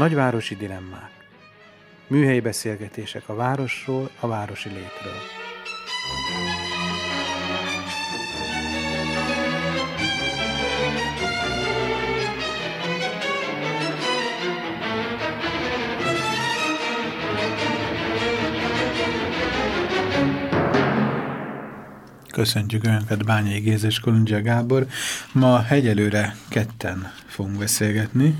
Nagyvárosi dilemmák. Műhelyi beszélgetések a városról, a városi létről. Köszöntjük Önöket, Bányai Géz és Kolundzsia Gábor. Ma egyelőre ketten fogunk beszélgetni,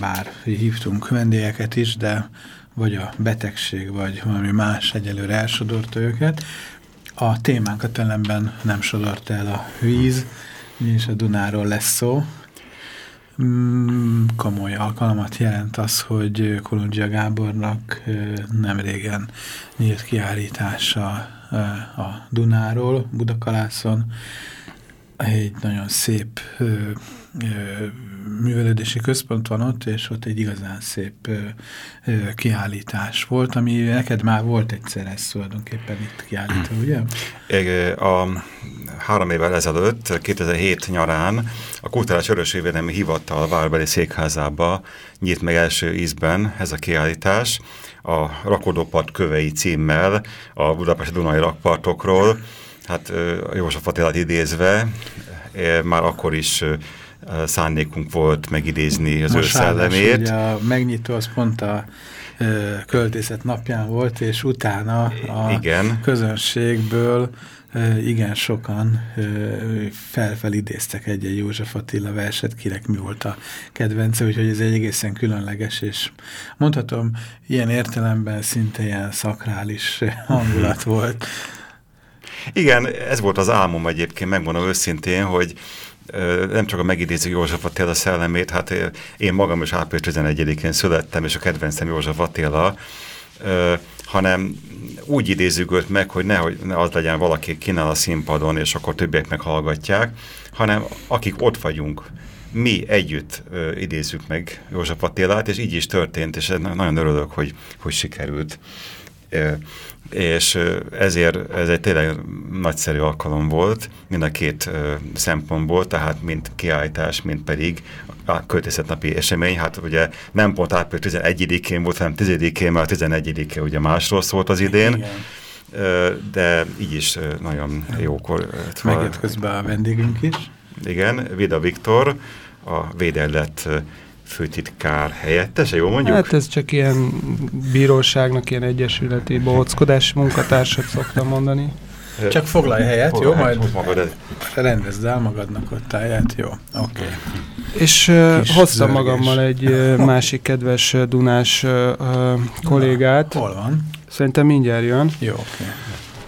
bár hívtunk vendégeket is, de vagy a betegség, vagy valami más egyelőre elsodorta őket. A témánkat ellenben nem sodort el a víz, és a Dunáról lesz szó. Mm, komoly alkalmat jelent az, hogy Kolundzsia Gábornak nem régen nyílt kiállítása a Dunáról, Budakalászon. Egy nagyon szép művelődési központ van ott, és ott egy igazán szép kiállítás volt, ami neked már volt egyszer ez tulajdonképpen itt kiállítva, ugye? A három évvel ezelőtt, 2007 nyarán a Kultúrás Örösségvédelmi Hivatal várbeli székházába nyílt meg első ízben ez a kiállítás, a Rakodópart kövei címmel a Budapesti Dunai rakpartokról, hát József Attilát idézve, már akkor is szándékunk volt megidézni az Most ő szellemét. Ugye a megnyitó az pont a költészet napján volt, és utána a Igen. közönségből igen sokan felfelidéztek egy-egy József Attila verset, kinek mi volt a kedvence, úgyhogy ez egy egészen különleges, és mondhatom, ilyen értelemben szinte ilyen szakrális hangulat volt. Igen, ez volt az álmom egyébként, megmondom őszintén, hogy nem csak a megidéző József Attila szellemét, hát én magam is április 11-én születtem, és a kedvencem József Attila, hanem úgy idézzük őt meg, hogy nehogy ne az legyen valaki kínál a színpadon, és akkor többiek meghallgatják, hanem akik ott vagyunk, mi együtt idézzük meg József Attilát, és így is történt, és nagyon örülök, hogy, hogy sikerült. És ezért ez egy tényleg nagyszerű alkalom volt, mind a két szempontból, tehát mind kiállítás, mind pedig a költészetnapi esemény, hát ugye nem pont április 11-én volt, hanem 10-én, mert a 11-e ugye másról szólt az idén, Igen. de így is nagyon jókor. Megjött közben a vendégünk is. Igen, Vida Viktor, a védelett főtitkár helyettese, jól mondjuk? Hát ez csak ilyen bíróságnak ilyen egyesületi bohockodás munkatársat szoktam mondani. Csak foglalj helyet, jó? Majd magad rendezd el magadnak ott helyet, jó? Oké. Okay. És uh, hoztam magammal egy uh, másik kedves uh, Dunás uh, kollégát. Na, hol van? Szerintem mindjárt jön. Jó, oké. Okay.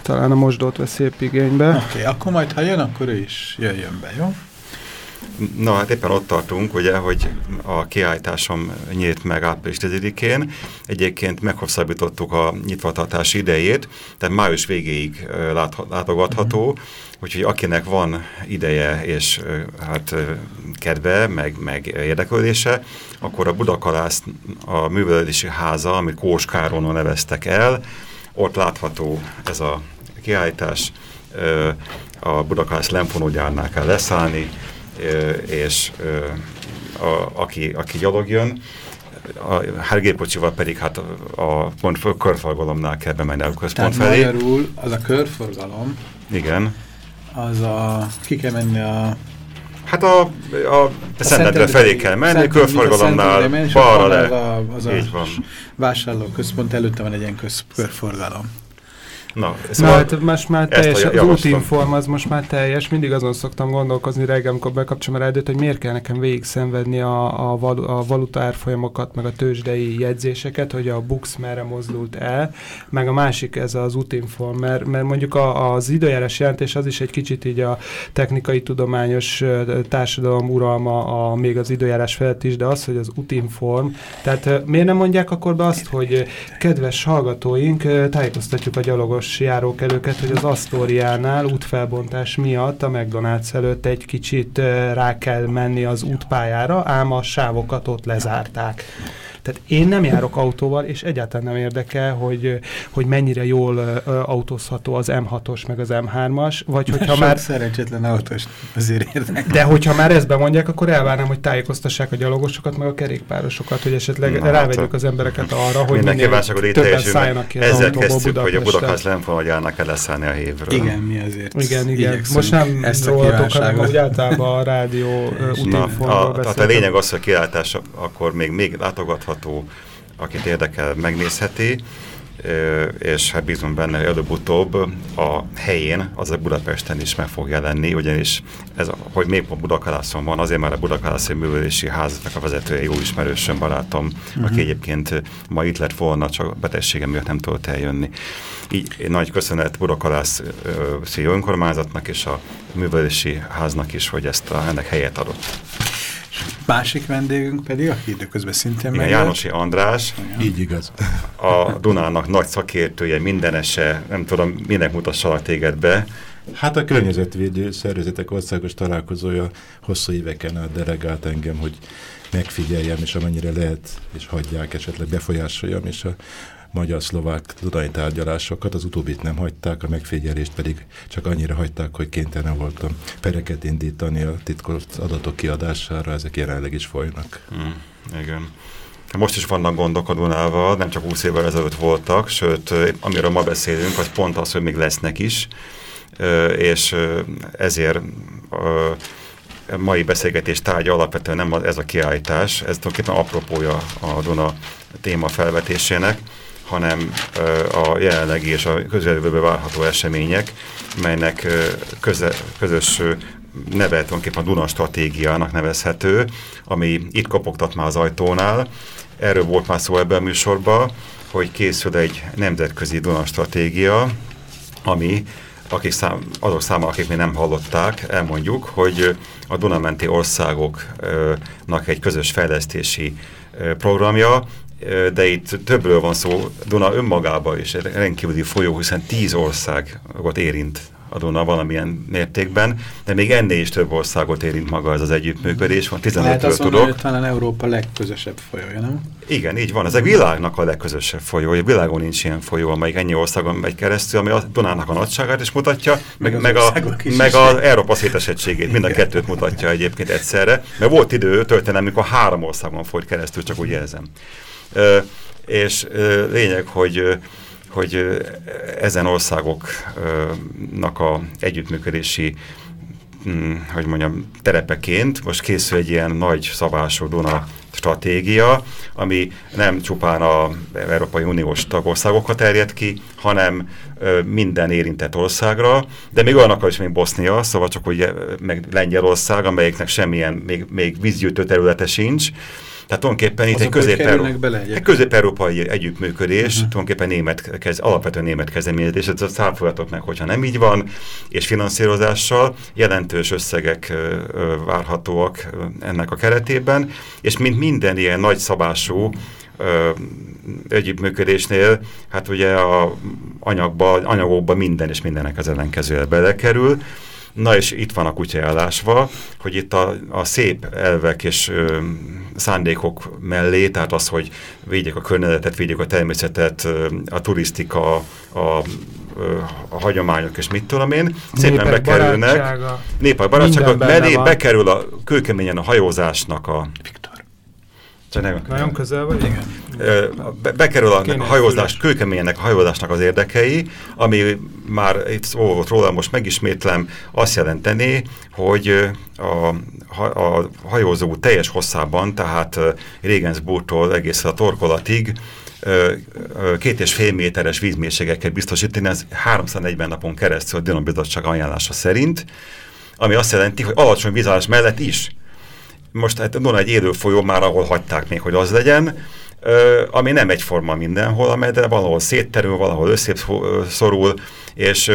Talán a mosdót vesz szép igénybe. Oké, okay, akkor majd ha jön, akkor ő is jöjjön be, jó? Na, hát éppen ott tartunk, ugye, hogy a kiállításom nyílt meg április 10-én. Egyébként meghosszabbítottuk a nyitvatartási idejét, tehát május végéig látogatható, uh -huh. úgyhogy akinek van ideje és hát kedve, meg, meg érdeklődése, akkor a Budakalász a művelődési háza, amit Kós Káronon neveztek el, ott látható ez a kiállítás, a Budakalász lemfonógyárnál kell leszállni, és a, aki, aki gyalog jön, a hergépkocsival pedig hát a pont körforgalomnál kell bemenni a központ felé. Tehát magyarul az a körforgalom, Igen. az a, ki kell menni a Hát a, a, a Szentendre felé kell menni, körforgalomnál balra le. Az a, az a van. vásárlóközpont előtte van egy ilyen köz, körforgalom. Na, szóval Na, hát most már teljes, az útinform az most már teljes, mindig azon szoktam gondolkozni reggel, amikor bekapcsolom a rádiót, hogy miért kell nekem végig szenvedni a, a, val, a valuta árfolyamokat, meg a tőzsdei jegyzéseket, hogy a Bux merre mozdult el, meg a másik ez az útinform, mert, mert mondjuk a, az időjárás jelentés az is egy kicsit így a technikai tudományos társadalom uralma a, még az időjárás felett is, de az, hogy az útinform, tehát miért nem mondják akkor be azt, hogy kedves hallgatóink, tájékoztatjuk a gyalogos város járókelőket, hogy az Asztóriánál útfelbontás miatt a McDonald's előtt egy kicsit rá kell menni az útpályára, ám a sávokat ott lezárták. Tehát én nem járok autóval, és egyáltalán nem érdekel, hogy, hogy mennyire jól autózható az M6-os, meg az M3-as, vagy hogyha Sok már... szerencsétlen autós azért érdekel. De hogyha már ezt bemondják, akkor elvárnám, hogy tájékoztassák a gyalogosokat, meg a kerékpárosokat, hogy esetleg Na, rávedjük hát, az embereket arra, hogy minél többen szálljanak ki az Ezzel kezdtük, hogy a Budapest állnak el leszállni a hévről. Igen, mi azért Igen, igen. Most nem ezt rólatok, hanem úgy általában a rádió útinformról Tehát a lényeg az, hogy kilátás akkor még, még látogatható, akit érdekel, megnézheti és hát bízom benne, hogy előbb-utóbb a helyén, az a Budapesten is meg fog jelenni, ugyanis ez, hogy még a Budakalászon van, azért már a Budakalászon művelési háznak a vezetője jó ismerősöm, barátom, uh -huh. aki mhm. egyébként ma itt lett volna, csak betegségem miatt nem tudott eljönni. Így nagy köszönet Budakalász szél önkormányzatnak és a művelési háznak is, hogy ezt a, ennek helyet adott. Másik vendégünk pedig, aki időközben szintén Igen, Jánosi András. Igen. Így igaz. A Dunának nagy szakértője, mindenese, nem tudom, minek mutassalak téged be. Hát a környezetvédő szervezetek országos találkozója hosszú éveken át delegált engem, hogy megfigyeljem, és amennyire lehet, és hagyják esetleg befolyásoljam, és a magyar-szlovák tárgyalásokat, az utóbbit nem hagyták, a megfigyelést pedig csak annyira hagyták, hogy kénytelen voltam pereket indítani a titkolt adatok kiadására, ezek jelenleg is folynak. Hmm, igen. Most is vannak gondok a Dunával, nem csak 20 évvel ezelőtt voltak, sőt, amiről ma beszélünk, az pont az, hogy még lesznek is, és ezért a mai beszélgetés tárgya alapvetően nem ez a kiállítás, ez tulajdonképpen apropója a Duna téma felvetésének, hanem a jelenlegi és a közeljövőben várható események, melynek köze, közös neve tulajdonképpen Duna stratégiának nevezhető, ami itt kopogtat már az ajtónál. Erről volt már szó ebben a műsorban, hogy készül egy nemzetközi Duna stratégia, ami akik szám, azok számára, akik még nem hallották, elmondjuk, hogy a Dunamenti országoknak egy közös fejlesztési programja, de itt többről van szó, Duna önmagában is rendkívüli folyó, hiszen tíz országot érint a Duna valamilyen mértékben, de még ennél is több országot érint maga ez az együttműködés, van 15-ről tudok. Lehet talán Európa legközösebb folyója, nem? Igen, így van. Ez a világnak a legközösebb folyó. A világon nincs ilyen folyó, amelyik ennyi országon megy keresztül, ami a Dunának a nagyságát is mutatja, meg, meg, meg, a, meg az Európa szétesettségét, mind a kettőt mutatja egyébként egyszerre. Mert volt idő történelmi, amikor három országon folyt keresztül, csak úgy érzem és lényeg, hogy hogy ezen országoknak a együttműködési hm, hogy mondjam, terepeként most készül egy ilyen nagy szabású Duna stratégia, ami nem csupán a Európai Uniós tagországokat terjed ki, hanem minden érintett országra, de még olyanok is, mint Bosznia, szóval csak ugye meg Lengyelország, amelyeknek semmilyen, még, még vízgyűjtő területe sincs, tehát tulajdonképpen itt egy közép-európai közép együttműködés, uh -huh. tulajdonképpen német kez, alapvetően német kezdeményezés, ez a szállfolyatok meg, hogyha nem így van, és finanszírozással jelentős összegek ö, ö, várhatóak ennek a keretében, és mint minden ilyen nagyszabású ö, együttműködésnél, hát ugye a anyagba, anyagokba minden és mindenek az ellenkezője belekerül, Na és itt van a kutya ellásva, hogy itt a, a szép elvek és ö, szándékok mellé, tehát az, hogy védjék a környezetet, védjék a természetet, a turisztika, a, a hagyományok és mit tudom én, szépen Népek bekerülnek. Népek barátsága, mellé bekerül a kőkeményen a hajózásnak a Tényleg, Nagyon közel vagy? Igen. Be, bekerül a hajózás, kőkeménynek a hajózásnak az érdekei, ami már itt szó volt róla, most megismétlem, azt jelenteni, hogy a, a hajózó teljes hosszában, tehát Regensburgtól egészen a torkolatig két és fél méteres vízmérségekkel biztosítani, ez 340 napon keresztül a Dinamibizottság ajánlása szerint, ami azt jelenti, hogy alacsony vízállás mellett is most hát Duna egy élő folyó már, ahol hagyták még, hogy az legyen, ami nem egyforma mindenhol, amely de valahol szétterül, valahol összeszorul, és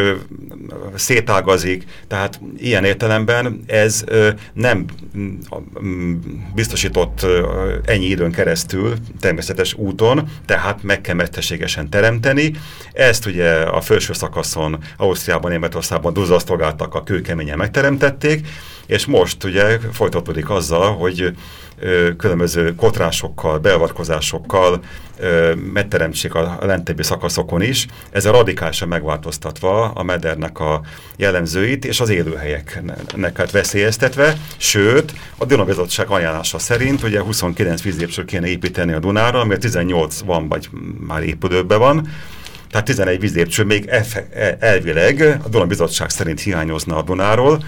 szétágazik, tehát ilyen értelemben ez nem biztosított ennyi időn keresztül természetes úton, tehát meg kell mesterségesen teremteni. Ezt ugye a felső szakaszon Ausztriában, Németországban duzasztolgáltak, a kőkeményen megteremtették, és most ugye folytatódik azzal, hogy különböző kotrásokkal, beavatkozásokkal megteremtsék a lentebbi szakaszokon is, ezzel radikálisan megváltoztatva a medernek a jellemzőit és az élőhelyeknek veszélyeztetve, sőt, a Duna Bizottság ajánlása szerint ugye 29 vízlépcsőt kéne építeni a Dunára, ami 18 van, vagy már épülőben van, tehát 11 vízlépcső még e, elvileg a Duna Bizottság szerint hiányozna a Dunáról,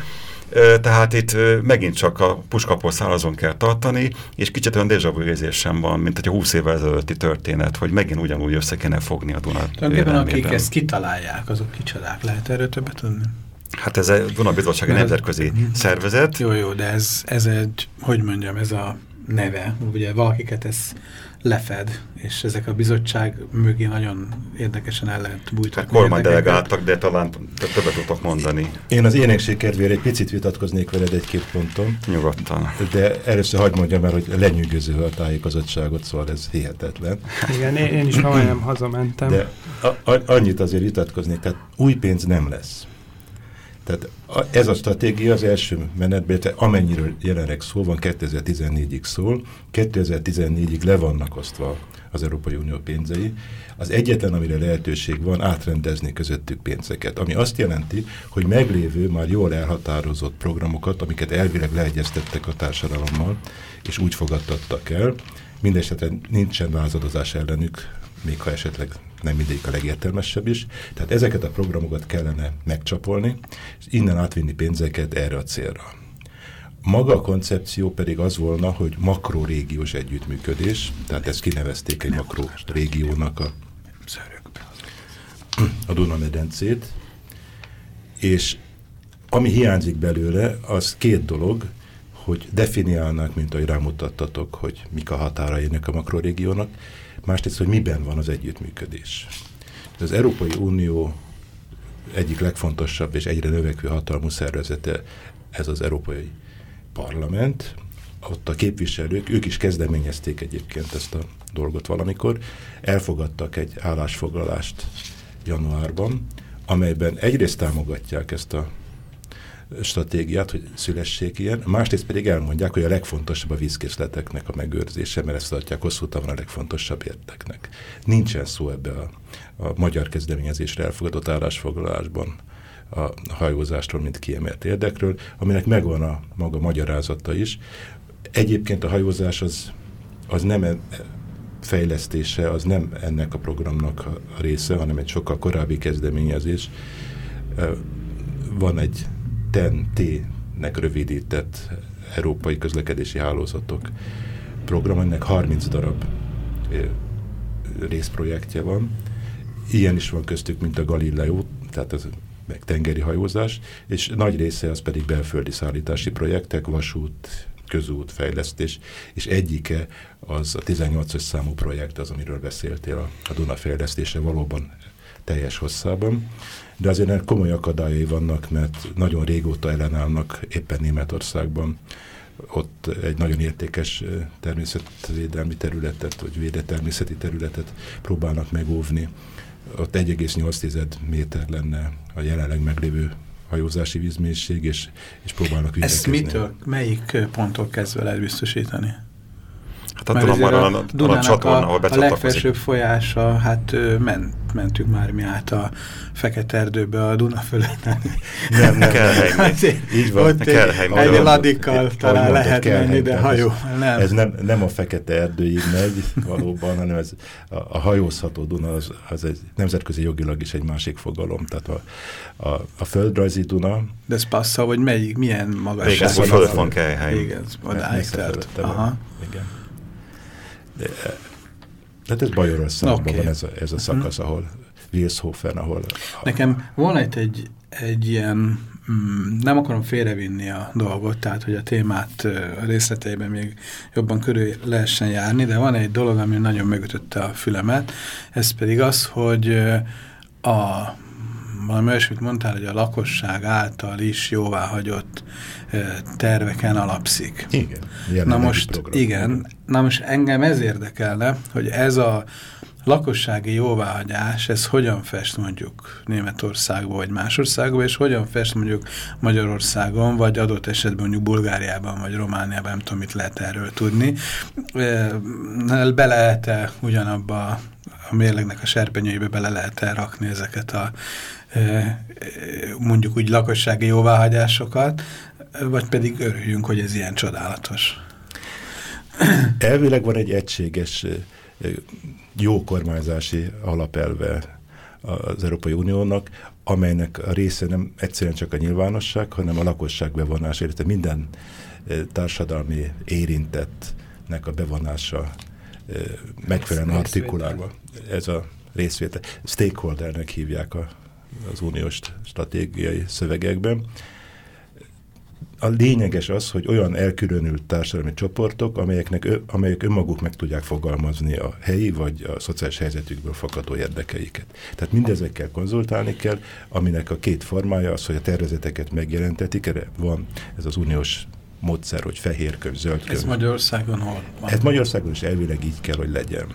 tehát itt megint csak a puskapor szárazon kell tartani, és kicsit olyan déjà érzésem van, mint hogy a 20 évvel ezelőtti történet, hogy megint ugyanúgy össze kéne fogni a Dunát. Tulajdonképpen akik ezt kitalálják, azok kicsodák. Lehet erről többet tudni? Hát ez a Duna Bizottság egy nemzetközi szervezet. Jó, jó, de ez, ez egy, hogy mondjam, ez a neve, ugye valakiket ez lefed, és ezek a bizottság mögé nagyon érdekesen el lehet bújtatni. Hát delegáltak, de talán többet tudok mondani. Én az énekség kedvére egy picit vitatkoznék veled egy-két ponton. Nyugodtan. De először hagyd mondjam el, hogy lenyűgöző a tájékozottságot, szóval ez hihetetlen. Igen, én, én is majdnem hazamentem. De a, a, annyit azért vitatkoznék, tehát új pénz nem lesz. Tehát ez a stratégia az első menetben, tehát amennyiről jelenleg szó van, 2014-ig szól, 2014-ig le vannak osztva az Európai Unió pénzei. Az egyetlen, amire lehetőség van, átrendezni közöttük pénzeket. Ami azt jelenti, hogy meglévő, már jól elhatározott programokat, amiket elvileg leegyeztettek a társadalommal, és úgy fogadtattak el, mindesetre nincsen vázadozás ellenük, még ha esetleg nem mindig a legértelmesebb is. Tehát ezeket a programokat kellene megcsapolni, és innen átvinni pénzeket erre a célra. Maga a koncepció pedig az volna, hogy makrorégiós együttműködés, tehát ezt kinevezték egy makrorégiónak a, a Duna-medencét, és ami hiányzik belőle, az két dolog, hogy definiálnák, mint ahogy rámutattatok, hogy mik a határai ennek a makrorégiónak, másrészt, hogy miben van az együttműködés. Az Európai Unió egyik legfontosabb és egyre növekvő hatalmú szervezete ez az Európai Parlament, ott a képviselők, ők is kezdeményezték egyébként ezt a dolgot valamikor, elfogadtak egy állásfoglalást januárban, amelyben egyrészt támogatják ezt a stratégiát, hogy szülessék ilyen, másrészt pedig elmondják, hogy a legfontosabb a vízkészleteknek a megőrzése, mert ezt tartják hosszú távon a legfontosabb érdeknek. Nincsen szó ebbe a, a magyar kezdeményezésre elfogadott állásfoglalásban a hajózástól, mint kiemelt érdekről, aminek megvan a maga magyarázata is. Egyébként a hajózás az, az nem e, fejlesztése, az nem ennek a programnak a része, hanem egy sokkal korábbi kezdeményezés. Van egy TEN-T-nek rövidített Európai Közlekedési Hálózatok program, ennek 30 darab részprojektje van. Ilyen is van köztük, mint a Galileo, tehát az meg tengeri hajózás, és nagy része az pedig belföldi szállítási projektek, vasút, közút, fejlesztés, és egyike az a 18-as számú projekt, az, amiről beszéltél, a, Duna fejlesztése valóban teljes hosszában de azért ennek komoly akadályai vannak, mert nagyon régóta ellenállnak éppen Németországban. Ott egy nagyon értékes természetvédelmi területet, vagy védett természeti területet próbálnak megóvni. Ott 1,8 méter lenne a jelenleg meglévő hajózási vízmélység, és, és próbálnak védekezni. Ezt mitől, melyik ponttól kezdve lehet biztosítani? Hát a tudom a, a, a, a csatorna, ahol A legfelsőbb folyása, hát ment, mentünk már mi át a Fekete Erdőbe a Duna fölött. Nem, nem, kell helyni. Így van. Ott. Egy ladikkal talán lehet menni, de hajó. Nem. Ez nem, nem a Fekete Erdőig megy valóban, hanem ez a, a hajózható Duna az, az egy nemzetközi jogilag is egy másik fogalom. Tehát a, a, a földrajzi Duna. De ez passza, hogy melyik, milyen magas? Igen, fölött van Kejhely. Igen, odáig telt. Aha. Igen. De, tehát ez Bajorországban okay. van ez a, ez a szakasz, -huh. ahol Wilshofen, ahol... Nekem volna itt egy, egy ilyen, mm, nem akarom félrevinni a dolgot, tehát hogy a témát a részleteiben még jobban körül lehessen járni, de van egy dolog, ami nagyon megütötte a fülemet, ez pedig az, hogy a valami olyasmit mondtál, hogy a lakosság által is jóváhagyott terveken alapszik. Igen. Na most, program. igen. Na most engem ez érdekelne, hogy ez a lakossági jóváhagyás, ez hogyan fest mondjuk Németországban vagy más országban, és hogyan fest mondjuk Magyarországon, vagy adott esetben mondjuk Bulgáriában vagy Romániában, nem tudom, mit lehet erről tudni. Be lehet-e ugyanabba a mérlegnek a serpenyőibe bele lehet-e rakni ezeket a mondjuk úgy lakossági jóváhagyásokat, vagy pedig örüljünk, hogy ez ilyen csodálatos. Elvileg van egy egységes jó kormányzási alapelve az Európai Uniónak, amelynek a része nem egyszerűen csak a nyilvánosság, hanem a lakosság bevonása, illetve minden társadalmi érintettnek a bevonása megfelelően artikulálva. Ez a részvétel. Stakeholdernek hívják a, az uniós stratégiai szövegekben a lényeges az, hogy olyan elkülönült társadalmi csoportok, amelyeknek, amelyek önmaguk meg tudják fogalmazni a helyi vagy a szociális helyzetükből fakadó érdekeiket. Tehát mindezekkel konzultálni kell, aminek a két formája az, hogy a tervezeteket megjelentetik, erre van ez az uniós módszer, hogy fehér könyv, zöld könyv. Ez Magyarországon hol van? Ez Magyarországon is elvileg így kell, hogy legyen.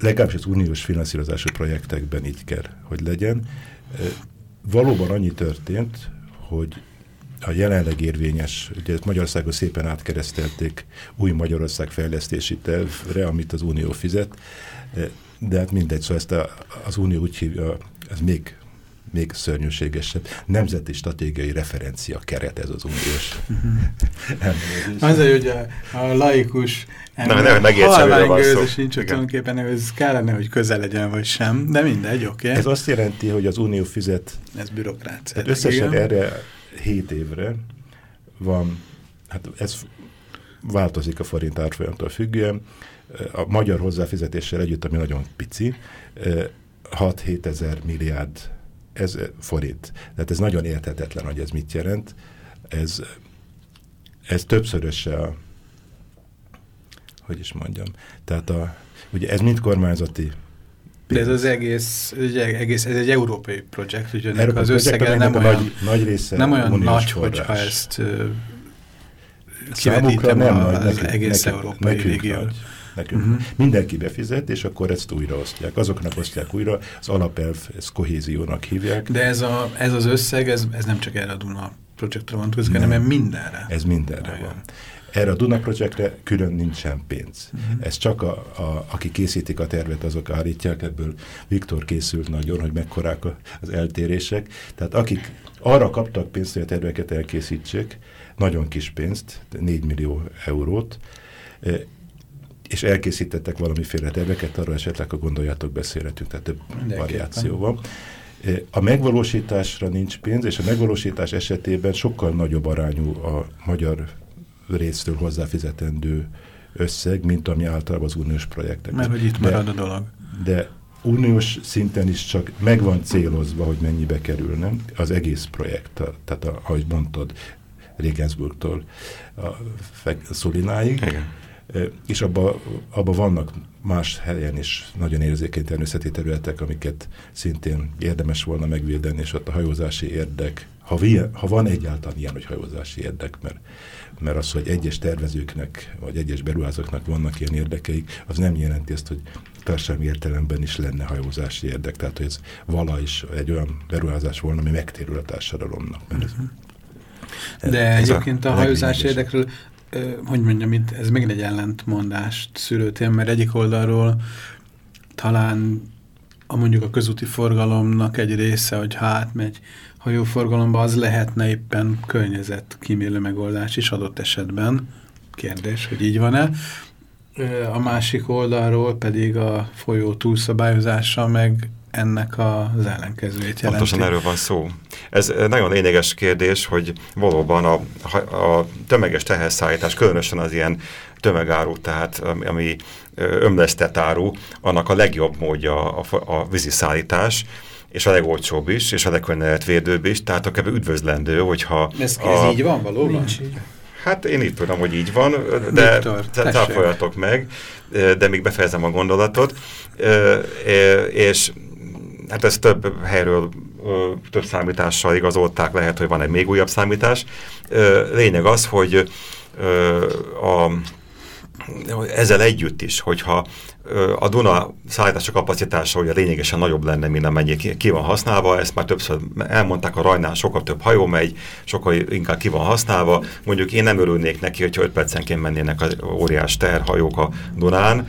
Legalábbis az uniós finanszírozású projektekben így kell, hogy legyen. Valóban annyi történt, hogy a jelenleg érvényes, ugye Magyarországon szépen átkeresztelték új Magyarország fejlesztési tervre, amit az Unió fizet, de hát mindegy, szóval ezt a, az Unió úgy hívja, ez még, még szörnyűségesebb. Nemzeti stratégiai referencia keret ez az uniós. az, hogy a, a laikus ember nem, halvány sincs, hogy tulajdonképpen ez kellene, hogy közel legyen, vagy sem, de mindegy, oké. Okay. Ez azt jelenti, hogy az Unió fizet. Ez bürokrácia. Tehát összesen erre 7 évre van, hát ez változik a forint árfolyamtól függően, a magyar hozzáfizetéssel együtt, ami nagyon pici, 6-7 ezer milliárd ez forint. Tehát ez nagyon érthetetlen, hogy ez mit jelent. Ez, ez többszöröse a, hogy is mondjam, tehát a, ugye ez mind kormányzati de ez az egész, egy, egész ez egy európai projekt, úgyhogy ennek az összege nem olyan, nagy, nagy része nem olyan nagy, forrás. hogyha ezt uh, kivetítem nem az nagy, egész nekünk, európai régió. Nekünk. Uh mhm. -huh. Mindenki befizet, és akkor ezt újraosztják. Azoknak osztják újra, az alapelv, ezt kohéziónak hívják. De ez, a, ez az összeg, ez, ez nem csak erre a Duna projektre vonatkozik, hanem mindenre. Ez mindenre van. van. Erre a Duna projektre külön nincsen pénz. Uh mhm. -huh. Ez csak a, a, aki készítik a tervet, azok állítják, ebből Viktor készült nagyon, hogy mekkorák az eltérések. Tehát akik arra kaptak pénzt, hogy a terveket elkészítsék, nagyon kis pénzt, 4 millió eurót, és elkészítettek valamiféle terveket, arra esetleg, ha gondoljátok, beszélhetünk, tehát több variáció van. E, a megvalósításra nincs pénz, és a megvalósítás esetében sokkal nagyobb arányú a magyar résztől hozzáfizetendő összeg, mint ami általában az uniós projektek. Mert hogy itt marad a dolog. De uniós szinten is csak meg van célozva, hogy mennyibe kerülne az egész projekt, tehát a, ahogy mondtad, Regensburgtól a Szolináig. És abban abba vannak más helyen is nagyon érzékeny természeti területek, amiket szintén érdemes volna megvédeni, és ott a hajózási érdek, ha, ha van egyáltalán ilyen, hogy hajózási érdek, mert mert az, hogy egyes tervezőknek, vagy egyes beruházóknak vannak ilyen érdekeik, az nem jelenti ezt, hogy társadalmi értelemben is lenne hajózási érdek. Tehát, hogy ez vala is egy olyan beruházás volna, ami megtérül a társadalomnak. Mert ez, De ez egyébként a, a hajózási érdekről, hogy mondjam, itt ez még egy ellentmondást szülőtém, mert egyik oldalról talán a mondjuk a közúti forgalomnak egy része, hogy hát megy hajóforgalomban, az lehetne éppen környezet kímélő megoldás is adott esetben. Kérdés, hogy így van-e. A másik oldalról pedig a folyó túlszabályozása meg ennek az ellenkezőjét jelenti. Pontosan erről van szó. Ez nagyon lényeges kérdés, hogy valóban a, a tömeges teherszállítás, különösen az ilyen tömegáru, tehát ami ömlesztett áru, annak a legjobb módja a, a vízi szállítás, és a legolcsóbb is, és a legkönnyebb is, tehát a kevés üdvözlendő, hogyha... Ez, a, ez így van valóban? Nincs így. Hát én így tudom, hogy így van, de cáfoljatok meg, de még befejezem a gondolatot, és hát ezt több helyről több számítással igazolták, lehet, hogy van egy még újabb számítás. Lényeg az, hogy a ezzel együtt is, hogyha a Duna szállítási kapacitása ugye lényegesen nagyobb lenne, mint amennyi ki van használva, ezt már többször elmondták, a Rajnál sokkal több hajó megy, sokkal inkább ki van használva. Mondjuk én nem örülnék neki, hogyha 5 percenként mennének az óriás terhajók a Dunán,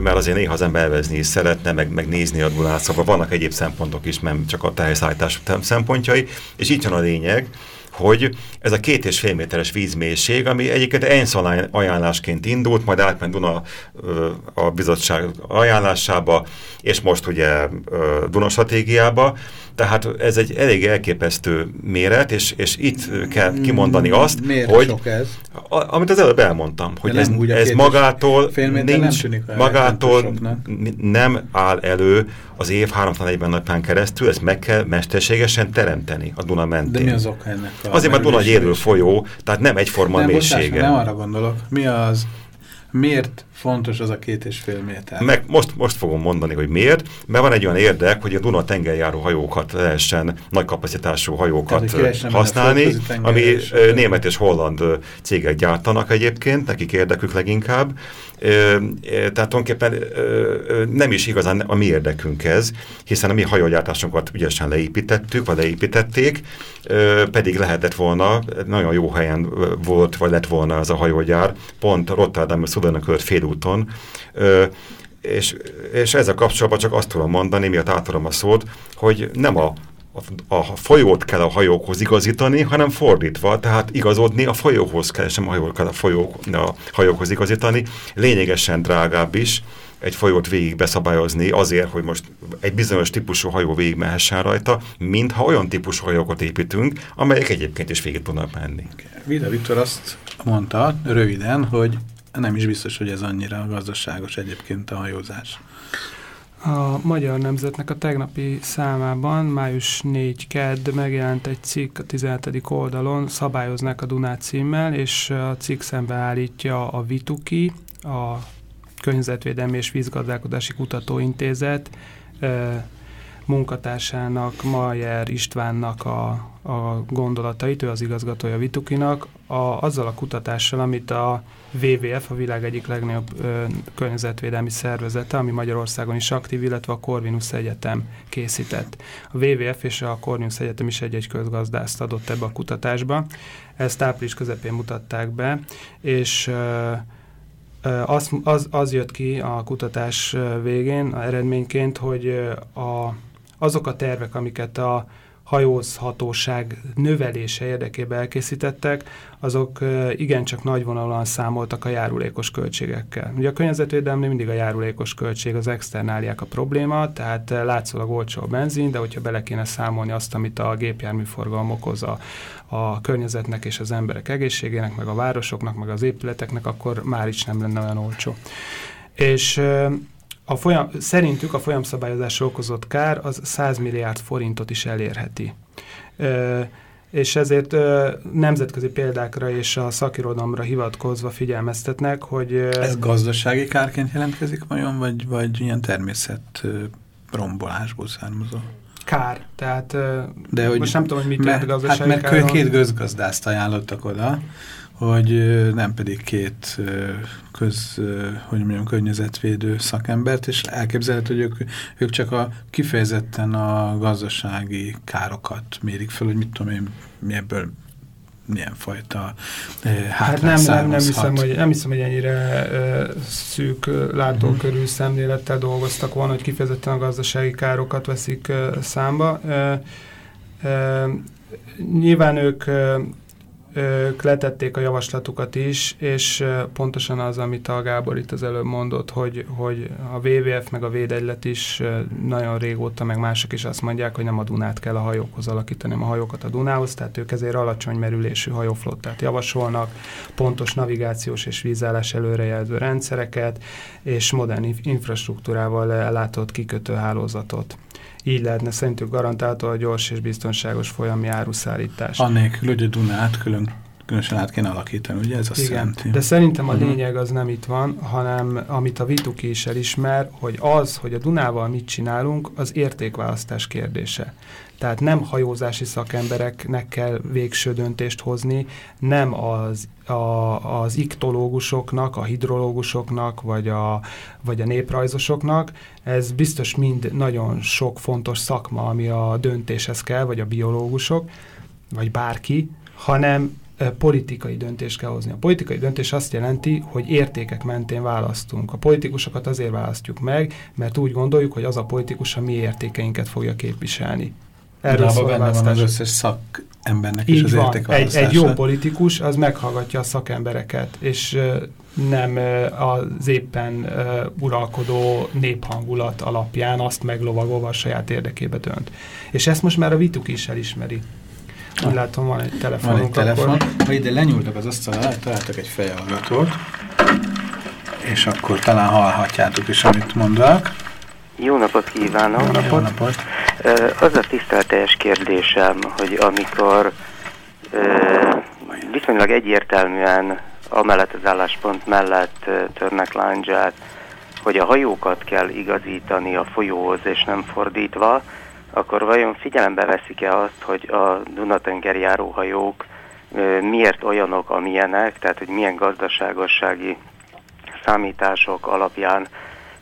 mert azért néha az ember elvezni is szeretne, meg, meg nézni a Dunát, szóval vannak egyéb szempontok is, nem csak a teherszállítás szempontjai, és itt jön a lényeg, hogy ez a két és fél méteres vízmélység, ami egyébként ENSZ ajánlásként indult, majd átment Duna a bizottság ajánlásába, és most ugye Duna stratégiába, tehát ez egy elég elképesztő méret, és, és itt kell kimondani azt, Miért hogy sok ez? A, amit az előbb elmondtam, hogy ez, ez magától nincs, nem magától nem áll elő az év 340 napján keresztül, ezt meg kell mesterségesen teremteni a Duna mentén. De mi az oka ennek? A Azért, mert Duna egy folyó, tehát nem egyforma nem, mélysége. Bocsás, nem arra gondolok. Mi az Miért fontos az a két és fél méter? Meg most, most fogom mondani, hogy miért, mert van egy olyan érdek, hogy a Duna tengerjáró hajókat lehessen, nagy kapacitású hajókat Tehát, használni, ami német és holland cégek gyártanak egyébként, nekik érdekük leginkább, tehát tulajdonképpen nem is igazán a mi érdekünk ez, hiszen a mi hajógyártásunkat ügyesen leépítettük, vagy leépítették, pedig lehetett volna, nagyon jó helyen volt, vagy lett volna ez a hajógyár, pont Rotterdam és Félúton, és, és ezzel kapcsolatban csak azt tudom mondani, miatt átadom a szót, hogy nem a a folyót kell a hajókhoz igazítani, hanem fordítva, tehát igazodni a folyóhoz kell, sem a hajót kell a, folyók, a hajókhoz igazítani. Lényegesen drágább is egy folyót végig beszabályozni azért, hogy most egy bizonyos típusú hajó végig mehessen rajta, mintha olyan típusú hajókat építünk, amelyek egyébként is végig tudnak menni. Vida Viktor azt mondta röviden, hogy nem is biztos, hogy ez annyira gazdaságos egyébként a hajózás. A Magyar Nemzetnek a tegnapi számában, május 4 kedd megjelent egy cikk a 17. oldalon, szabályoznak a Dunát címmel, és a cikk szembeállítja a Vituki, a Környezetvédelmi és Vízgazdálkodási Kutatóintézet munkatársának, Majer Istvánnak a, a gondolatait, ő az igazgatója Vitukinak, a, azzal a kutatással, amit a WWF, a világ egyik legnagyobb ö, környezetvédelmi szervezete, ami Magyarországon is aktív, illetve a Corvinus Egyetem készített. A WWF és a Corvinus Egyetem is egy-egy közgazdászt adott ebbe a kutatásba. Ezt április közepén mutatták be, és ö, az, az, az jött ki a kutatás végén, a eredményként, hogy a, azok a tervek, amiket a hajózhatóság növelése érdekében elkészítettek, azok igencsak nagyvonalon számoltak a járulékos költségekkel. Ugye a környezetvédelemnél mindig a járulékos költség, az externáliák a probléma, tehát látszólag olcsó a benzin, de hogyha bele kéne számolni azt, amit a gépjárműforgalom okoz a, a környezetnek és az emberek egészségének, meg a városoknak, meg az épületeknek, akkor már is nem lenne olyan olcsó. És a folyam, szerintük a folyamszabályozásra okozott kár az 100 milliárd forintot is elérheti. Ö, és ezért ö, nemzetközi példákra és a szakirodalomra hivatkozva figyelmeztetnek, hogy... Ö, Ez gazdasági kárként jelentkezik vajon, vagy, vagy ilyen természet rombolásból származó? Kár, tehát De hogy most nem tudom, hogy mit jelent gazdasági Hát mert két közgazdást ajánlottak oda, hogy nem pedig két köz, hogy mondjam, környezetvédő szakembert, és elképzelhető, hogy ők, ők csak a kifejezetten a gazdasági károkat mérik fel, hogy mit tudom én, mi ebből milyen fajta eh, hát nem, nem, nem, hiszem, hogy, nem hiszem, hogy ennyire eh, szűk látókörű uh -huh. szemlélettel dolgoztak volna, hogy kifejezetten a gazdasági károkat veszik eh, számba. Eh, eh, nyilván ők ők letették a javaslatukat is, és pontosan az, amit a Gábor itt az előbb mondott, hogy, hogy a WWF meg a Védegylet is nagyon régóta, meg mások is azt mondják, hogy nem a Dunát kell a hajókhoz alakítani, hanem a hajókat a Dunához, tehát ők ezért alacsony merülésű hajóflottát javasolnak, pontos navigációs és vízállás előrejelző rendszereket, és modern infrastruktúrával ellátott kikötő hálózatot így lehetne szerintük garantálható a gyors és biztonságos folyami áruszállítás. Annélkül, hogy a Dunát külön különösen át kéne alakítani, ugye ez azt Igen, jelenti. De szerintem a mhm. lényeg az nem itt van, hanem amit a Vituki is elismer, hogy az, hogy a Dunával mit csinálunk, az értékválasztás kérdése. Tehát nem hajózási szakembereknek kell végső döntést hozni, nem az, a, az iktológusoknak, a hidrológusoknak, vagy a, vagy a néprajzosoknak. Ez biztos mind nagyon sok fontos szakma, ami a döntéshez kell, vagy a biológusok, vagy bárki, hanem politikai döntést kell hozni. A politikai döntés azt jelenti, hogy értékek mentén választunk. A politikusokat azért választjuk meg, mert úgy gondoljuk, hogy az a politikus a mi értékeinket fogja képviselni. Erről szól benne van az összes szakembernek Így is az van. Egy, egy jó politikus az meghallgatja a szakembereket, és nem az éppen uralkodó néphangulat alapján azt meglovagolva a saját érdekébe dönt. És ezt most már a Vituk is elismeri. Úgy látom, van egy telefonunk. Van egy telefon. Akkor... Ha ide lenyúltak az asztal találtak egy fejhallgatót, és akkor talán hallhatjátok is, amit mondok. Jó napot kívánok! Jó napot! Jó napot. Az a tisztelteljes kérdésem, hogy amikor viszonylag egyértelműen amellett az álláspont mellett törnek láncsát, hogy a hajókat kell igazítani a folyóhoz és nem fordítva, akkor vajon figyelembe veszik-e azt, hogy a Dunatengeri járóhajók miért olyanok, amilyenek, tehát hogy milyen gazdaságossági számítások alapján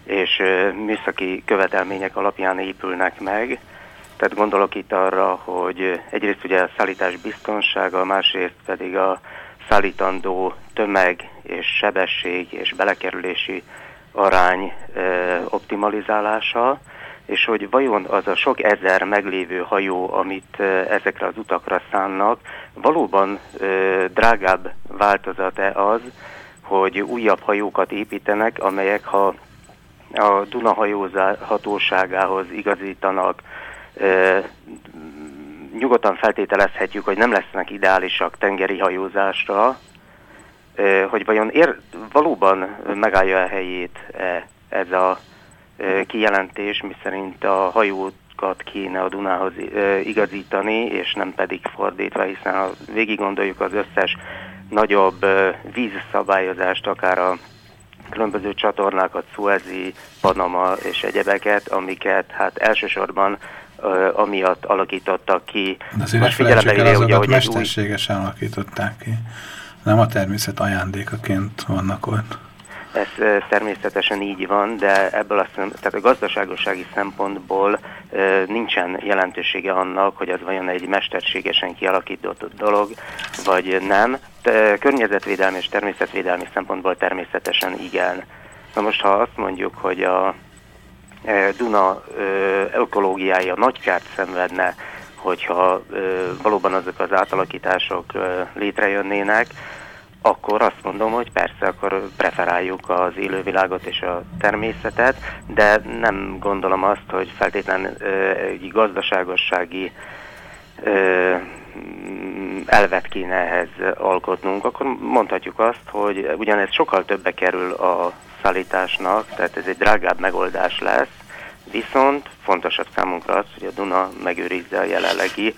és műszaki követelmények alapján épülnek meg. Tehát gondolok itt arra, hogy egyrészt ugye a szállítás biztonsága, másrészt pedig a szállítandó tömeg és sebesség és belekerülési arány optimalizálása, és hogy vajon az a sok ezer meglévő hajó, amit ezekre az utakra szánnak, valóban drágább változat-e az, hogy újabb hajókat építenek, amelyek ha a Duna hatóságához igazítanak, nyugodtan feltételezhetjük, hogy nem lesznek ideálisak tengeri hajózásra, hogy vajon ér, valóban megállja a helyét -e ez a kijelentés, miszerint a hajókat kéne a Dunához igazítani, és nem pedig fordítva, hiszen ha végig gondoljuk az összes nagyobb vízszabályozást, akár a különböző csatornákat, Suezi, Panama és egyebeket, amiket hát elsősorban uh, amiatt alakítottak ki. De azért Most figyelembe hogy mesterségesen új... alakították ki. Nem a természet ajándékaként vannak ott. Ez természetesen így van, de ebből a, szem, tehát a gazdaságossági szempontból nincsen jelentősége annak, hogy az vajon egy mesterségesen kialakított dolog, vagy nem. De, környezetvédelmi és természetvédelmi szempontból természetesen igen. Na most, ha azt mondjuk, hogy a Duna ökológiája nagy kárt szenvedne, hogyha valóban azok az átalakítások létrejönnének, akkor azt mondom, hogy persze, akkor preferáljuk az élővilágot és a természetet, de nem gondolom azt, hogy feltétlen egy gazdaságossági ö, elvet kéne ehhez alkotnunk, akkor mondhatjuk azt, hogy ugyanez sokkal többe kerül a szállításnak, tehát ez egy drágább megoldás lesz, viszont fontosabb számunkra az, hogy a Duna megőrizze a jelenlegi,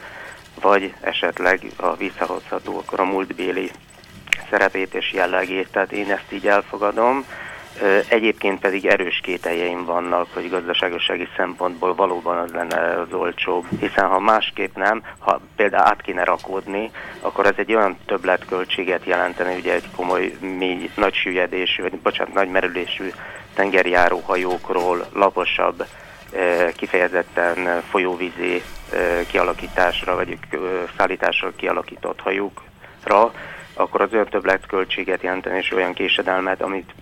vagy esetleg a visszahozható, akkor a múltbéli szerepét és jellegét, tehát én ezt így elfogadom. Egyébként pedig erős kételjeim vannak, hogy gazdaságossági szempontból valóban az lenne az olcsóbb, hiszen ha másképp nem, ha például át kéne rakódni, akkor ez egy olyan többletköltséget jelenteni, ugye egy komoly, mély, nagy süllyedésű, vagy bocsánat, nagy merülésű tengerjáró hajókról, laposabb, kifejezetten folyóvízi kialakításra, vagy szállításra kialakított hajókra, akkor az olyan többletköltséget jelenteni, és olyan késedelmet, amit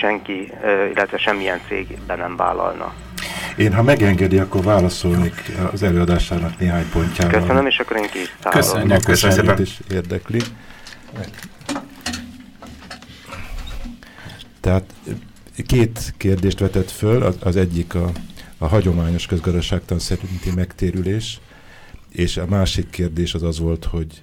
senki, illetve semmilyen cégben nem vállalna. Én, ha megengedi, akkor válaszolnék az előadásának néhány pontjára. Köszönöm, és akkor én kész Köszönjük, köszönöm szépen. is érdekli. Tehát két kérdést vetett föl, az, az egyik a, a hagyományos közgazdaságtan szerinti megtérülés, és a másik kérdés az az volt, hogy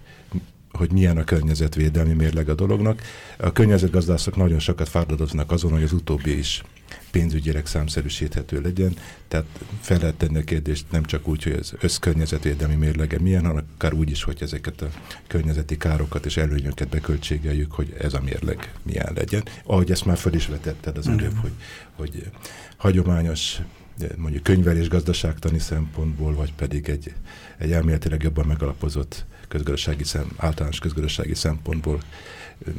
hogy milyen a környezetvédelmi mérleg a dolognak. A környezetgazdászok nagyon sokat fáradoznak azon, hogy az utóbbi is pénzügyileg számszerűsíthető legyen, tehát fel lehet tenni a kérdést nem csak úgy, hogy az összkörnyezetvédelmi mérlege milyen, hanem akár úgy is, hogy ezeket a környezeti károkat és előnyöket beköltségeljük, hogy ez a mérleg milyen legyen. Ahogy ezt már fel is vetetted az előbb, mm. hogy, hogy hagyományos mondjuk könyvelés gazdaságtani szempontból, vagy pedig egy, egy elméletileg jobban megalapozott közgazdasági szem, általános közgazdasági szempontból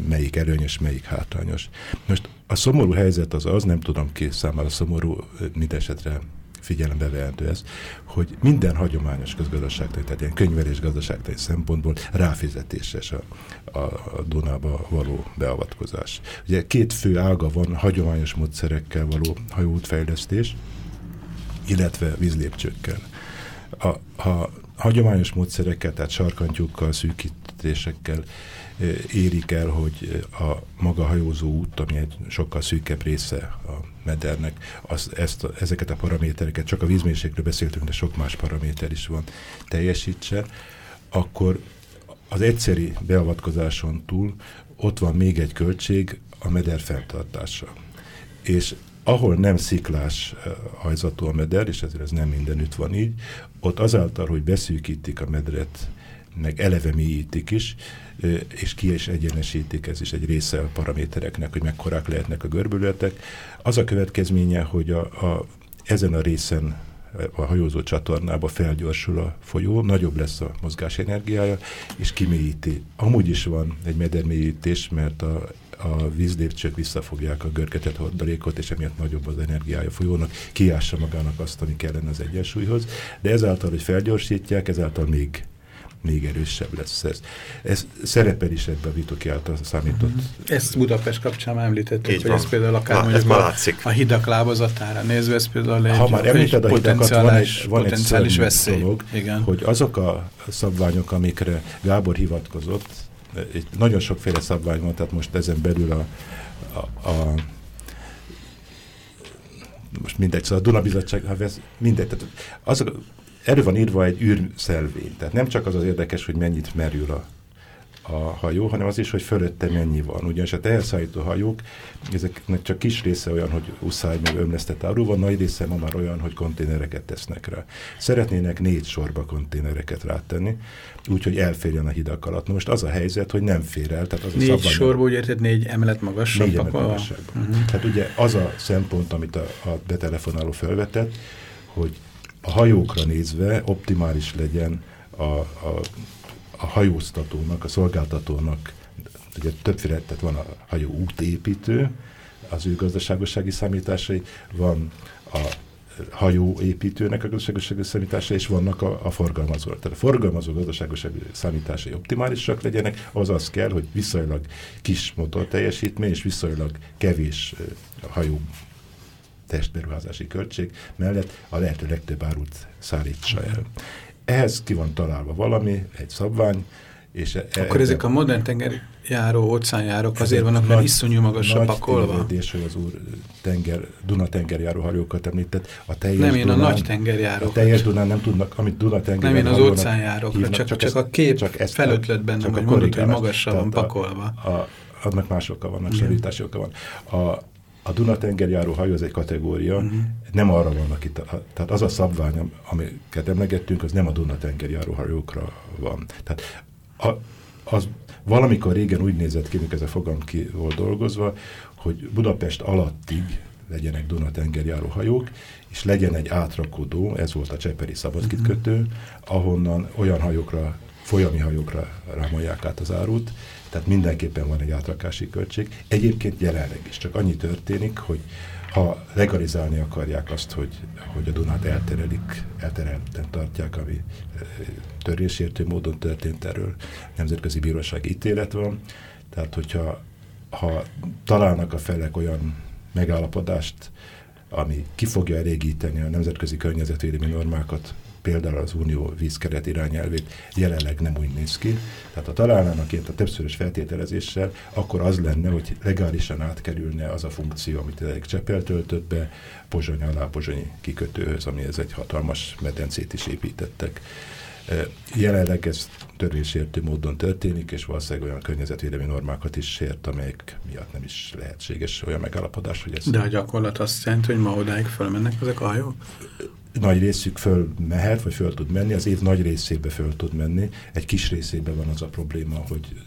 melyik előnyös, melyik hátrányos. Most a szomorú helyzet az az, nem tudom ki számára szomorú, mindesetre figyelembe vehető ez, hogy minden hagyományos közgazdaságtani, tehát ilyen könyvelés gazdaságtani szempontból ráfizetéses a, a, Dunába való beavatkozás. Ugye két fő ága van hagyományos módszerekkel való hajóútfejlesztés, illetve vízlépcsőkkel. A, a hagyományos módszerekkel, tehát sarkantyúkkal, szűkítésekkel érik el, hogy a maga hajózó út, ami egy sokkal szűkebb része a medernek, az, ezt, ezeket a paramétereket, csak a vízmérsékről beszéltünk, de sok más paraméter is van, teljesítse, akkor az egyszeri beavatkozáson túl ott van még egy költség, a meder fenntartása. És ahol nem sziklás hajzatú a meder, és ezért ez nem mindenütt van így, ott azáltal, hogy beszűkítik a medret, meg eleve mélyítik is, és ki is egyenesítik, ez is egy része a paramétereknek, hogy mekkorák lehetnek a görbületek. Az a következménye, hogy a, a, ezen a részen a hajózó csatornába felgyorsul a folyó, nagyobb lesz a mozgás energiája, és kimélyíti. Amúgy is van egy medermélyítés, mert a, a vízlépcsők visszafogják a görgetett hordalékot, és emiatt nagyobb az energiája folyónak, kiássa magának azt, ami kellene az egyensúlyhoz, de ezáltal, hogy felgyorsítják, ezáltal még még erősebb lesz ez. Ez szerepel is ebbe a Vitoki által számított. Mm -hmm. Ezt Budapest kapcsán említettük, Így hogy van. ez például akár Lá, mondjuk a, a hidak lábazatára nézve, ez például egy, ha már említed a hidakat, van egy, van egy veszély. Dolog, Igen. hogy azok a szabványok, amikre Gábor hivatkozott, egy nagyon sokféle szabvány van, tehát most ezen belül a, a, a most mindegy, szóval a Duna Bizottság, vesz, mindegy, tehát azok, erről van írva egy űrszelvény. Tehát nem csak az az érdekes, hogy mennyit merül a, a hajó, hanem az is, hogy fölötte mennyi van. Ugyanis a teherszállító hajók, ezeknek csak kis része olyan, hogy uszály, meg ömlesztett áru van, nagy része ma már olyan, hogy konténereket tesznek rá. Szeretnének négy sorba konténereket rátenni, úgyhogy elférjen a hidak alatt. Na most az a helyzet, hogy nem fér el. Tehát az négy a sorba, úgy érted, négy emelet magasra? Négy emelet magasságban. Uh -huh. Tehát ugye az a szempont, amit a, a betelefonáló felvetett, hogy a hajókra nézve optimális legyen a, a, a hajóztatónak, a szolgáltatónak, ugye többféle, tehát van a hajó útépítő, az ő gazdaságossági számításai, van a hajóépítőnek a gazdaságossági számításai, és vannak a, a forgalmazó. Tehát a forgalmazó gazdaságossági számításai optimálisak legyenek, az az kell, hogy viszonylag kis motor teljesítmény, és viszonylag kevés hajó testberuházási költség mellett a lehető legtöbb árut szállítsa el. Ehhez ki van találva valami, egy szabvány, és e, Akkor ezek a modern tengerjáró, óceánjárók azért vannak, mert iszonyú magas a pakolva? Nagy hogy az úr tenger, Duna tengerjáró hajókat említett. A teljes nem én Dunán, a nagy tengerjárókat. A teljes Dunán nem tudnak, amit Duna tengerjáró Nem én az óceánjárókat, csak, csak, csak a kép csak ezt, felötlött bennem, csak hogy mondod, hogy magasra van pakolva. A, a, annak másokkal vannak, szorítási van. A, a Dunatengerjáró hajó az egy kategória, uh mhm. -huh. nem arra vannak itt. Tehát az a szabvány, amiket emlegettünk, az nem a Dunatengerjáró hajókra van. Tehát a, az valamikor régen úgy nézett ki, mikor ez a fogalom ki volt dolgozva, hogy Budapest alattig legyenek Dunatengerjáró hajók, és legyen egy átrakodó, ez volt a Cseperi szabadkitkötő, uh mhm. -huh. ahonnan olyan hajókra, folyami hajókra rámolják át az árut, tehát mindenképpen van egy átrakási költség. Egyébként jelenleg is csak annyi történik, hogy ha legalizálni akarják azt, hogy, hogy a Dunát elterelik, elterelten tartják, ami eh, törésértő módon történt erről, nemzetközi bíróság ítélet van. Tehát, hogyha ha találnak a felek olyan megállapodást, ami ki fogja elégíteni a nemzetközi környezetvédelmi normákat, például az unió vízkeret irányelvét jelenleg nem úgy néz ki. Tehát ha találnának ilyet a többszörös feltételezéssel, akkor az lenne, hogy legálisan átkerülne az a funkció, amit egy Csepel töltött be, Pozsony alá, Pozsonyi kikötőhöz, ami ez egy hatalmas medencét is építettek Jelenleg ez törvésértő módon történik, és valószínűleg olyan környezetvédelmi normákat is sért, amelyek miatt nem is lehetséges olyan megállapodás, hogy ez... De a gyakorlat azt jelenti, hogy ma odáig fölmennek ezek a hajók? Nagy részük föl mehet, vagy föl tud menni, az év nagy részébe föl tud menni. Egy kis részében van az a probléma, hogy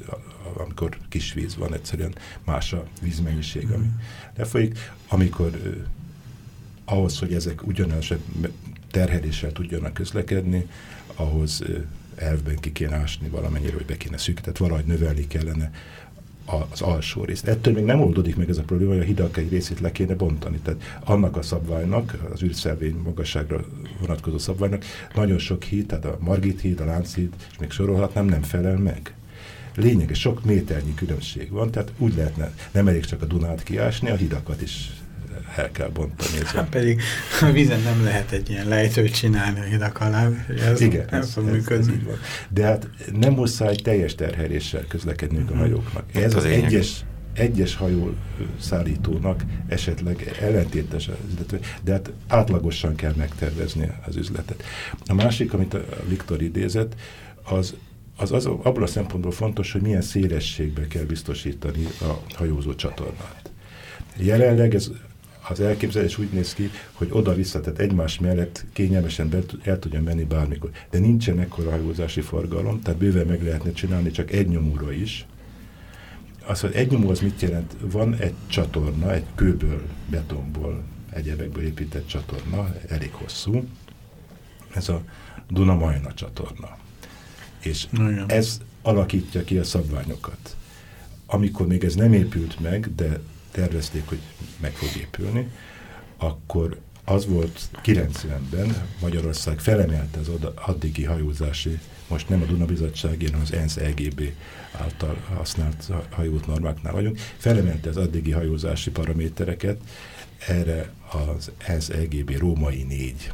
amikor kis víz van, egyszerűen más a vízmennyiség, ami mm. lefolyik. Amikor ahhoz, hogy ezek ugyanaz terheléssel tudjanak közlekedni, ahhoz elvben ki kéne ásni valamennyire, hogy be kéne szűk, tehát valahogy növelni kellene az alsó részt. Ettől még nem oldódik meg ez a probléma, hogy a hidak egy részét le kéne bontani. Tehát annak a szabványnak, az űrszelvény magasságra vonatkozó szabványnak nagyon sok híd, tehát a Margit híd, a Lánchíd, és még sorolhatnám, nem felel meg. Lényeges, sok méternyi különbség van, tehát úgy lehetne nem elég csak a Dunát kiásni, a hidakat is el kell bontani. Hát pedig a vízen nem lehet egy ilyen lejtőt csinálni a hidak alá, ez Igen, nem ez, fog ez, működni. Ez van. De hát nem muszáj teljes terheléssel közlekedniük a mhm. hajóknak. Ez az, az egyes, egyes hajó szállítónak esetleg ellentétes az üzlet, de hát átlagosan kell megtervezni az üzletet. A másik, amit a Viktor idézett, az az, az abban a szempontból fontos, hogy milyen szélességbe kell biztosítani a hajózó csatornát. Jelenleg ez az elképzelés úgy néz ki, hogy oda-vissza, tehát egymás mellett kényelmesen el tudja menni bármikor. De nincsen ekkora hajózási forgalom, tehát bőven meg lehetne csinálni csak egy nyomúra is. Az, hogy egy nyomó az mit jelent? Van egy csatorna, egy kőből, betonból, egyebekből épített csatorna, elég hosszú. Ez a Duna-Majna csatorna. És Igen. ez alakítja ki a szabványokat. Amikor még ez nem épült meg, de tervezték, hogy meg fog épülni, akkor az volt 90-ben Magyarország felemelte az addigi hajózási, most nem a Duna Bizottság, hanem az ENSZ EGB által használt hajót normáknál vagyunk, felemelte az addigi hajózási paramétereket erre az ENSZ EGB római négy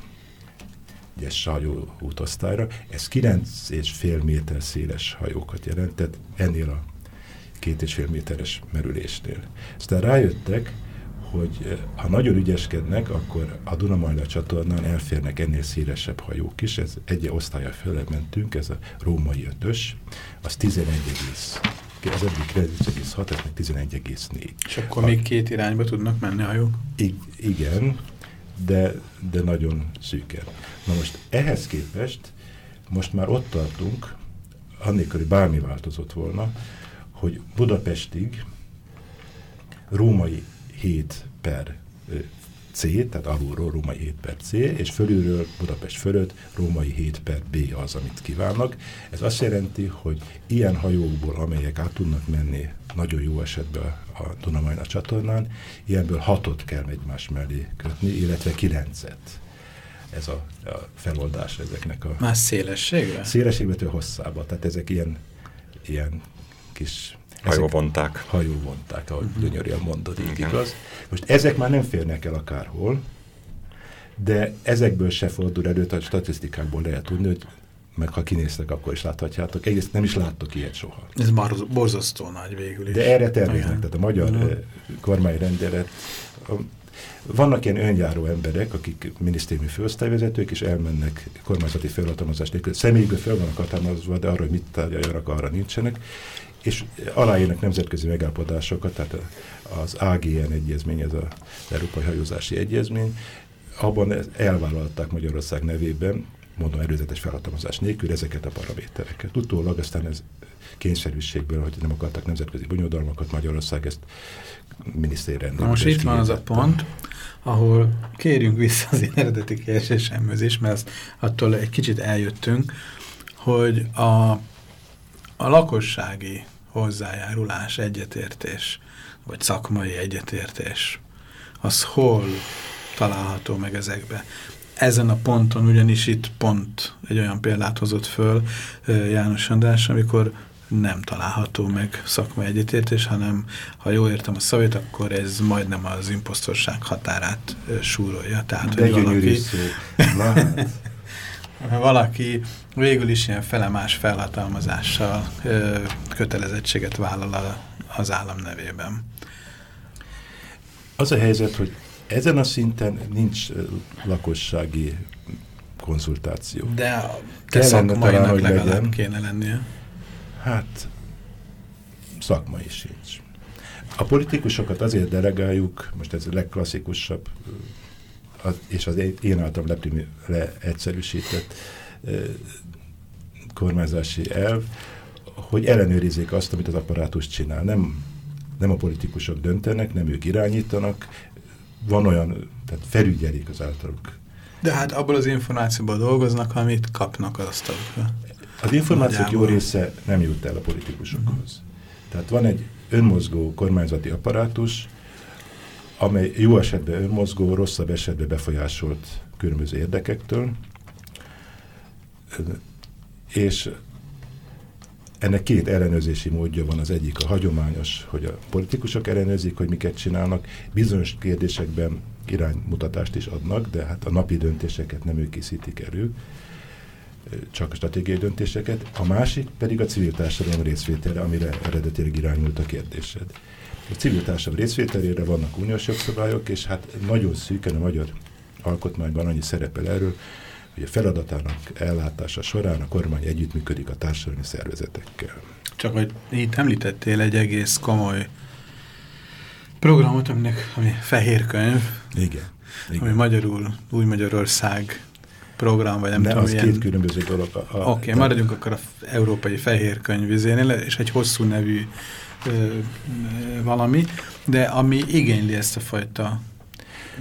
egyes hajó útosztályra. Ez 9,5 méter széles hajókat jelentett, ennél a két és fél méteres merülésnél. Aztán rájöttek, hogy eh, ha nagyon ügyeskednek, akkor a Dunamajla csatornán elférnek ennél szélesebb hajók is, ez egy osztálya fölé mentünk, ez a római ötös, az 11, az eddig 9,6, ez meg 11,4. És akkor a, még két irányba tudnak menni hajók? Igen, de, de nagyon szűken. Na most ehhez képest most már ott tartunk, annélkül, hogy bármi változott volna, hogy Budapestig római 7 per C, tehát alulról római 7 per C, és fölülről Budapest fölött római 7 per B az, amit kívánnak. Ez azt jelenti, hogy ilyen hajókból, amelyek át tudnak menni nagyon jó esetben a Dunamajna csatornán, ilyenből hatot kell egymás mellé kötni, illetve kilencet. Ez a, a feloldás ezeknek a... Más szélességre? Szélességbe, hosszába. Tehát ezek ilyen, ilyen kis hajóvonták. Hajóvonták, ahogy mhm. gyönyörűen mondod, így igaz. Most ezek már nem férnek el akárhol, de ezekből se fordul elő, a statisztikákból lehet tudni, hogy meg ha kinéztek, akkor is láthatjátok. Egyrészt nem is láttok ilyet soha. Ez már borzasztó nagy végül is. De erre terveznek, tehát a magyar uh mhm. -huh. kormányrendelet, vannak ilyen önjáró emberek, akik minisztériumi főosztályvezetők, és elmennek kormányzati felhatalmazást nélkül. Személyükből fel vannak hatalmazva, de arra, hogy mit tárgyaljanak, arra nincsenek és aláírnak nemzetközi megállapodásokat, tehát az AGN egyezmény, ez az Európai Hajózási Egyezmény, abban elvállalták Magyarország nevében, mondom előzetes felhatalmazás nélkül ezeket a paramétereket. Utólag aztán ez kényszerűségből, hogy nem akartak nemzetközi bonyodalmakat, Magyarország ezt minisztérrendben. Na most itt van az a pont, ahol kérjünk vissza az én eredeti kérdésemhez is, mert attól egy kicsit eljöttünk, hogy a, a lakossági hozzájárulás, egyetértés, vagy szakmai egyetértés, az hol található meg ezekbe. Ezen a ponton ugyanis itt pont egy olyan példát hozott föl János András, amikor nem található meg szakmai egyetértés, hanem ha jól értem a szavét, akkor ez majdnem az imposztorság határát súrolja. Tehát, De hogy valaki, valaki végül is ilyen felemás felhatalmazással ö, kötelezettséget vállal a, az állam nevében. Az a helyzet, hogy ezen a szinten nincs lakossági konzultáció. De te szakmainak legalább legyen. kéne lennie. Hát szakmai sincs. A politikusokat azért delegáljuk, most ez a legklasszikusabb, és az én általam leegyszerűsített kormányzási elv, hogy ellenőrizzék azt, amit az apparátus csinál. Nem, nem a politikusok döntenek, nem ők irányítanak, van olyan, tehát felügyelik az általuk. De hát abból az információból dolgoznak, amit kapnak az asztalukra. Az információk jó része nem jut el a politikusokhoz. Uh -huh. Tehát van egy önmozgó kormányzati apparátus, amely jó esetben önmozgó, rosszabb esetben befolyásolt különböző érdekektől, és ennek két ellenőrzési módja van. Az egyik a hagyományos, hogy a politikusok ellenőrzik, hogy miket csinálnak. Bizonyos kérdésekben iránymutatást is adnak, de hát a napi döntéseket nem ők készítik elő, csak a stratégiai döntéseket. A másik pedig a civil társadalom részvétele, amire eredetileg irányult a kérdésed. A civil társadalom részvételére vannak uniós jogszabályok, és hát nagyon szűken a magyar alkotmányban annyi szerepel erről, hogy a feladatának ellátása során a kormány együttműködik a társadalmi szervezetekkel. Csak hogy itt említettél egy egész komoly programot, aminek, ami fehér könyv. Igen. igen. Ami magyarul Új Magyarország program, vagy nem ne, tudom, az ilyen... két különböző dolog. Oké, okay, maradjunk akkor a európai fehér könyvizénél, és egy hosszú nevű ö, ö, valami, de ami igényli ezt a fajta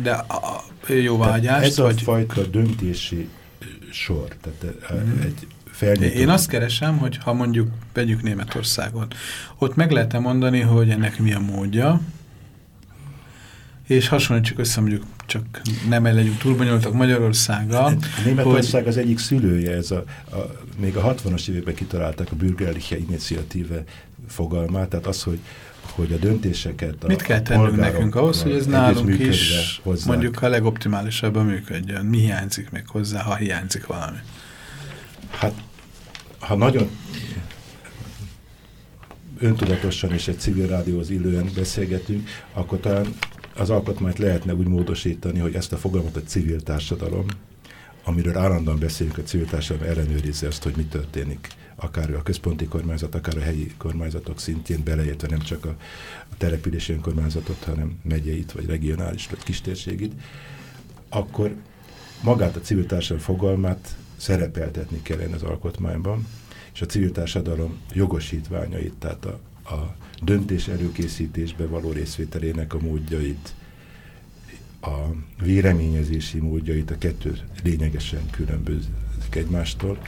de a, a jóvágyást. Ez vagy... a fajta döntési sor. Tehát mm. egy felnyitó. Én azt keresem, hogy ha mondjuk vegyük Németországot, ott meg lehet -e mondani, hogy ennek mi a módja, és hasonlítsuk össze mondjuk csak nem legyünk túlbonyolultak Magyarországgal. A Németország hogy... az egyik szülője, ez a, a, még a 60-as években kitalálták a Bürgerliche Initiatíve fogalmát, tehát az, hogy hogy a döntéseket a Mit kell tennünk nekünk ahhoz, hogy ez nálunk is hozzák. mondjuk a legoptimálisabban működjön? Mi hiányzik még hozzá, ha hiányzik valami? Hát, ha nagyon öntudatosan és egy civil rádióhoz illően beszélgetünk, akkor talán az alkotmányt lehetne úgy módosítani, hogy ezt a fogalmat a civil társadalom, amiről állandóan beszélünk, a civil társadalom ellenőrizze azt, hogy mi történik akár a központi kormányzat, akár a helyi kormányzatok szintjén beleértve nem csak a, a települési önkormányzatot, hanem megyeit, vagy regionális, vagy kistérségit, akkor magát a civil társadalom fogalmát szerepeltetni kellene az alkotmányban, és a civil társadalom jogosítványait, tehát a, a döntés előkészítésbe való részvételének a módjait, a véleményezési módjait, a kettő lényegesen különbözik egymástól,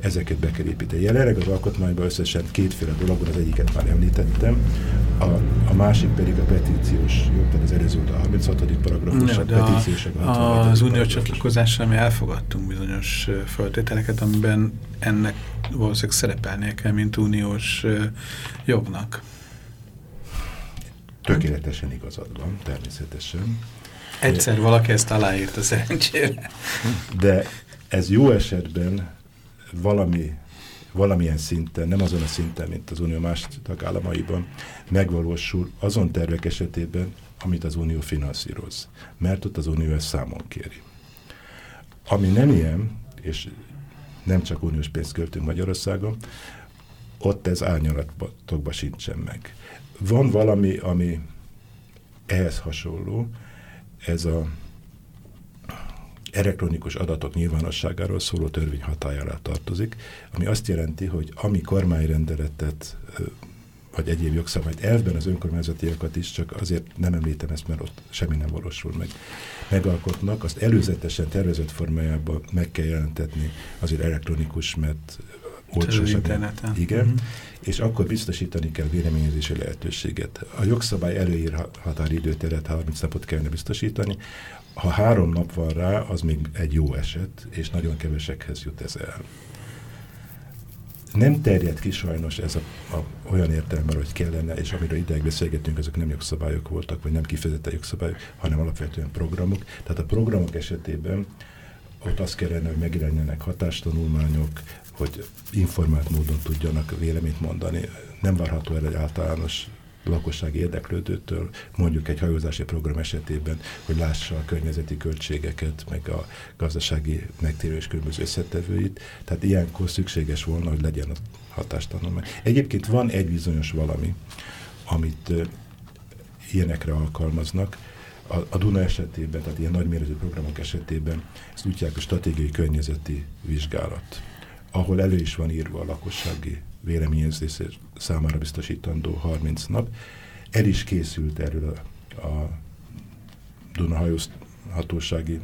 ezeket be kell építeni. Jelenleg az alkotmányban összesen kétféle dolog az egyiket már említettem, a, a másik pedig a petíciós jog, tehát az előző a 36. paragrafus, a petíciós a, a, Az unió csatlakozásra mi elfogadtunk bizonyos feltételeket, amiben ennek valószínűleg szerepelnie kell, mint uniós jognak. Tökéletesen igazad van, természetesen. Egyszer valaki ezt aláírta szerencsére. De ez jó esetben valami, valamilyen szinten, nem azon a szinten, mint az Unió más tagállamaiban, megvalósul azon tervek esetében, amit az Unió finanszíroz. Mert ott az Unió ezt számon kéri. Ami nem ilyen, és nem csak uniós pénzt költünk Magyarországon, ott ez árnyalatokban sincsen meg. Van valami, ami ehhez hasonló, ez a elektronikus adatok nyilvánosságáról szóló törvény hatájára tartozik, ami azt jelenti, hogy ami kormányrendeletet vagy egyéb jogszabályt, elvben az önkormányzatiakat is, csak azért nem említem ezt, mert ott semmi nem valósul meg. Megalkotnak, azt előzetesen tervezett formájában meg kell jelentetni, azért elektronikus, mert olcsó interneten. Igen, mm -hmm. és akkor biztosítani kell véleményezési lehetőséget. A jogszabály előír határidőteret 30 napot kellene biztosítani, ha három nap van rá, az még egy jó eset, és nagyon kevesekhez jut ez el. Nem terjed ki sajnos ez a, a, olyan értelemben, hogy kellene, és amiről ideig beszélgetünk, azok nem jogszabályok voltak, vagy nem kifejezetten jogszabályok, hanem alapvetően programok. Tehát a programok esetében ott azt kellene, hogy megjelenjenek hatástanulmányok, hogy informált módon tudjanak véleményt mondani. Nem várható el egy általános lakossági érdeklődőtől, mondjuk egy hajózási program esetében, hogy lássa a környezeti költségeket, meg a gazdasági megtérülés különböző összetevőit. Tehát ilyenkor szükséges volna, hogy legyen a hatástanulmány. Egyébként van egy bizonyos valami, amit ilyenekre alkalmaznak, a, a Duna esetében, tehát ilyen nagyméretű programok esetében ezt úgy a stratégiai környezeti vizsgálat, ahol elő is van írva a lakossági véleményezés számára biztosítandó 30 nap. El is készült erről a, a Duna hatósági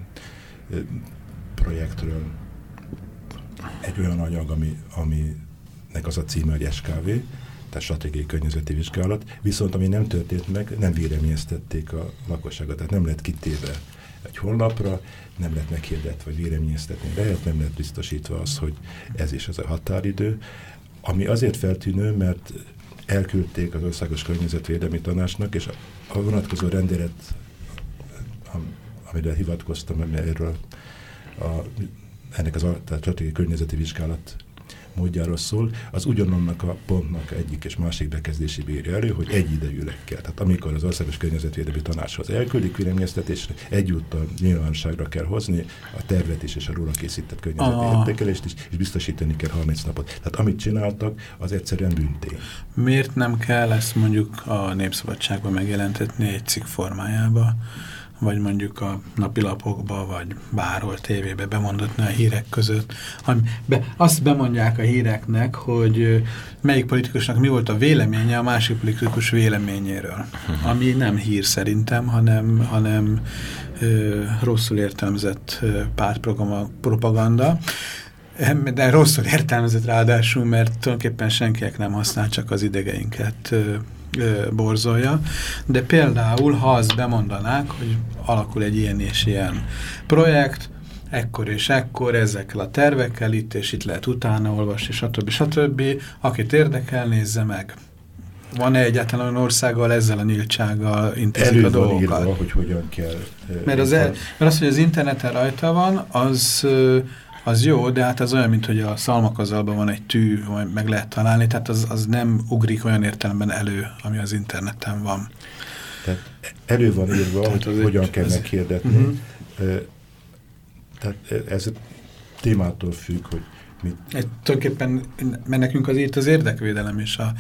projektről egy olyan anyag, ami, aminek az a címe, hogy SKV, tehát stratégiai környezeti vizsgálat, viszont ami nem történt meg, nem véleményeztették a lakosságot, tehát nem lett kitéve egy honlapra, nem lett meghirdetve, vagy véleményeztetni lehet, nem lett biztosítva az, hogy ez is az a határidő, ami azért feltűnő, mert elküldték az Országos Környezetvédelmi Tanácsnak, és a vonatkozó rendelet, amire hivatkoztam, erről a, ennek az a, stratégiai környezeti vizsgálat módjáról szól, az ugyanannak a pontnak egyik és másik bekezdési bírja elő, hogy egyidejűleg kell. Tehát amikor az Országos Környezetvédelmi Tanácshoz elküldik véleményeztetésre, egyúttal nyilvánosságra kell hozni a tervet is és a róla készített környezeti ah. értékelést is, és biztosítani kell 30 napot. Tehát amit csináltak, az egyszerűen büntény. Miért nem kell ezt mondjuk a Népszabadságban megjelentetni egy cikk formájába? Vagy mondjuk a napilapokba, vagy bárhol tévébe bemondatni a hírek között. Be, azt bemondják a híreknek, hogy melyik politikusnak mi volt a véleménye a másik politikus véleményéről. Uh-huh. Ami nem hír szerintem, hanem, hanem ö, rosszul értelmezett pártpropaganda. De rosszul értelmezett ráadásul, mert tulajdonképpen senkinek nem használ, csak az idegeinket borzolja, de például, ha azt bemondanák, hogy alakul egy ilyen és ilyen projekt, ekkor és ekkor, ezekkel a tervekkel itt és itt lehet utána olvasni, stb. stb. Akit érdekel, nézze meg. Van-e egyáltalán olyan országgal ezzel a nyíltsággal intézik a dolgokat? Írva, hogy hogyan kell. Mert az, el, mert az, hogy az interneten rajta van, az az jó, de hát az olyan, mint hogy a szalmakazalban van egy tű, vagy meg lehet találni, tehát az, az nem ugrik olyan értelemben elő, ami az interneten van. Tehát elő van írva, tehát hogy hogyan egy, kell ez, meghirdetni. Uh mhm. -huh. Tehát ez témától függ, hogy mit... Egy, tulajdonképpen, mert nekünk az itt az érdekvédelem, és a,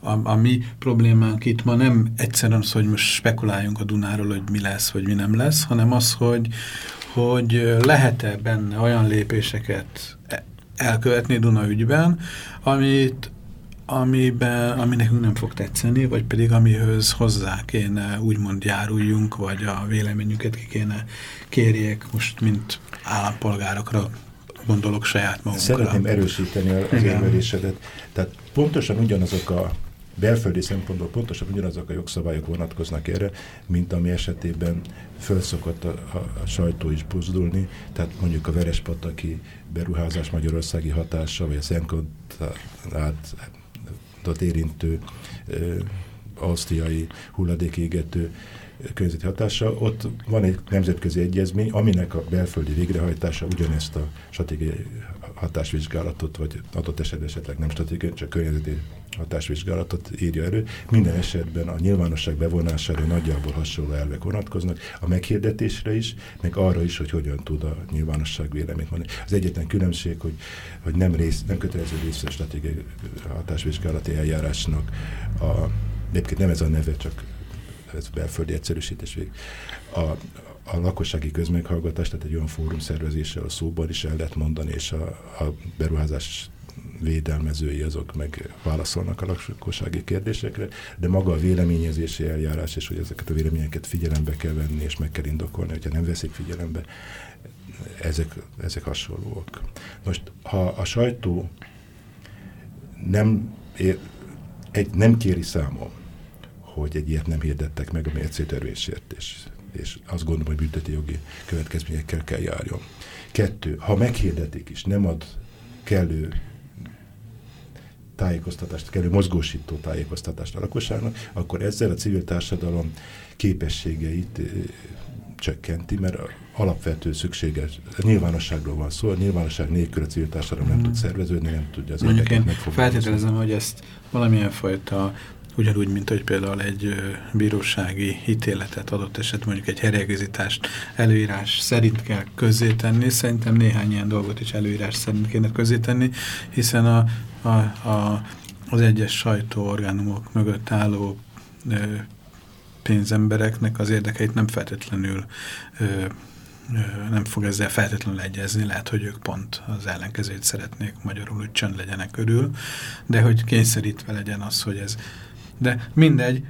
a, a mi problémánk itt ma nem egyszerűen az, hogy most spekuláljunk a Dunáról, hogy mi lesz, vagy mi nem lesz, hanem az, hogy, hogy lehet-e benne olyan lépéseket elkövetni Duna ügyben, amit, amiben, ami nekünk nem fog tetszeni, vagy pedig amihöz hozzá kéne úgymond járuljunk, vagy a véleményünket ki kéne kérjék most, mint állampolgárokra gondolok saját magunkra. Szeretném erősíteni az érvelésedet. Tehát pontosan ugyanazok a belföldi szempontból pontosan ugyanazok a jogszabályok vonatkoznak erre, mint ami esetében felszokott a, a, a sajtó is buzdulni, tehát mondjuk a Verespataki beruházás magyarországi hatása, vagy a Szentkodát érintő e, ausztriai hulladékégető környezeti hatása, ott van egy nemzetközi egyezmény, aminek a belföldi végrehajtása ugyanezt a stratégiai hatásvizsgálatot, vagy adott esetben esetleg nem stratégiai, csak környezeti hatásvizsgálatot írja elő. Minden esetben a nyilvánosság bevonására nagyjából hasonló elvek vonatkoznak, a meghirdetésre is, meg arra is, hogy hogyan tud a nyilvánosság véleményt mondani. Az egyetlen különbség, hogy, hogy nem, rész, nem kötelező része a stratégiai hatásvizsgálati eljárásnak a, egyébként nem ez a neve, csak ez belföldi egyszerűsítés vég. A, a lakossági közmeghallgatás, tehát egy olyan fórum szervezéssel a szóban is el lehet mondani, és a, a beruházás védelmezői azok meg válaszolnak a lakossági kérdésekre, de maga a véleményezési eljárás, és hogy ezeket a véleményeket figyelembe kell venni, és meg kell indokolni, hogyha nem veszik figyelembe, ezek, ezek hasonlóak. Most, ha a sajtó nem, ér, egy, nem kéri számom, hogy egy ilyet nem hirdettek meg, ami egyszerűtörvésértés, és azt gondolom, hogy bünteti jogi következményekkel kell járjon. Kettő, ha meghirdetik is, nem ad kellő tájékoztatást, kellő mozgósító tájékoztatást a lakosságnak, akkor ezzel a civil társadalom képességeit csökkenti, mert alapvető szükséges, nyilvánosságról van szó, a nyilvánosság nélkül a civil társadalom nem tud szerveződni, nem tudja az Mondjuk én feltételezem, hogy ezt valamilyen fajta ugyanúgy, mint hogy például egy bírósági hitéletet adott eset, mondjuk egy herjegőzítást előírás szerint kell közzétenni, szerintem néhány ilyen dolgot is előírás szerint kéne közzétenni, hiszen a, a, a, az egyes sajtóorgánumok mögött álló ö, pénzembereknek az érdekeit nem feltétlenül ö, nem fog ezzel feltétlenül egyezni, lehet, hogy ők pont az ellenkezőt szeretnék, magyarul, hogy csönd legyenek körül, de hogy kényszerítve legyen az, hogy ez... De mindegy,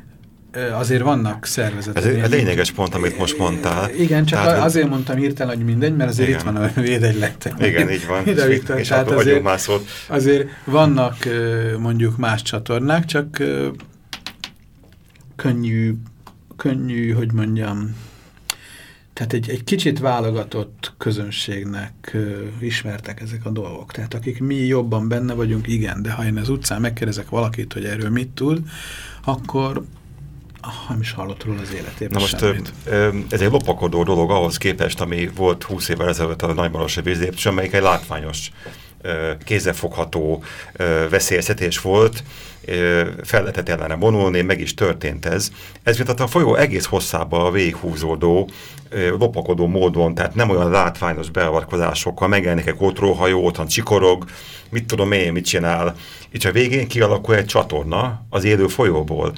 azért vannak szervezetek. Ez egy lényeges pont, amit most mondtál. Igen, csak Tehát, azért mondtam hirtelen, hogy mindegy, mert azért igen. itt van a védegylettek. Igen, így van. Ide, Viktor, és tehát azért, már szót. azért vannak mondjuk más csatornák, csak könnyű, könnyű, hogy mondjam, tehát egy, egy kicsit válogatott közönségnek uh, ismertek ezek a dolgok. Tehát akik mi jobban benne vagyunk, igen, de ha én az utcán megkérdezek valakit, hogy erről mit tud, akkor ah, nem is hallott róla az életében Na most semmit. ez egy lopakodó dolog ahhoz képest, ami volt 20 évvel ezelőtt a Nagymarosi vízlépcső, amelyik egy látványos, kézefogható veszélyeztetés volt, fel lehetett ellene vonulni, meg is történt ez. Ez viszont a folyó egész hosszába a végighúzódó, lopakodó módon, tehát nem olyan látványos beavatkozásokkal, megjelenik egy kótróhajó, ottan csikorog, mit tudom én, mit csinál. És a végén kialakul egy csatorna az élő folyóból.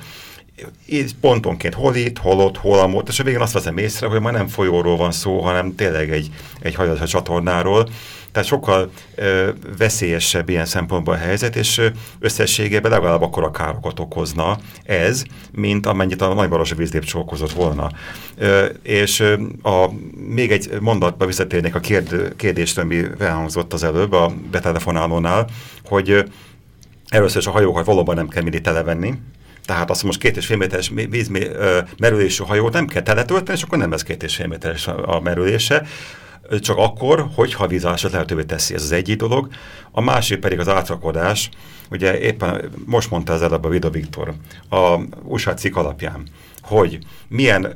Így pontonként hol itt, hol ott, hol amott, és a végén azt veszem észre, hogy ma nem folyóról van szó, hanem tényleg egy, egy hajós csatornáról, tehát sokkal ö, veszélyesebb ilyen szempontból a helyzet, és összességében legalább akkor a károkat okozna ez, mint amennyit a nagybarosi vízlépcső okozott volna. Ö, és a, még egy mondatba visszatérnék a kérd, kérdést, ami elhangzott az előbb a betelefonálónál, hogy először is a hajókat valóban nem kell mindig televenni, tehát azt most két és fél méteres víz merülésű hajót nem kell teletölteni, és akkor nem lesz két és fél méteres a, merülése csak akkor, hogyha a vízállását lehetővé teszi. Ez az egyik dolog. A másik pedig az átrakodás. Ugye éppen most mondta az előbb a Vida Viktor a USA cikk alapján, hogy milyen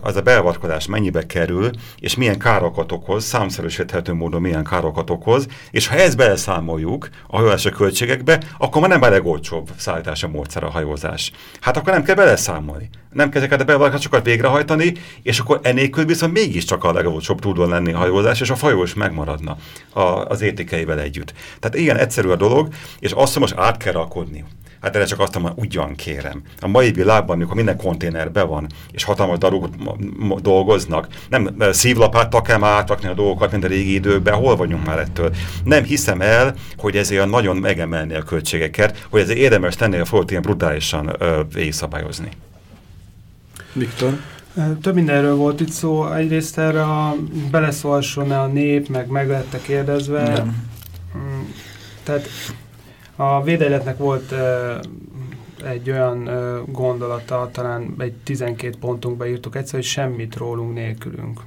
az a beavatkozás mennyibe kerül, és milyen károkat okoz, számszerűsíthető módon milyen károkat okoz, és ha ezt beleszámoljuk a hajózási költségekbe, akkor már nem a legolcsóbb szállítási módszer a hajózás. Hát akkor nem kell beleszámolni. Nem kell ezeket a beavatkozásokat végrehajtani, és akkor enélkül viszont mégiscsak a legolcsóbb tudon lenni a hajózás, és a hajó is megmaradna a, az értékeivel együtt. Tehát ilyen egyszerű a dolog, és azt, hogy most át kell rakodni Hát erre csak azt mondom, ugyan kérem. A mai világban, amikor minden konténer be van, és hatalmas daruk dolgoznak, nem szívlapáttal kell már átrakni a dolgokat, mint a régi időkben, hol vagyunk már ettől. Nem hiszem el, hogy ezért nagyon megemelni a költségeket, hogy ezért érdemes tenni a folyót ilyen brutálisan végigszabályozni. Viktor? Több mindenről volt itt szó. Egyrészt erre a beleszólson a nép, meg meg lette kérdezve. Nem. Mm, tehát a védeletnek volt egy olyan gondolata, talán egy 12 pontunkba írtuk egyszer, hogy semmit rólunk nélkülünk.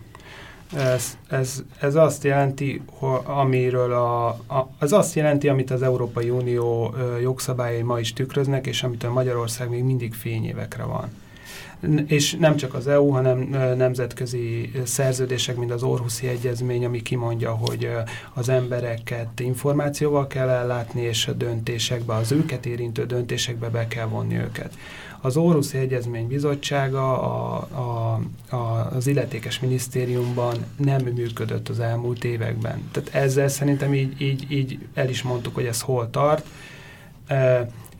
Ez, ez, ez azt jelenti, amiről a, a, ez azt jelenti, amit az Európai Unió jogszabályai ma is tükröznek, és amit a Magyarország még mindig fényévekre van és nem csak az EU, hanem nemzetközi szerződések, mint az Orhuszi Egyezmény, ami kimondja, hogy az embereket információval kell ellátni, és a döntésekbe, az őket érintő döntésekbe be kell vonni őket. Az Orhuszi Egyezmény Bizottsága a, a, a, az illetékes minisztériumban nem működött az elmúlt években. Tehát ezzel szerintem így, így, így el is mondtuk, hogy ez hol tart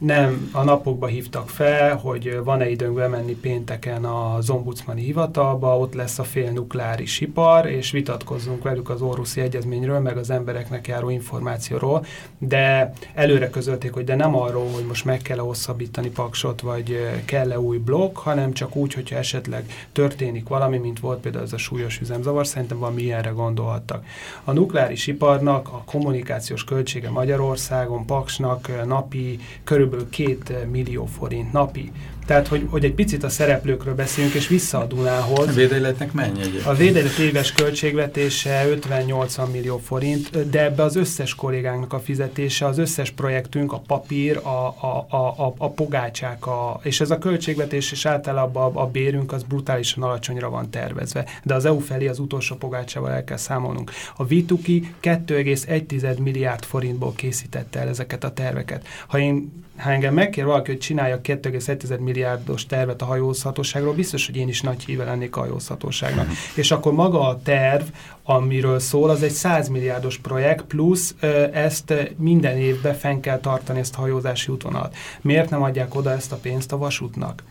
nem a napokba hívtak fel, hogy van-e időnk bemenni pénteken az ombudsmani hivatalba, ott lesz a fél nukleáris ipar, és vitatkozzunk velük az Orruszi Egyezményről, meg az embereknek járó információról, de előre közölték, hogy de nem arról, hogy most meg kell -e hosszabbítani paksot, vagy kell-e új blokk, hanem csak úgy, hogyha esetleg történik valami, mint volt például ez a súlyos üzemzavar, szerintem valami ilyenre gondolhattak. A nukleáris iparnak a kommunikációs költsége Magyarországon, paksnak napi körülbelül kb. 2 millió forint napi. Tehát, hogy, hogy egy picit a szereplőkről beszéljünk, és vissza a Dunához. A védeletnek mennyi egyébként? A védelet éves költségvetése 50-80 millió forint, de ebbe az összes kollégánknak a fizetése, az összes projektünk, a papír, a, a, a, a, a pogácsák, a, és ez a költségvetés és általában a, a bérünk az brutálisan alacsonyra van tervezve. De az EU felé az utolsó pogácsával el kell számolnunk. A Vituki 2,1 milliárd forintból készítette el ezeket a terveket. Ha én ha engem megkér valaki, hogy csinálja 2,1 milliárdos tervet a hajózhatóságról, biztos, hogy én is nagy híve lennék a hajózhatóságnak. Mhm. És akkor maga a terv, amiről szól, az egy 100 milliárdos projekt, plusz ezt minden évben fenn kell tartani ezt a hajózási útvonalat. Miért nem adják oda ezt a pénzt a vasútnak?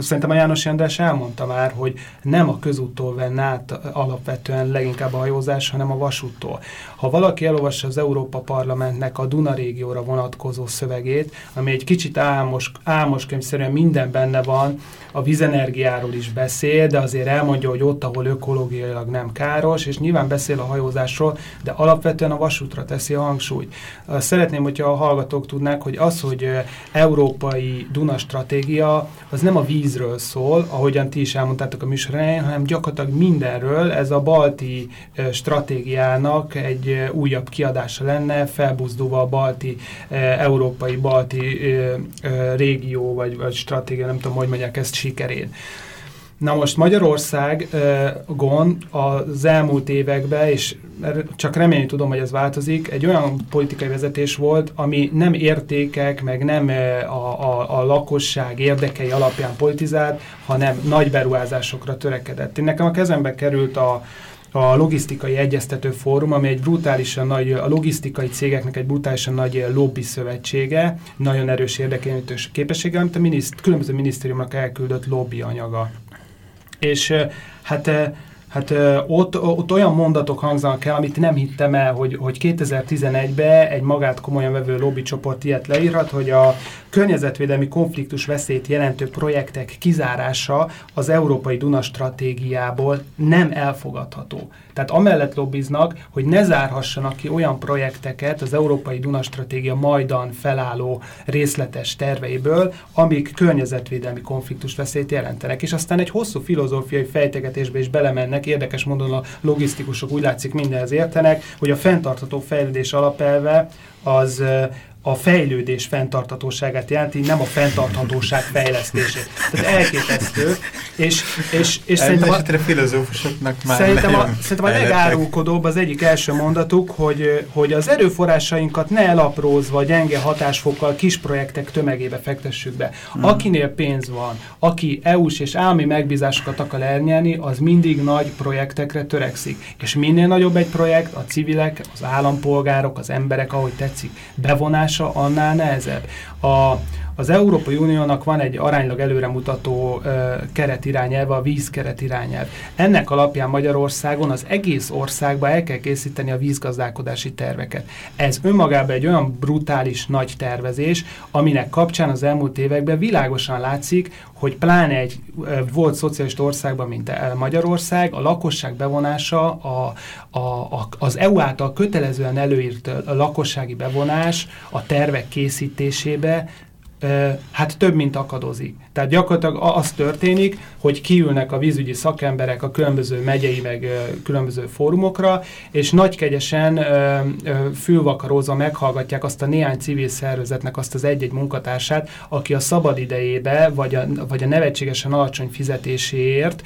Szerintem a János András elmondta már, hogy nem a közúttól venne át alapvetően leginkább a hajózás, hanem a vasúttól. Ha valaki elolvassa az Európa Parlamentnek a Duna régióra vonatkozó szövegét, ami egy kicsit álmos, álmos könyvszerűen minden benne van, a vízenergiáról is beszél, de azért elmondja, hogy ott, ahol ökológiailag nem káros, és nyilván beszél a hajózásról, de alapvetően a vasútra teszi a hangsúlyt. Szeretném, hogyha a hallgatók tudnák, hogy az, hogy európai Duna stratégia, az nem a vízről szól, ahogyan ti is elmondtátok a műsor hanem gyakorlatilag mindenről. Ez a balti stratégiának egy újabb kiadása lenne, felbuzdulva a balti, európai balti régió, vagy, vagy stratégia, nem tudom, hogy mondják ezt sikerén. Na most Magyarországon az elmúlt években, és csak remélni tudom, hogy ez változik, egy olyan politikai vezetés volt, ami nem értékek, meg nem a, a, a lakosság érdekei alapján politizált, hanem nagy beruházásokra törekedett. Én nekem a kezembe került a, a logisztikai egyeztető fórum, ami egy brutálisan nagy, a logisztikai cégeknek egy brutálisan nagy lobby szövetsége, nagyon erős érdekelőtős képessége, amit a miniszt, különböző minisztériumnak elküldött lobby anyaga. És hát Hát ott, ott olyan mondatok hangzanak el, amit nem hittem el, hogy, hogy 2011-ben egy magát komolyan vevő lobbycsoport ilyet leírhat, hogy a környezetvédelmi konfliktus veszélyt jelentő projektek kizárása az Európai Duna stratégiából nem elfogadható. Tehát amellett lobbiznak, hogy ne zárhassanak ki olyan projekteket az Európai Duna stratégia majdan felálló részletes terveiből, amik környezetvédelmi konfliktus veszélyt jelentenek. És aztán egy hosszú filozófiai fejtegetésbe is belemennek, érdekes módon a logisztikusok úgy látszik mindenhez értenek, hogy a fenntartható fejlődés alapelve az a fejlődés fenntarthatóságát jelenti, nem a fenntarthatóság fejlesztését. Tehát elképesztő, és, és, és szerintem a, filozófusoknak már szerintem a, szerintem a legárulkodóbb az egyik első mondatuk, hogy, hogy az erőforrásainkat ne elaprózva, gyenge hatásfokkal kis projektek tömegébe fektessük be. Hmm. Akinél pénz van, aki EU-s és állami megbízásokat akar elnyerni, az mindig nagy projektekre törekszik. És minél nagyobb egy projekt, a civilek, az állampolgárok, az emberek, ahogy tetszik, bevonás megoldása annál nehezebb. A, az Európai Uniónak van egy aránylag előremutató ö, keretirányelve, a vízkeretirányelv. Ennek alapján Magyarországon az egész országba el kell készíteni a vízgazdálkodási terveket. Ez önmagában egy olyan brutális nagy tervezés, aminek kapcsán az elmúlt években világosan látszik, hogy pláne egy volt szocialista országban, mint Magyarország, a lakosság bevonása, a, a, a, az EU által kötelezően előírt lakossági bevonás a tervek készítésébe hát több, mint akadozik. Tehát gyakorlatilag az történik, hogy kiülnek a vízügyi szakemberek a különböző megyei, meg különböző fórumokra, és nagykegyesen fülvakarózva meghallgatják azt a néhány civil szervezetnek azt az egy-egy munkatársát, aki a szabad idejébe, vagy a, vagy a nevetségesen alacsony fizetéséért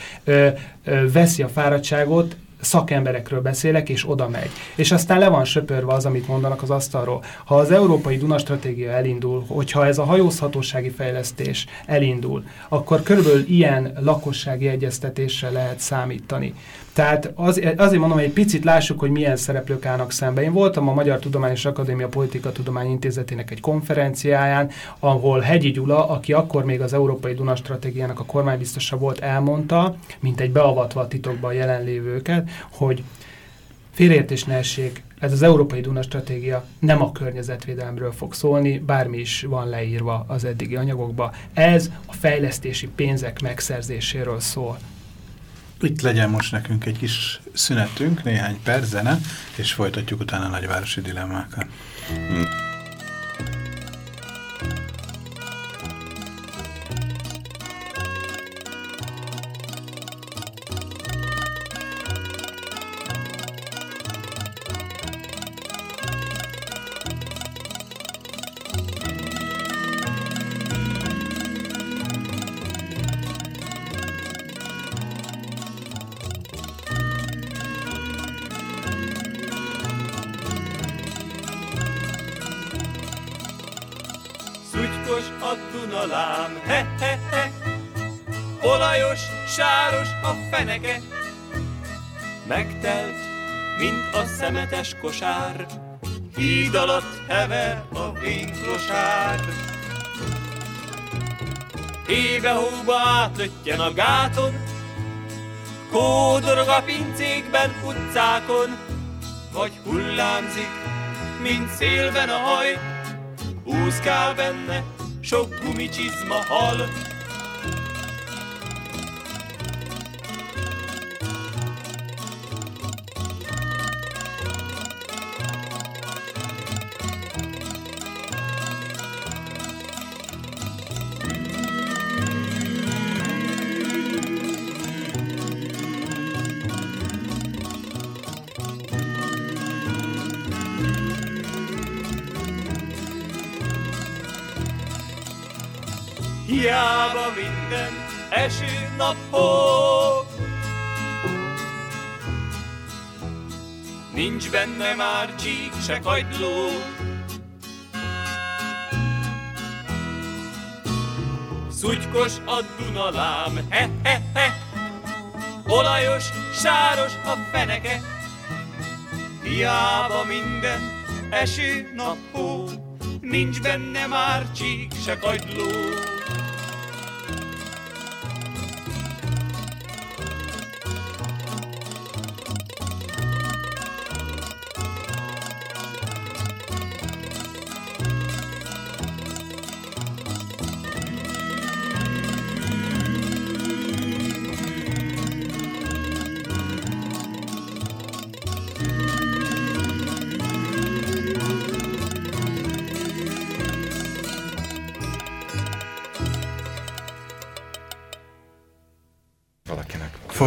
veszi a fáradtságot szakemberekről beszélek, és oda megy. És aztán le van söpörve az, amit mondanak az asztalról. Ha az európai Duna stratégia elindul, hogyha ez a hajózhatósági fejlesztés elindul, akkor körülbelül ilyen lakossági egyeztetésre lehet számítani. Tehát az, azért mondom, hogy egy picit lássuk, hogy milyen szereplők állnak szembe. Én voltam a Magyar Tudományos Akadémia Politika Tudomány Intézetének egy konferenciáján, ahol Hegyi Gyula, aki akkor még az Európai Duna Stratégiának a kormánybiztosa volt, elmondta, mint egy beavatva a titokban jelenlévőket, hogy félreértés ne essék, ez az Európai Duna Stratégia nem a környezetvédelemről fog szólni, bármi is van leírva az eddigi anyagokba. Ez a fejlesztési pénzek megszerzéséről szól. Itt legyen most nekünk egy kis szünetünk, néhány perc zene, és folytatjuk utána a nagyvárosi dilemmákat. Hmm. Sáros a feneke, megtelt, mint a szemetes kosár, híd alatt hever a vinklosár. Éve-hóba átlöttyen a gáton, Kódorog a pincékben, utcákon, vagy hullámzik, mint szélben a haj, úszkál benne, sok gumicsizma hal. Benne már csík, se kagyló. Szutykos a Dunalám, he, he, he. Olajos, sáros a feneke. Hiába minden eső nap hó. Nincs benne már csík, se kagyló.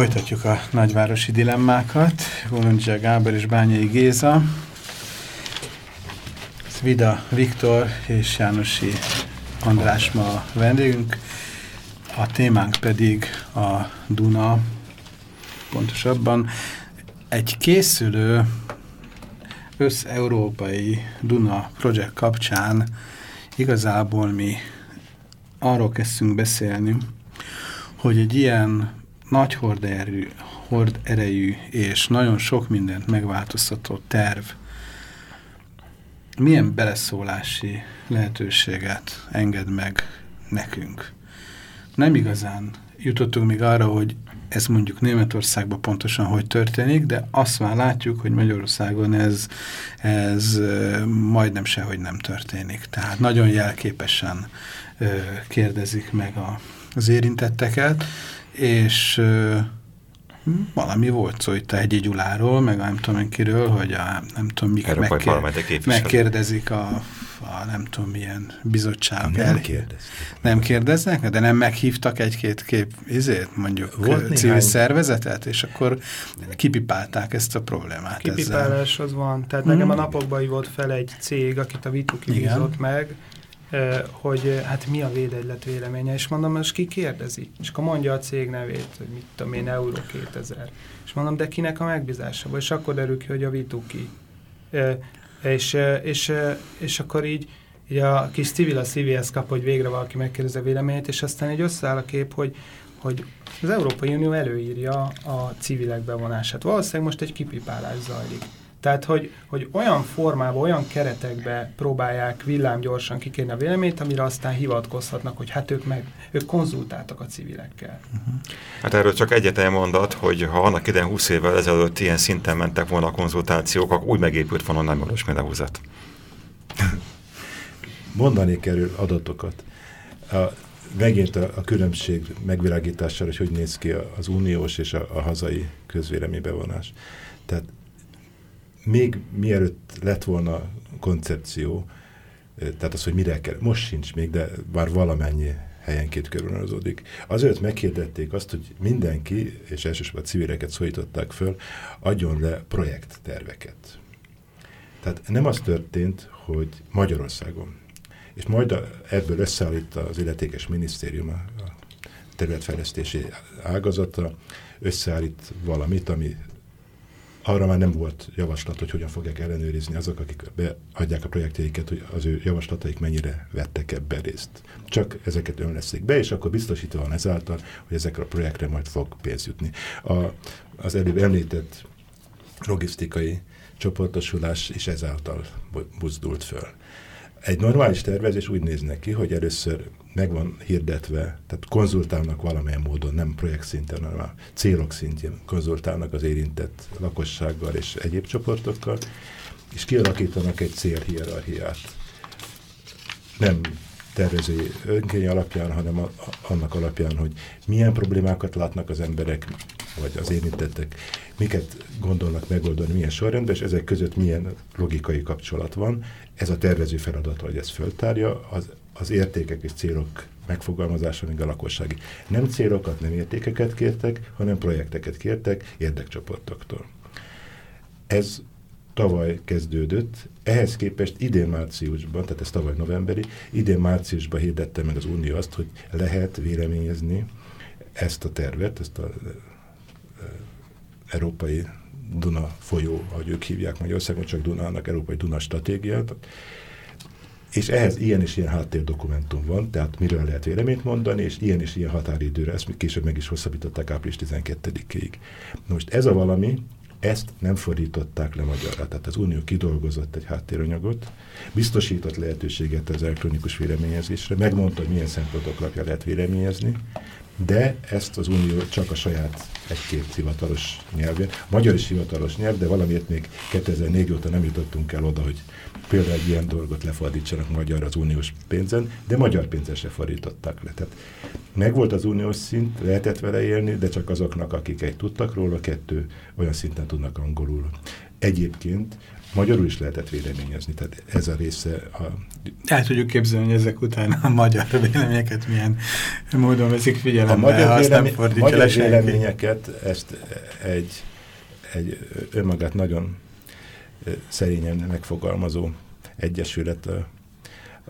Folytatjuk a nagyvárosi dilemmákat. Golondzsia Gábor és Bányai Géza. Vida Viktor és Jánosi András ma a vendégünk. A témánk pedig a Duna, pontosabban egy készülő összeurópai Duna projekt kapcsán igazából mi arról kezdtünk beszélni, hogy egy ilyen nagy horderejű, horderejű és nagyon sok mindent megváltoztató terv milyen beleszólási lehetőséget enged meg nekünk. Nem igazán jutottunk még arra, hogy ez mondjuk Németországban pontosan hogy történik, de azt már látjuk, hogy Magyarországon ez, ez majdnem sehogy nem történik. Tehát nagyon jelképesen kérdezik meg a, az érintetteket, és valami volt szó itt a Hegyi Gyuláról, meg nem tudom kiről, hogy a, nem tudom, mik megkér, megkérdezik a, a nem tudom milyen bizottság. Nem el, kérdeztek. Nem kérdeznek, de nem meghívtak egy-két kép, izét, mondjuk volt civil néhány... szervezetet, és akkor kipipálták ezt a problémát. Kipipálás ezzel. az van. Tehát hmm. nekem a napokban volt fel egy cég, akit a Vitu kibízott meg, hogy hát mi a védegylet véleménye, és mondom, most ki kérdezi? És akkor mondja a cég nevét, hogy mit tudom én, Euró 2000. És mondom, de kinek a megbízása? És akkor derül ki, hogy a Vituki. És, és, és akkor így, így a kis civil a CVS kap, hogy végre valaki megkérdezi a véleményét, és aztán egy összeáll a kép, hogy, hogy az Európai Unió előírja a civilek bevonását. Valószínűleg most egy kipipálás zajlik. Tehát, hogy, hogy olyan formában, olyan keretekbe próbálják villámgyorsan kikérni a véleményt, amire aztán hivatkozhatnak, hogy hát ők meg, ők konzultáltak a civilekkel. Uh -huh. Hát erről csak egyetlen mondat, hogy ha annak idején 20 évvel ezelőtt ilyen szinten mentek volna a konzultációk, akkor úgy megépült volna nem valós húzat. Mondani kerül adatokat. A, megint a, a különbség megvilágítására, hogy hogy néz ki az uniós és a, a hazai közvéleménybevonás. Tehát még mielőtt lett volna koncepció, tehát az, hogy mire kell, most sincs még, de már valamennyi helyenként körülöződik. Azért meghirdették azt, hogy mindenki, és elsősorban civileket szólították föl, adjon le projektterveket. Tehát nem az történt, hogy Magyarországon, és majd ebből összeállít az illetékes minisztérium, a területfejlesztési ágazata, összeállít valamit, ami arra már nem volt javaslat, hogy hogyan fogják ellenőrizni azok, akik beadják a projektjeiket, hogy az ő javaslataik mennyire vettek ebben részt. Csak ezeket önleszik be, és akkor biztosítva van ezáltal, hogy ezekre a projektre majd fog pénz jutni. A, az előbb említett logisztikai csoportosulás is ezáltal buzdult föl. Egy normális tervezés úgy néz neki, hogy először meg van hirdetve, tehát konzultálnak valamilyen módon, nem projekt szinten, hanem a célok szintjén konzultálnak az érintett lakossággal és egyéb csoportokkal, és kialakítanak egy célhierarchiát. Nem tervezői önkény alapján, hanem a, annak alapján, hogy milyen problémákat látnak az emberek, vagy az érintettek, miket gondolnak megoldani, milyen sorrendben, és ezek között milyen logikai kapcsolat van. Ez a tervező feladata, hogy ezt föltárja, az, az értékek és célok megfogalmazása, még a lakossági. Nem célokat, nem értékeket kértek, hanem projekteket kértek érdekcsoportoktól. Ez tavaly kezdődött, ehhez képest idén márciusban, tehát ez tavaly novemberi, idén márciusban hirdette meg az Unió azt, hogy lehet véleményezni ezt a tervet, ezt a európai Duna folyó, ahogy ők hívják Magyarországon, csak Dunának Európai Duna stratégiát, és ehhez ilyen és ilyen háttérdokumentum van, tehát miről lehet véleményt mondani, és ilyen és ilyen határidőre, ezt később meg is hosszabbították április 12-ig. Most ez a valami, ezt nem fordították le magyarra. Tehát az Unió kidolgozott egy háttéranyagot, biztosított lehetőséget az elektronikus véleményezésre, megmondta, hogy milyen szempontok alapján lehet véleményezni, de ezt az Unió csak a saját egy-két hivatalos nyelvén. Magyar is hivatalos nyelv, de valamiért még 2004 óta nem jutottunk el oda, hogy például egy ilyen dolgot lefordítsanak magyar az uniós pénzen, de magyar pénzen se fordították le. Tehát megvolt az uniós szint, lehetett vele élni, de csak azoknak, akik egy tudtak róla, kettő olyan szinten tudnak angolul. Egyébként magyarul is lehetett véleményezni, tehát ez a része a... El tudjuk képzelni, hogy ezek után a magyar véleményeket milyen módon veszik figyelembe, a magyar, vélemény, magyar véleményeket ezt egy, egy önmagát nagyon szerényen megfogalmazó egyesület,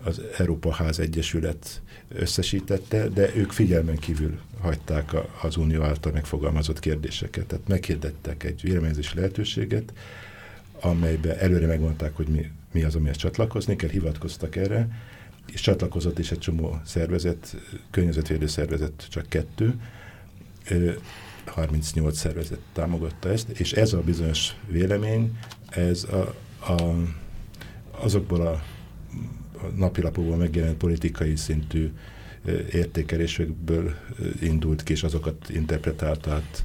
az Európa Ház Egyesület összesítette, de ők figyelmen kívül hagyták az Unió által megfogalmazott kérdéseket. Tehát meghirdettek egy véleményezési lehetőséget, amelybe előre megmondták, hogy mi, mi az, amihez csatlakozni kell, hivatkoztak erre, és csatlakozott is egy csomó szervezet, környezetvédő szervezet csak kettő, 38 szervezet támogatta ezt, és ez a bizonyos vélemény, ez a, a, azokból a, a napilapokból megjelent politikai szintű értékelésekből indult ki, és azokat interpretálta át,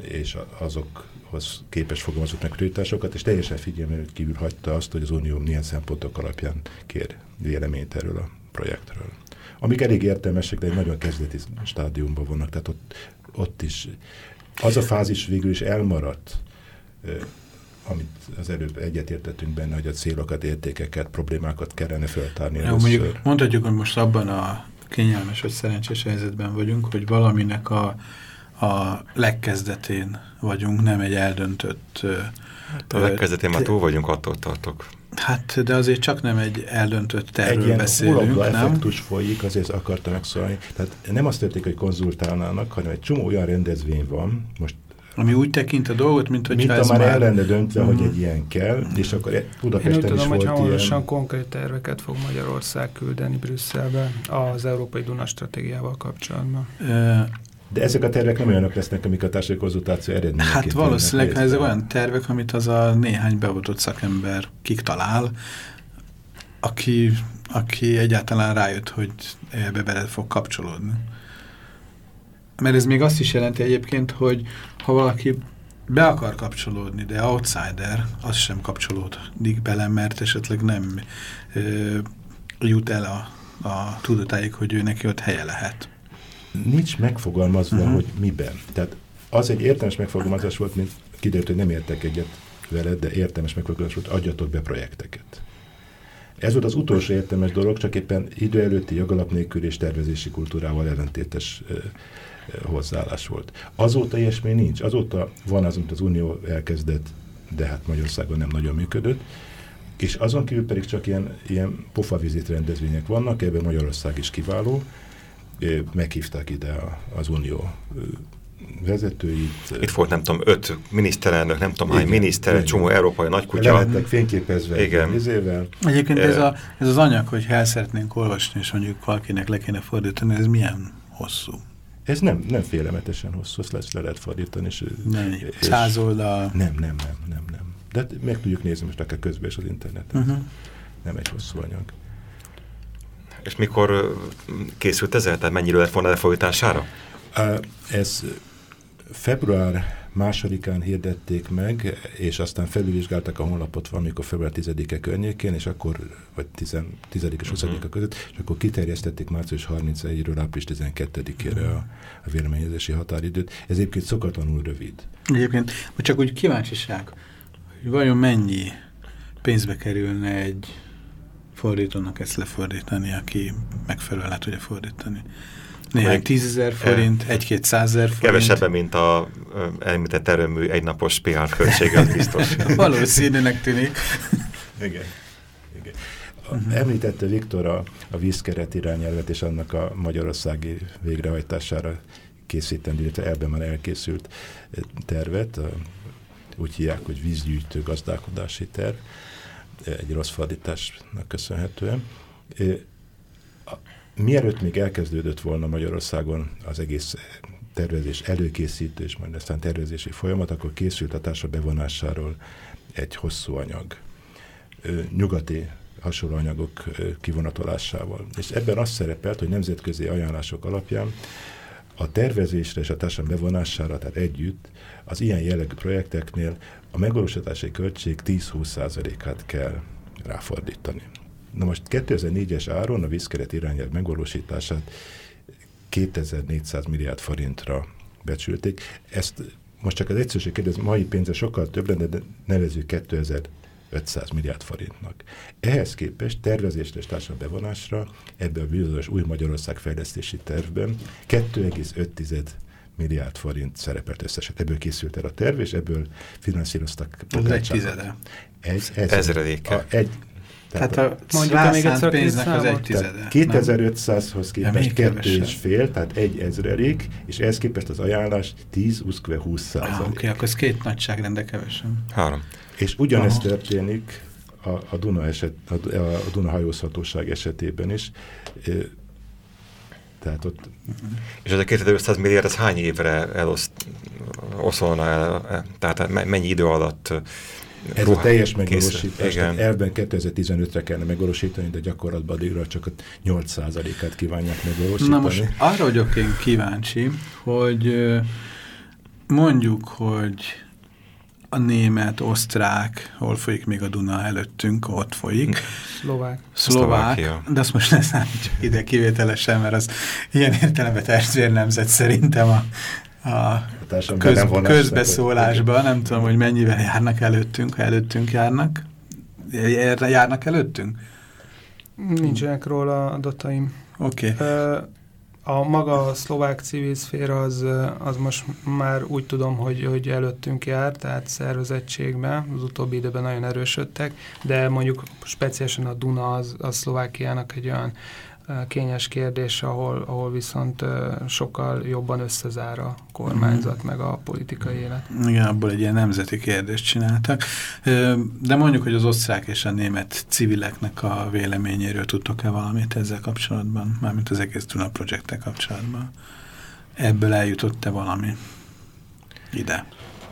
és azokhoz képes fogalmazott meg prioritásokat, és teljesen figyelmen kívül hagyta azt, hogy az Unió milyen szempontok alapján kér véleményt erről a projektről. Amik elég értelmesek, de egy nagyon kezdeti stádiumban vannak, tehát ott, ott is az a fázis végül is elmaradt, amit az előbb egyetértettünk benne, hogy a célokat, értékeket, problémákat kellene feltárni. Ja, mondjuk mondhatjuk, hogy most abban a kényelmes vagy szerencsés helyzetben vagyunk, hogy valaminek a, a legkezdetén vagyunk, nem egy eldöntött... Hát a legkezdetén már túl vagyunk, attól tartok. Hát, de azért csak nem egy eldöntött tervről egy beszélünk, nem? Egy effektus folyik, azért akartam megszólni. Tehát nem azt történik, hogy konzultálnának, hanem egy csomó olyan rendezvény van, most ami úgy tekint a dolgot, mint hogy mint ez már el lenne döntve, mm. hogy egy ilyen kell, és akkor e- Budapesten Én úgy tudom, hogy hamarosan konkrét terveket fog Magyarország küldeni Brüsszelbe az Európai Duna stratégiával kapcsolatban. De ezek a tervek nem olyanok lesznek, amik a társadalmi konzultáció eredményeként. Hát valószínűleg ezek olyan tervek, amit az a néhány beavatott szakember kik talál, aki, aki egyáltalán rájött, hogy ebbe bele fog kapcsolódni. Mert ez még azt is jelenti egyébként, hogy ha valaki be akar kapcsolódni, de outsider, az sem kapcsolódik bele, mert esetleg nem ö, jut el a, a tudatáig, hogy ő neki ott helye lehet. Nincs megfogalmazva, uh mhm. -huh. hogy miben. Tehát az egy értelmes megfogalmazás volt, mint kiderült, hogy nem értek egyet veled, de értelmes megfogalmazás volt, adjatok be projekteket. Ez volt az utolsó értelmes dolog, csak éppen idő előtti jogalap nélkül és tervezési kultúrával ellentétes hozzáállás volt. Azóta ilyesmi nincs. Azóta van az, amit az Unió elkezdett, de hát Magyarországon nem nagyon működött, és azon kívül pedig csak ilyen, ilyen pofavizit rendezvények vannak, ebben Magyarország is kiváló. Meghívták ide az Unió vezetőit. Itt volt nem tudom, öt miniszterelnök, nem tudom hány miniszter, egy csomó európai nagykutya. Lehettek fényképezve igen. Izével. Egyébként ez, a, ez az anyag, hogy el szeretnénk olvasni, és mondjuk valakinek le kéne fordítani, ez milyen hosszú? Ez nem, nem félelmetesen hosszú, ezt lesz le lehet fordítani. És, nem, és száz oldal. Nem, nem, nem, nem, nem. De meg tudjuk nézni most akár közben is az interneten. Uh mhm. -huh. Nem egy hosszú anyag. És mikor készült ezzel? Tehát mennyire lett volna lefordítására? Ez február másodikán hirdették meg, és aztán felülvizsgálták a honlapot valamikor február 10-e környékén, és akkor, vagy 10, 10 és 20 uh-huh. között, és akkor kiterjesztették március 31-ről április 12-ére uh-huh. a, a véleményezési határidőt. Ez egyébként szokatlanul rövid. Egyébként, csak úgy kíváncsiság, hogy vajon mennyi pénzbe kerülne egy fordítónak ezt lefordítani, aki megfelelően le tudja fordítani. Néhány tízezer forint, egy-két százer forint. Kevesebben, mint a említett erőmű egynapos PR költsége, az biztos. Valószínűnek tűnik. Igen. Igen. A, uh -huh. Említette Viktor a, a vízkeret irányelvet és annak a magyarországi végrehajtására készíteni, illetve ebben már elkészült tervet, a, úgy hívják, hogy vízgyűjtő gazdálkodási terv, egy rossz fordításnak köszönhetően mielőtt még elkezdődött volna Magyarországon az egész tervezés előkészítő és majd aztán tervezési folyamat, akkor készült a társa bevonásáról egy hosszú anyag. Nyugati hasonló anyagok kivonatolásával. És ebben az szerepelt, hogy nemzetközi ajánlások alapján a tervezésre és a társadalom bevonására, tehát együtt, az ilyen jellegű projekteknél a megvalósítási költség 10-20%-át kell ráfordítani. Na most 2004-es áron a vízkeret irányelv megvalósítását 2400 milliárd forintra becsülték. Ezt most csak az egyszerűség kérdez, mai pénze sokkal több lenne, de nevező 2500 milliárd forintnak. Ehhez képest tervezésre és társadalmi bevonásra ebben a bizonyos új Magyarország fejlesztési tervben 2,5 milliárd forint szerepelt összesen. Ebből készült el a terv, és ebből finanszíroztak. Ez egy tizede. Ez, ez Ezredéke. A, egy, tehát, tehát a mondjuk még egyszer pénznek az egy tizede. 2500-hoz képest kettő és fél, tehát egy ezrelék, és ehhez képest az ajánlás 10 uszkve 20 százalék. Ah, Oké, okay, akkor ez két nagyságrende kevesen. Három. És ugyanezt Aha. történik a, a, Duna eset, a, a Duna hajózhatóság esetében is. Tehát ott... És ez a 2500 milliárd, ez hány évre eloszolna el? Tehát mennyi idő alatt ez Ruha, a teljes megvalósítás, elben 2015-re kellene megvalósítani, de gyakorlatban addigra csak 8%-át kívánják megvalósítani. Na most arra vagyok én kíváncsi, hogy mondjuk, hogy a német, osztrák, hol folyik még a Duna előttünk, ott folyik. Szlovák. Szlovák, de azt most ne számítsuk ide kivételesen, mert az ilyen értelemben testvérnemzet szerintem a a köz, közbeszólásban, nem tudom, hogy mennyivel járnak előttünk, ha előttünk járnak. Járnak előttünk? Nincsenek róla adataim. Oké. Okay. A maga a szlovák civil szféra az, az most már úgy tudom, hogy, hogy előttünk jár, tehát szervezettségben, az utóbbi időben nagyon erősödtek, de mondjuk speciálisan a Duna az, az Szlovákiának egy olyan kényes kérdés, ahol, ahol viszont sokkal jobban összezár a kormányzat, meg a politikai élet. Igen, abból egy ilyen nemzeti kérdést csináltak. De mondjuk, hogy az osztrák és a német civileknek a véleményéről tudtok-e valamit ezzel kapcsolatban, mármint az egész Duna projekttel kapcsolatban? Ebből eljutott-e valami ide?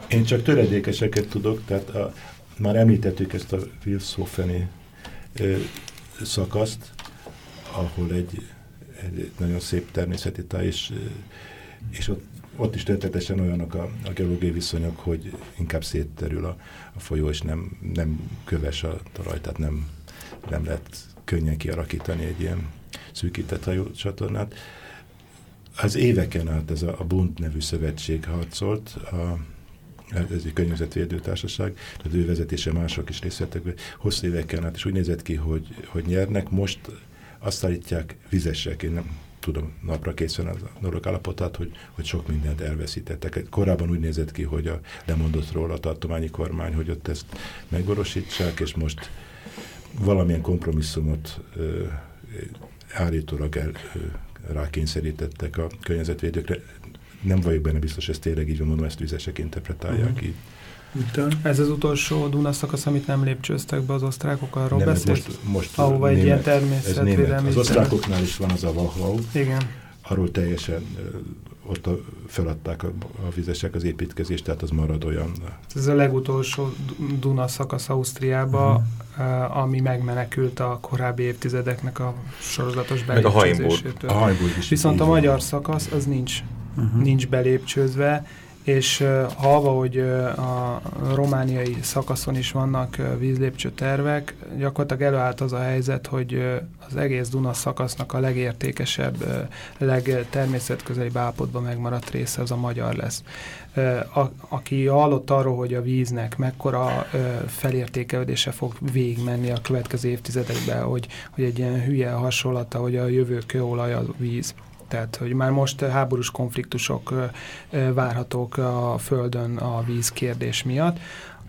Én csak töredékeseket tudok, tehát a, már említettük ezt a Wilsofeni szakaszt, ahol egy, egy nagyon szép természeti táj, és, és ott, ott is történetesen olyanok a, a geológiai viszonyok, hogy inkább szétterül a, a folyó, és nem, nem köves a talaj, tehát nem, nem lehet könnyen kialakítani egy ilyen szűkített hajó csatornát. Az éveken át ez a, a Bund nevű szövetség harcolt, a, ez egy környezetvédő társaság, tehát ő vezetése mások is részt vettek, hosszú éveken át, és úgy nézett ki, hogy, hogy nyernek. Most azt állítják vizesek, én nem tudom napra készen az dolog állapotát, hogy, hogy sok mindent elveszítettek. Korábban úgy nézett ki, hogy a, lemondott róla a tartományi kormány, hogy ott ezt megvalósítsák, és most valamilyen kompromisszumot ö, állítólag el, ö, rákényszerítettek a környezetvédőkre. nem vagyok benne biztos, ez tényleg így van, mondom, ezt vizesek interpretálják uh mhm. -huh. így. Ez az utolsó Duna szakasz, amit nem lépcsőztek be az osztrákok, arról nem, beszélt? Most, most ahova egy ilyen természetvédelmi... Az osztrákoknál is van az a Wachau. Igen. Arról teljesen ott a, feladták a, a vizesek az építkezést, tehát az marad olyan. Ez a legutolsó Duna szakasz Ausztriába, uh mhm. -huh. uh, ami megmenekült a korábbi évtizedeknek a sorozatos belépcsőzésétől. A Viszont a magyar szakasz az nincs, uh mhm. -huh. nincs belépcsőzve, és halva, hogy a romániai szakaszon is vannak vízlépcső tervek, gyakorlatilag előállt az a helyzet, hogy az egész Duna szakasznak a legértékesebb, legtermészetközeli állapotban megmaradt része az a magyar lesz. A, aki hallott arról, hogy a víznek mekkora felértékelődése fog végigmenni a következő évtizedekben, hogy, hogy egy ilyen hülye hasonlata, hogy a jövő kőolaj a víz tehát, hogy már most háborús konfliktusok várhatók a Földön a víz kérdés miatt,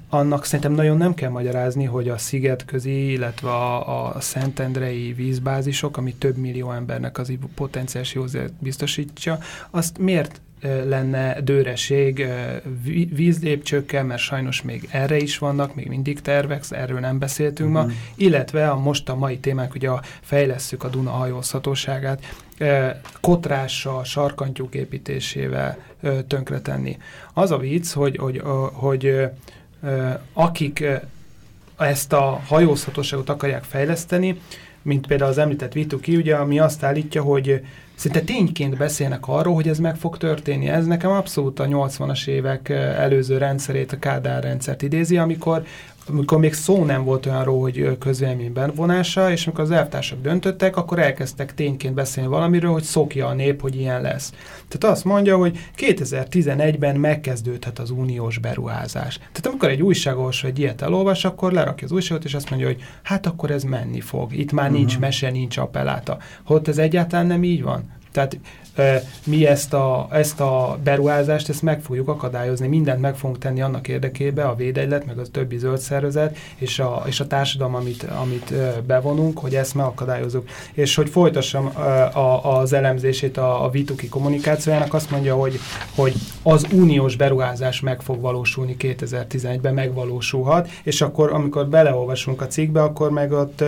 annak szerintem nagyon nem kell magyarázni, hogy a szigetközi, illetve a, a Szentendrei vízbázisok, ami több millió embernek az potenciális józért biztosítja, azt miért lenne dőreség vízlépcsőkkel, mert sajnos még erre is vannak, még mindig tervek, erről nem beszéltünk uh -huh. ma, mhm. illetve a most a mai témák, hogy a fejlesszük a Duna hajózhatóságát, kotrással, sarkantyúk építésével tönkretenni. Az a vicc, hogy, hogy, hogy akik ezt a hajózhatóságot akarják fejleszteni, mint például az említett Vituki, ugye, ami azt állítja, hogy szinte tényként beszélnek arról, hogy ez meg fog történni. Ez nekem abszolút a 80-as évek előző rendszerét, a Kádár rendszert idézi, amikor amikor még szó nem volt olyanról, hogy közvéleményben vonása, és amikor az elvtársak döntöttek, akkor elkezdtek tényként beszélni valamiről, hogy szokja a nép, hogy ilyen lesz. Tehát azt mondja, hogy 2011-ben megkezdődhet az uniós beruházás. Tehát amikor egy újságolvasó egy ilyet elolvas, akkor lerakja az újságot, és azt mondja, hogy hát akkor ez menni fog. Itt már uh -huh. nincs mhm. mese, nincs appelláta. Holott ez egyáltalán nem így van. Tehát mi ezt a, ezt a beruházást, ezt meg fogjuk akadályozni, mindent meg fogunk tenni annak érdekébe, a védegylet, meg az többi zöld szervezet, és a, és a társadalom, amit, amit bevonunk, hogy ezt megakadályozunk. És hogy folytassam a, az elemzését a, a Vituki kommunikációjának, azt mondja, hogy, hogy az uniós beruházás meg fog valósulni 2011-ben, megvalósulhat, és akkor, amikor beleolvasunk a cikkbe, akkor meg ott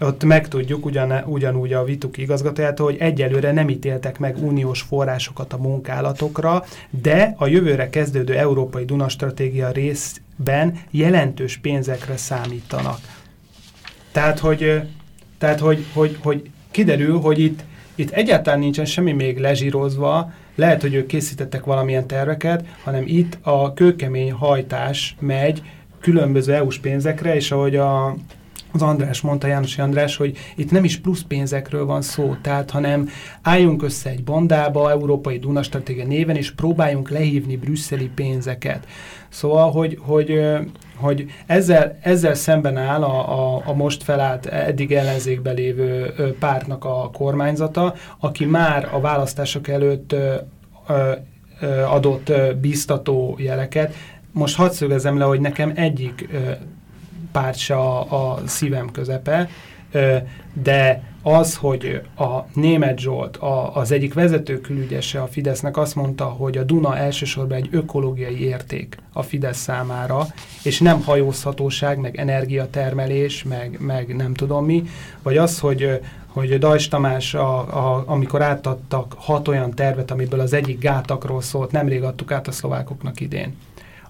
ott megtudjuk ugyan, ugyanúgy a Vituk igazgatójától, hogy egyelőre nem ítéltek meg uniós forrásokat a munkálatokra, de a jövőre kezdődő Európai Duna stratégia részben jelentős pénzekre számítanak. Tehát, hogy, tehát, hogy, hogy, hogy kiderül, hogy itt, itt egyáltalán nincsen semmi még lezsírozva, lehet, hogy ők készítettek valamilyen terveket, hanem itt a kőkemény hajtás megy különböző EU-s pénzekre, és ahogy a az András mondta, János András, hogy itt nem is plusz pénzekről van szó, tehát hanem álljunk össze egy bandába, Európai Duna Stratégia néven, és próbáljunk lehívni brüsszeli pénzeket. Szóval, hogy, hogy, hogy ezzel, ezzel szemben áll a, a, a most felállt eddig ellenzékbe lévő pártnak a kormányzata, aki már a választások előtt adott biztató jeleket. Most hadd szögezem le, hogy nekem egyik párt se a, a szívem közepe, de az, hogy a német Zsolt, a, az egyik vezető külügyese a Fidesznek azt mondta, hogy a Duna elsősorban egy ökológiai érték a Fidesz számára, és nem hajózhatóság, meg energiatermelés, meg, meg nem tudom mi, vagy az, hogy hogy Dajs Tamás, a, a, amikor átadtak hat olyan tervet, amiből az egyik gátakról szólt, nemrég adtuk át a szlovákoknak idén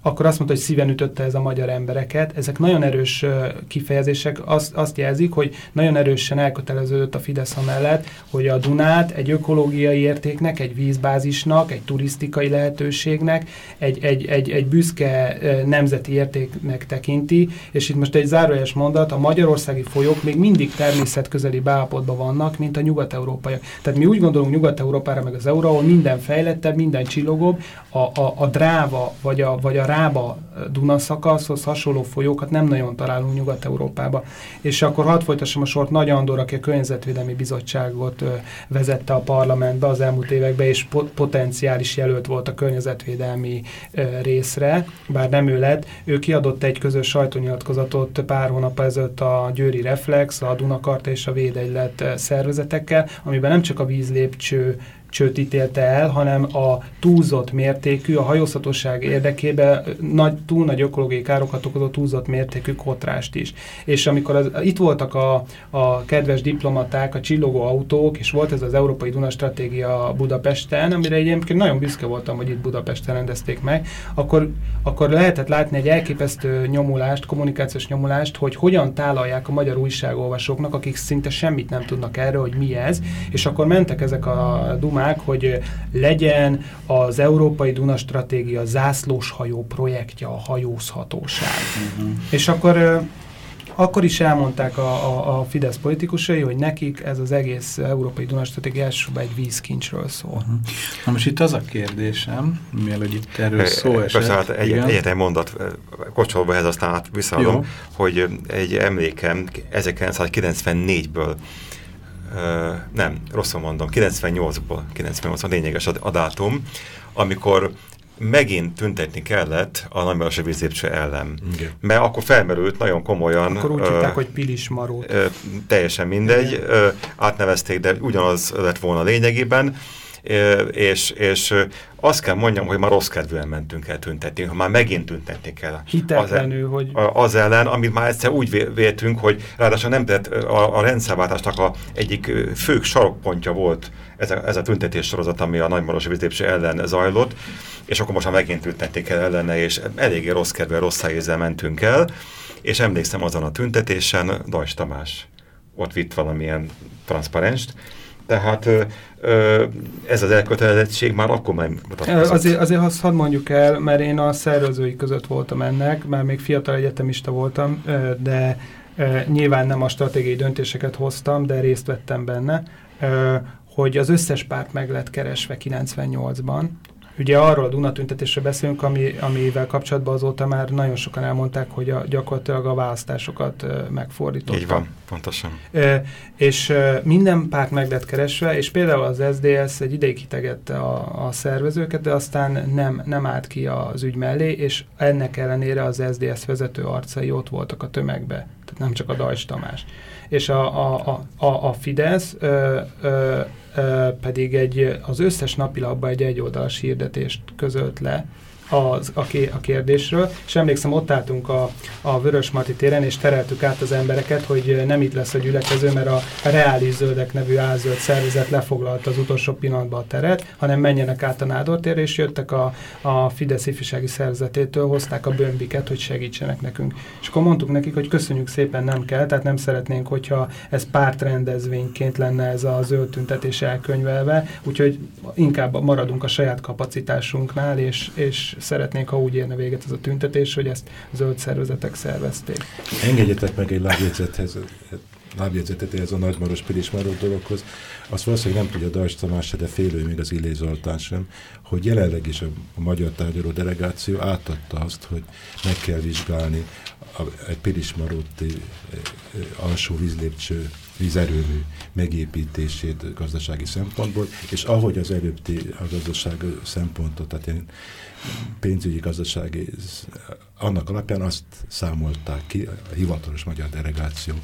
akkor azt mondta, hogy szíven ütötte ez a magyar embereket. Ezek nagyon erős kifejezések, azt, azt jelzik, hogy nagyon erősen elköteleződött a Fidesz amellett, hogy a Dunát egy ökológiai értéknek, egy vízbázisnak, egy turisztikai lehetőségnek, egy, egy, egy, egy büszke nemzeti értéknek tekinti, és itt most egy zárójeles mondat, a magyarországi folyók még mindig természetközeli beállapotban vannak, mint a nyugat-európaiak. Tehát mi úgy gondolunk Nyugat-Európára, meg az euró, ahol minden fejlettebb, minden csillogóbb, a, a, a dráva, vagy a, vagy a Rába Duna szakaszhoz hasonló folyókat nem nagyon találunk Nyugat-Európába. És akkor hadd folytassam a sort, Nagy Andor, aki a Környezetvédelmi Bizottságot vezette a parlamentbe az elmúlt években, és potenciális jelölt volt a környezetvédelmi részre, bár nem ő lett. Ő kiadott egy közös sajtónyilatkozatot pár hónap ezelőtt a Győri Reflex, a Dunakart és a Védegylet szervezetekkel, amiben nem csak a vízlépcső csőt ítélte el, hanem a túlzott mértékű, a hajózhatóság érdekében nagy, túl nagy ökológiai károkat okozó túlzott mértékű kotrást is. És amikor az, itt voltak a, a kedves diplomaták, a csillogó autók, és volt ez az Európai Duna Stratégia Budapesten, amire egyébként nagyon büszke voltam, hogy itt Budapesten rendezték meg, akkor, akkor lehetett látni egy elképesztő nyomulást, kommunikációs nyomulást, hogy hogyan tálalják a magyar újságolvasóknak, akik szinte semmit nem tudnak erről, hogy mi ez, és akkor mentek ezek a dumák, hogy legyen az Európai Duna Stratégia zászlós hajó projektje a hajózhatóság. Uh -huh. És akkor akkor is elmondták a, a, a Fidesz politikusai, hogy nekik ez az egész Európai Dunastratégia elsősorban egy vízkincsről szól. Uh mhm. -huh. Na most itt az a kérdésem, mielőtt itt erről szó esett. Persze, hát egy, egyetlen mondat, kocsolva ez aztán visszaadom, hogy egy emlékem 1994-ből Uh, nem, rosszul mondom, 98-ból, 98 a lényeges a, dátum, amikor megint tüntetni kellett a nagymarosi vízlépcső ellen. Igen. Mert akkor felmerült nagyon komolyan... Akkor úgy uh, hogy Pilis Marót. Uh, teljesen mindegy, uh, átnevezték, de ugyanaz lett volna lényegében és, és azt kell mondjam, hogy már rossz kedvűen mentünk el tüntetni, ha már megint tüntetni kell. Hitetlenül, az, hogy... Az ellen, amit már egyszer úgy véltünk, hogy ráadásul nem tett a, a rendszerváltásnak a egyik fő sarokpontja volt ez a, ez a tüntetés sorozat, ami a Nagymarosi vízlépső ellen zajlott, és akkor most már megint tüntetni kell ellene, és eléggé rossz kedvel, rossz szájézzel mentünk el, és emlékszem azon a tüntetésen Dajs Tamás ott vitt valamilyen transzparenst, tehát ez az elkötelezettség már akkor már mutatkozott. Azért, azért azt hadd mondjuk el, mert én a szervezői között voltam ennek, mert még fiatal egyetemista voltam, de nyilván nem a stratégiai döntéseket hoztam, de részt vettem benne, hogy az összes párt meg lett keresve 98-ban, Ugye arról a Dunatüntetésről beszélünk, ami, amivel kapcsolatban azóta már nagyon sokan elmondták, hogy a, gyakorlatilag a választásokat megfordítottak. Így van, pontosan. E, és minden párt meg lett keresve, és például az SDS egy ideig hitegette a, a szervezőket, de aztán nem, nem állt ki az ügy mellé, és ennek ellenére az SDS vezető arcai ott voltak a tömegbe, tehát nem csak a Dajs Tamás. És a, a, a, a Fidesz ö, ö, pedig egy, az összes napilapban egy egyoldalas hirdetést közölt le, az, a, a kérdésről, és emlékszem, ott álltunk a, a Vörösmarty téren, és tereltük át az embereket, hogy nem itt lesz a gyülekező, mert a Reális Zöldek nevű álzöld szervezet lefoglalta az utolsó pillanatban a teret, hanem menjenek át a Nádor térre, és jöttek a, a Fidesz ifjúsági szervezetétől, hozták a bömbiket, hogy segítsenek nekünk. És akkor mondtuk nekik, hogy köszönjük szépen, nem kell, tehát nem szeretnénk, hogyha ez pártrendezvényként lenne ez a zöld tüntetés elkönyvelve, úgyhogy inkább maradunk a saját kapacitásunknál, és, és szeretnénk, ha úgy érne véget ez a tüntetés, hogy ezt zöld szervezetek szervezték. Engedjetek meg egy lábjegyzethez, lábjegyzetet ez a nagymaros pirismaró dologhoz. Azt valószínűleg nem tudja Dajs Tamás, de félő még az Illé Zoltán sem, hogy jelenleg is a, a magyar tárgyaló delegáció átadta azt, hogy meg kell vizsgálni a, egy pirismaróti e, e, alsó vízlépcső vízerőmű megépítését gazdasági szempontból, és ahogy az előbbi a gazdaság szempontot, tehát ilyen pénzügyi gazdasági, annak alapján azt számolták ki, a hivatalos magyar delegáció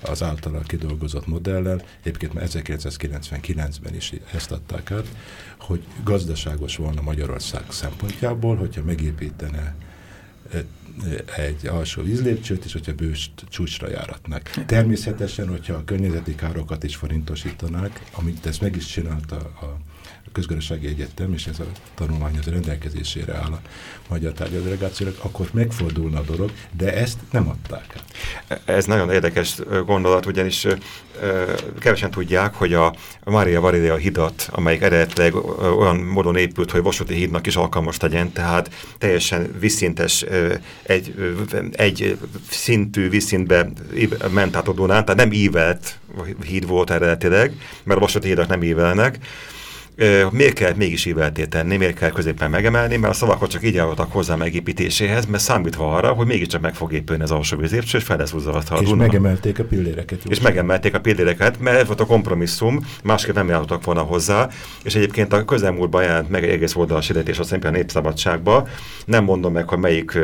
az általa kidolgozott modellel, egyébként már 1999-ben is ezt adták át, hogy gazdaságos volna Magyarország szempontjából, hogyha megépítene egy alsó vízlépcsőt, és hogyha bőst csúcsra járatnak. Természetesen, hogyha a környezeti károkat is forintosítanák, amit ezt meg is csinálta a közgazdasági egyetem, és ez a tanulmány az rendelkezésére áll a magyar tárgyadelegációnak, akkor megfordulna a dolog, de ezt nem adták Ez nagyon érdekes gondolat, ugyanis kevesen tudják, hogy a Mária Varilea hidat, amelyik eredetileg olyan módon épült, hogy vasúti hídnak is alkalmas legyen, tehát teljesen vízszintes, egy, egy szintű vízszintbe ment át a Dunán, tehát nem ívelt híd volt eredetileg, mert a vasúti hídak nem ívelnek, miért kellett mégis íveltét tenni, miért kell középen megemelni, mert a szavakat csak így állottak hozzá megépítéséhez, mert számítva arra, hogy mégiscsak meg fog épülni az alsó vízépcső, és fel lesz húzva a És megemelték a pilléreket. És megemelték a pilléreket, mert ez volt a kompromisszum, másképp nem jártak volna hozzá, és egyébként a közelmúltban jelent meg egész oldalas hirdetés a szimplán népszabadságba. Nem mondom meg, hogy melyik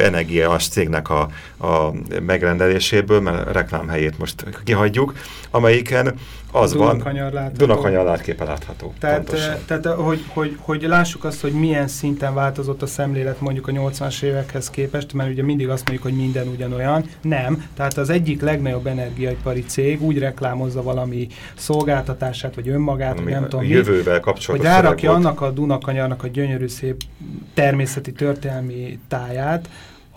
energiás cégnek a, a megrendeléséből, mert a reklámhelyét most kihagyjuk, amelyiken Az Dunakanyar van, látható. Dunakanyar látképe látható. Tehát, tehát hogy, hogy, hogy lássuk azt, hogy milyen szinten változott a szemlélet mondjuk a 80-as évekhez képest, mert ugye mindig azt mondjuk, hogy minden ugyanolyan. Nem. Tehát az egyik legnagyobb energiaipari cég úgy reklámozza valami szolgáltatását, vagy önmagát, vagy nem tudom jövővel kapcsolatos hogy rárakja annak a Dunakanyarnak a gyönyörű szép természeti történelmi táját,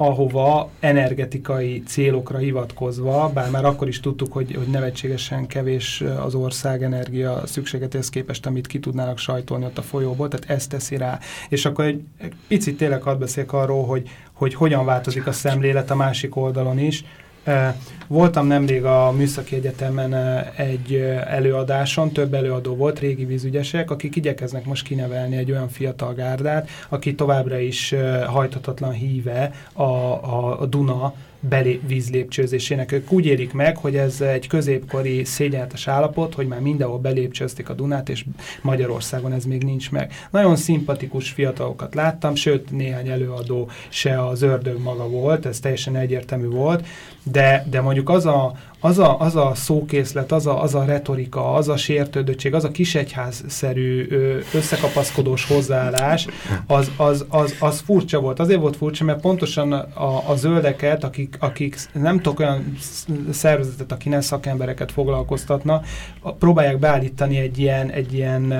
ahova energetikai célokra hivatkozva, bár már akkor is tudtuk, hogy, hogy nevetségesen kevés az ország energia szükségetéhez képest, amit ki tudnának sajtolni ott a folyóból, tehát ezt teszi rá. És akkor egy, egy picit tényleg hadd beszéljek arról, hogy, hogy hogyan változik a szemlélet a másik oldalon is, Voltam nemrég a Műszaki Egyetemen egy előadáson, több előadó volt, régi vízügyesek, akik igyekeznek most kinevelni egy olyan fiatal gárdát, aki továbbra is hajtatatlan híve a, a, a Duna belé vízlépcsőzésének. Ők úgy élik meg, hogy ez egy középkori szégyenletes állapot, hogy már mindenhol belépcsőzték a Dunát, és Magyarországon ez még nincs meg. Nagyon szimpatikus fiatalokat láttam, sőt néhány előadó se az ördög maga volt, ez teljesen egyértelmű volt, de, de mondjuk az a, az a, az a szókészlet, az a, az a retorika, az a sértődöttség, az a kisegyházszerű összekapaszkodós hozzáállás, az, az, az, az furcsa volt. Azért volt furcsa, mert pontosan a, a zöldeket, akik, akik nem tudok olyan szervezetet, aki nem szakembereket foglalkoztatna, próbálják beállítani egy ilyen, egy ilyen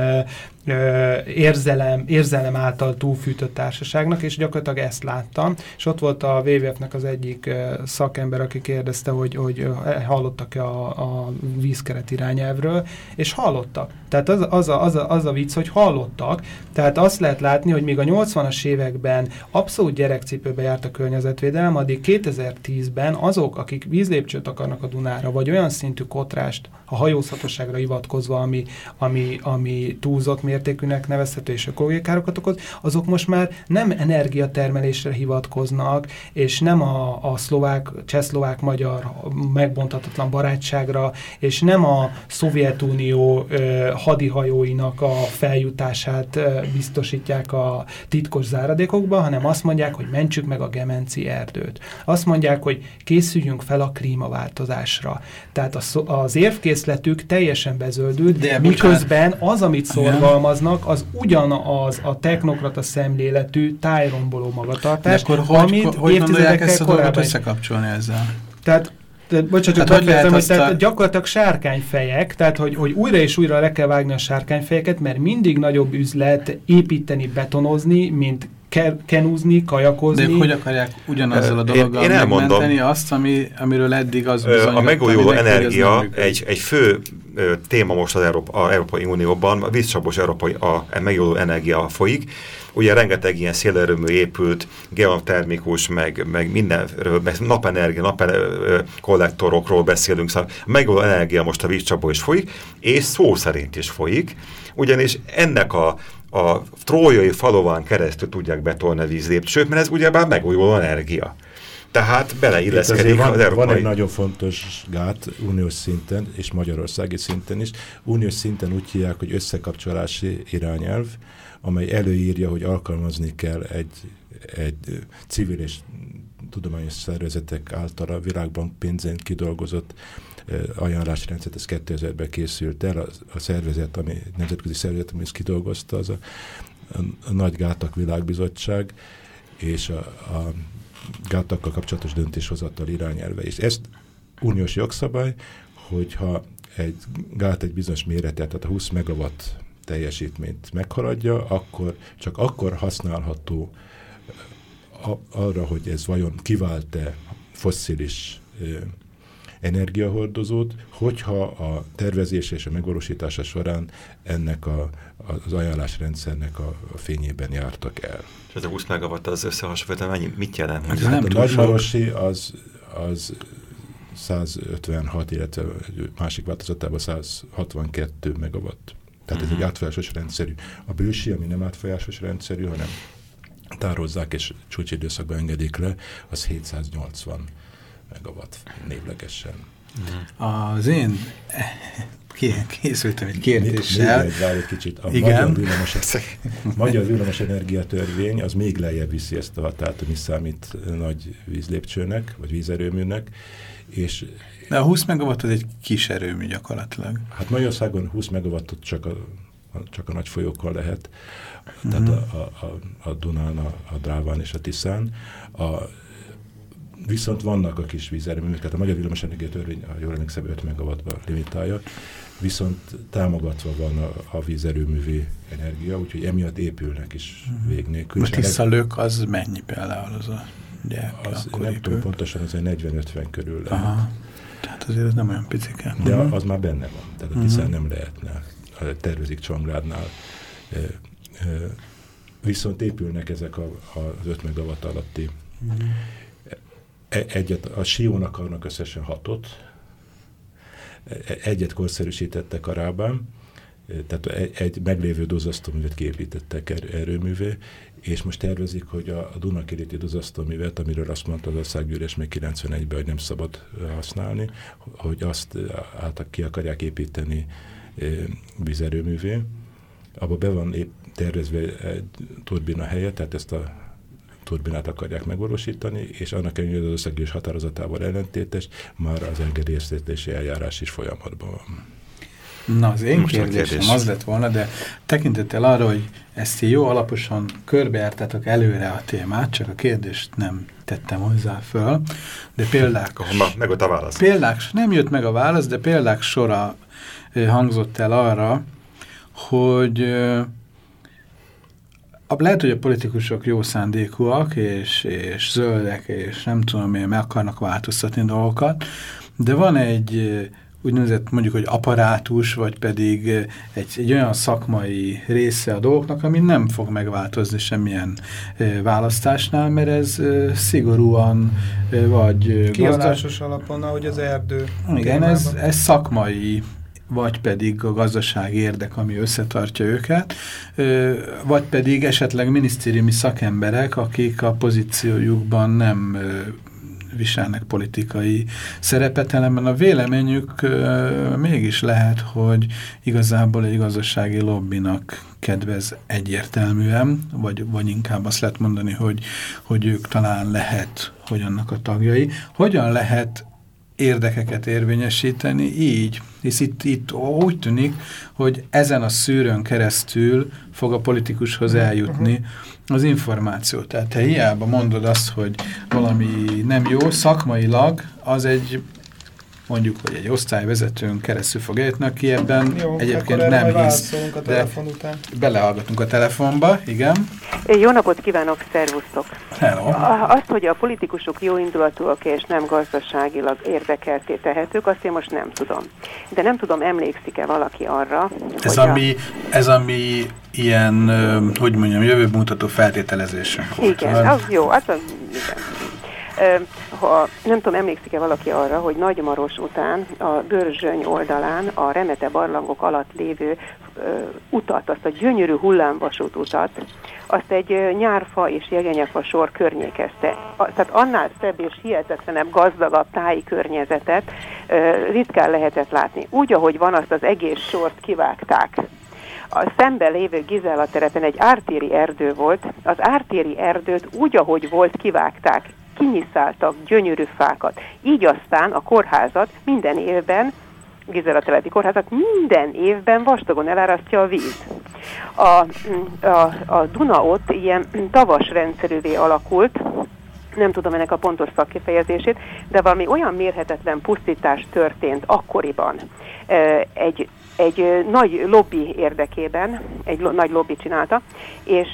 érzelem, érzelem által túlfűtött társaságnak, és gyakorlatilag ezt láttam. És ott volt a WWF-nek az egyik szakember, aki kérdezte, hogy, hogy hallottak-e a, a vízkeret irányelvről, és hallottak. Tehát az, az, a, az, a, az a vicc, hogy hallottak. Tehát azt lehet látni, hogy még a 80-as években abszolút gyerekcipőbe járt a környezetvédelem, addig 2010-ben azok, akik vízlépcsőt akarnak a Dunára, vagy olyan szintű kotrást, a hajózhatóságra hivatkozva, ami, ami, ami túlzott mértékűnek nevezhető és ökológiai károkat okoz, azok most már nem energiatermelésre hivatkoznak, és nem a, a szlovák, csehszlovák, magyar megbontatatlan barátságra, és nem a Szovjetunió ö, hadihajóinak a feljutását ö, biztosítják a titkos záradékokba, hanem azt mondják, hogy mentsük meg a gemenci erdőt. Azt mondják, hogy készüljünk fel a klímaváltozásra. Tehát az, az érvkészletük teljesen bezöldült, De, miközben az, amit szorgalmaznak, az ugyanaz a technokrata szemléletű tájromboló magatartás, De akkor hogy, amit hogy évtizedekkel ezt a korábban... összekapcsolni ezzel? Tehát bocsánat, csak hát hogy, hogy tehát gyakorlatilag sárkányfejek, tehát hogy, hogy újra és újra le kell vágni a sárkányfejeket, mert mindig nagyobb üzlet építeni, betonozni, mint kenúzni, kajakozni. De hogy akarják ugyanazzal a dologgal én, én megmenteni azt, ami, amiről eddig az bizony. A megújuló energia egy, egy fő téma most az Európa, a Európai Unióban, a vízcsapos európai a, a megújuló energia folyik. Ugye rengeteg ilyen szélerőmű épült, geotermikus, meg, meg mindenről, meg napenergia, napkollektorokról beszélünk, szóval a megújuló energia most a vízcsapó is folyik, és szó szerint is folyik, ugyanis ennek a a trójai falován keresztül tudják betolni a vízlépcsőt, mert ez ugyebár megújuló energia. Tehát beleilleszkedik van, az európai... Van egy nagyon fontos gát uniós szinten, és magyarországi szinten is. Uniós szinten úgy hívják, hogy összekapcsolási irányelv, amely előírja, hogy alkalmazni kell egy, egy civil és tudományos szervezetek által a világbank pénzén kidolgozott ajánlásrendszer, ez 2000-ben készült el, a, a szervezet, ami nemzetközi szervezet, ami ezt kidolgozta, az a, a, a Nagy Gátak Világbizottság, és a, a gátakkal kapcsolatos döntéshozatal irányelve. És ezt uniós jogszabály, hogyha egy gát egy bizonyos méretet, tehát a 20 megawatt teljesítményt meghaladja, akkor csak akkor használható arra, hogy ez vajon kivált-e fosszilis energiahordozót, hogyha a tervezés és a megvalósítása során ennek a, az ajánlásrendszernek a, a fényében jártak el. És ez a 20 megawatt az összehasonlítva mit jelent? Hát, hát a Nagymarosi az, az 156, illetve másik változatában 162 megawatt. Tehát uh -huh. ez egy mhm. átfolyásos rendszerű. A bősi, ami nem átfolyásos rendszerű, hanem tározzák és csúcsidőszakban engedik le, az 780 megawatt névlegesen. Az én készültem egy kérdéssel. Még, még egy kicsit. A Igen. Magyar villamos, magyar villamos energiatörvény az még lejjebb viszi ezt a határt, ami számít nagy vízlépcsőnek, vagy vízerőműnek, és de a 20 megawatt az egy kis erőmű gyakorlatilag. Hát Magyarországon 20 megawattot csak a, csak a nagy folyókkal lehet, mm -hmm. tehát a, a, a, a Dunán, a, a Dráván és a Tiszán. A, viszont vannak a kis vízerőművek, tehát a Magyar Villamosenergia Törvény, a jól emlékszem, 5 megawattba limitálja, viszont támogatva van a, a vízerőművi energia, úgyhogy emiatt épülnek is -hmm. vég nélkül. A Tiszalők az mennyi például az a gyerek? Az, nem épül? tudom pontosan, az egy 40-50 körül lehet. Aha. Tehát azért ez nem olyan picike. De uh mhm. -huh. az már benne van. Tehát a mhm. Tiszán uh -huh. nem lehetne. Tervezik Csongrádnál. E, e, viszont épülnek ezek a, az 5 megawatt alatti. Uh mhm. -huh. E, egyet, a Sion akarnak összesen hatot. E, egyet korszerűsítettek a Rábán, tehát egy meglévő dozasztóművet kiépítettek er, erőművé, és most tervezik, hogy a, a Dunakiréti duzasztóművet, amiről azt mondta az országgyűlés még 91-ben, hogy nem szabad használni, hogy azt át ki akarják építeni e, vízerőművé. Abba be van épp tervezve turbina helye, tehát ezt a turbinát akarják megvalósítani, és annak ellenére az országgyűlés határozatával ellentétes, már az engedélyeztetési eljárás is folyamatban van. Na, az én Most kérdésem kérdés. az lett volna, de tekintettel arra, hogy ezt jó alaposan körbejártátok előre a témát, csak a kérdést nem tettem hozzá föl, de példák... Ma, meg a válasz. Példák, nem jött meg a válasz, de példák sora hangzott el arra, hogy lehet, hogy a politikusok jó szándékúak, és, és zöldek, és nem tudom, miért meg akarnak változtatni dolgokat, de van egy úgynevezett mondjuk, hogy apparátus, vagy pedig egy, egy olyan szakmai része a dolgoknak, ami nem fog megváltozni semmilyen e, választásnál, mert ez e, szigorúan e, vagy Kiadásos alapon, ahogy az erdő. Igen, ez, ez szakmai vagy pedig a gazdaság érdek, ami összetartja őket, vagy pedig esetleg minisztériumi szakemberek, akik a pozíciójukban nem viselnek politikai szerepet, ellenben a véleményük mégis lehet, hogy igazából egy gazdasági lobbinak kedvez egyértelműen, vagy, vagy inkább azt lehet mondani, hogy, hogy ők talán lehet, hogy annak a tagjai. Hogyan lehet érdekeket érvényesíteni így, hisz itt, itt úgy tűnik, hogy ezen a szűrőn keresztül fog a politikushoz eljutni az információ. Tehát te hiába mondod azt, hogy valami nem jó, szakmailag az egy mondjuk, hogy egy osztályvezetőn keresztül fog érteni, aki ebben Jó, egyébként nem hisz. A telefon után. Belehallgatunk a telefonba, igen. Jó napot kívánok, szervusztok! Hello! Azt, hogy a politikusok jó indulatúak és nem gazdaságilag érdekelté tehetők, azt én most nem tudom. De nem tudom, emlékszik-e valaki arra, ez ami, a... Ez ami ilyen, hogy mondjam, jövőmutató feltételezés. Igen, az jó, hát az, igen ha nem tudom, emlékszik-e valaki arra, hogy Nagymaros után a Börzsöny oldalán a Remete barlangok alatt lévő utat, azt a gyönyörű hullámvasút utat, azt egy nyárfa és jegenyefa sor környékezte. Tehát annál szebb és hihetetlenebb, gazdagabb táji környezetet ritkán lehetett látni. Úgy, ahogy van, azt az egész sort kivágták a szemben lévő Gizella terepen egy ártéri erdő volt, az ártéri erdőt úgy, ahogy volt, kivágták kinyiszáltak gyönyörű fákat. Így aztán a kórházat minden évben Gizela telepi kórházat minden évben vastagon elárasztja a víz. A, a, a Duna ott ilyen tavas rendszerűvé alakult, nem tudom ennek a pontos szakkifejezését, de valami olyan mérhetetlen pusztítás történt akkoriban egy, egy nagy lobby érdekében, egy lo, nagy lobby csinálta, és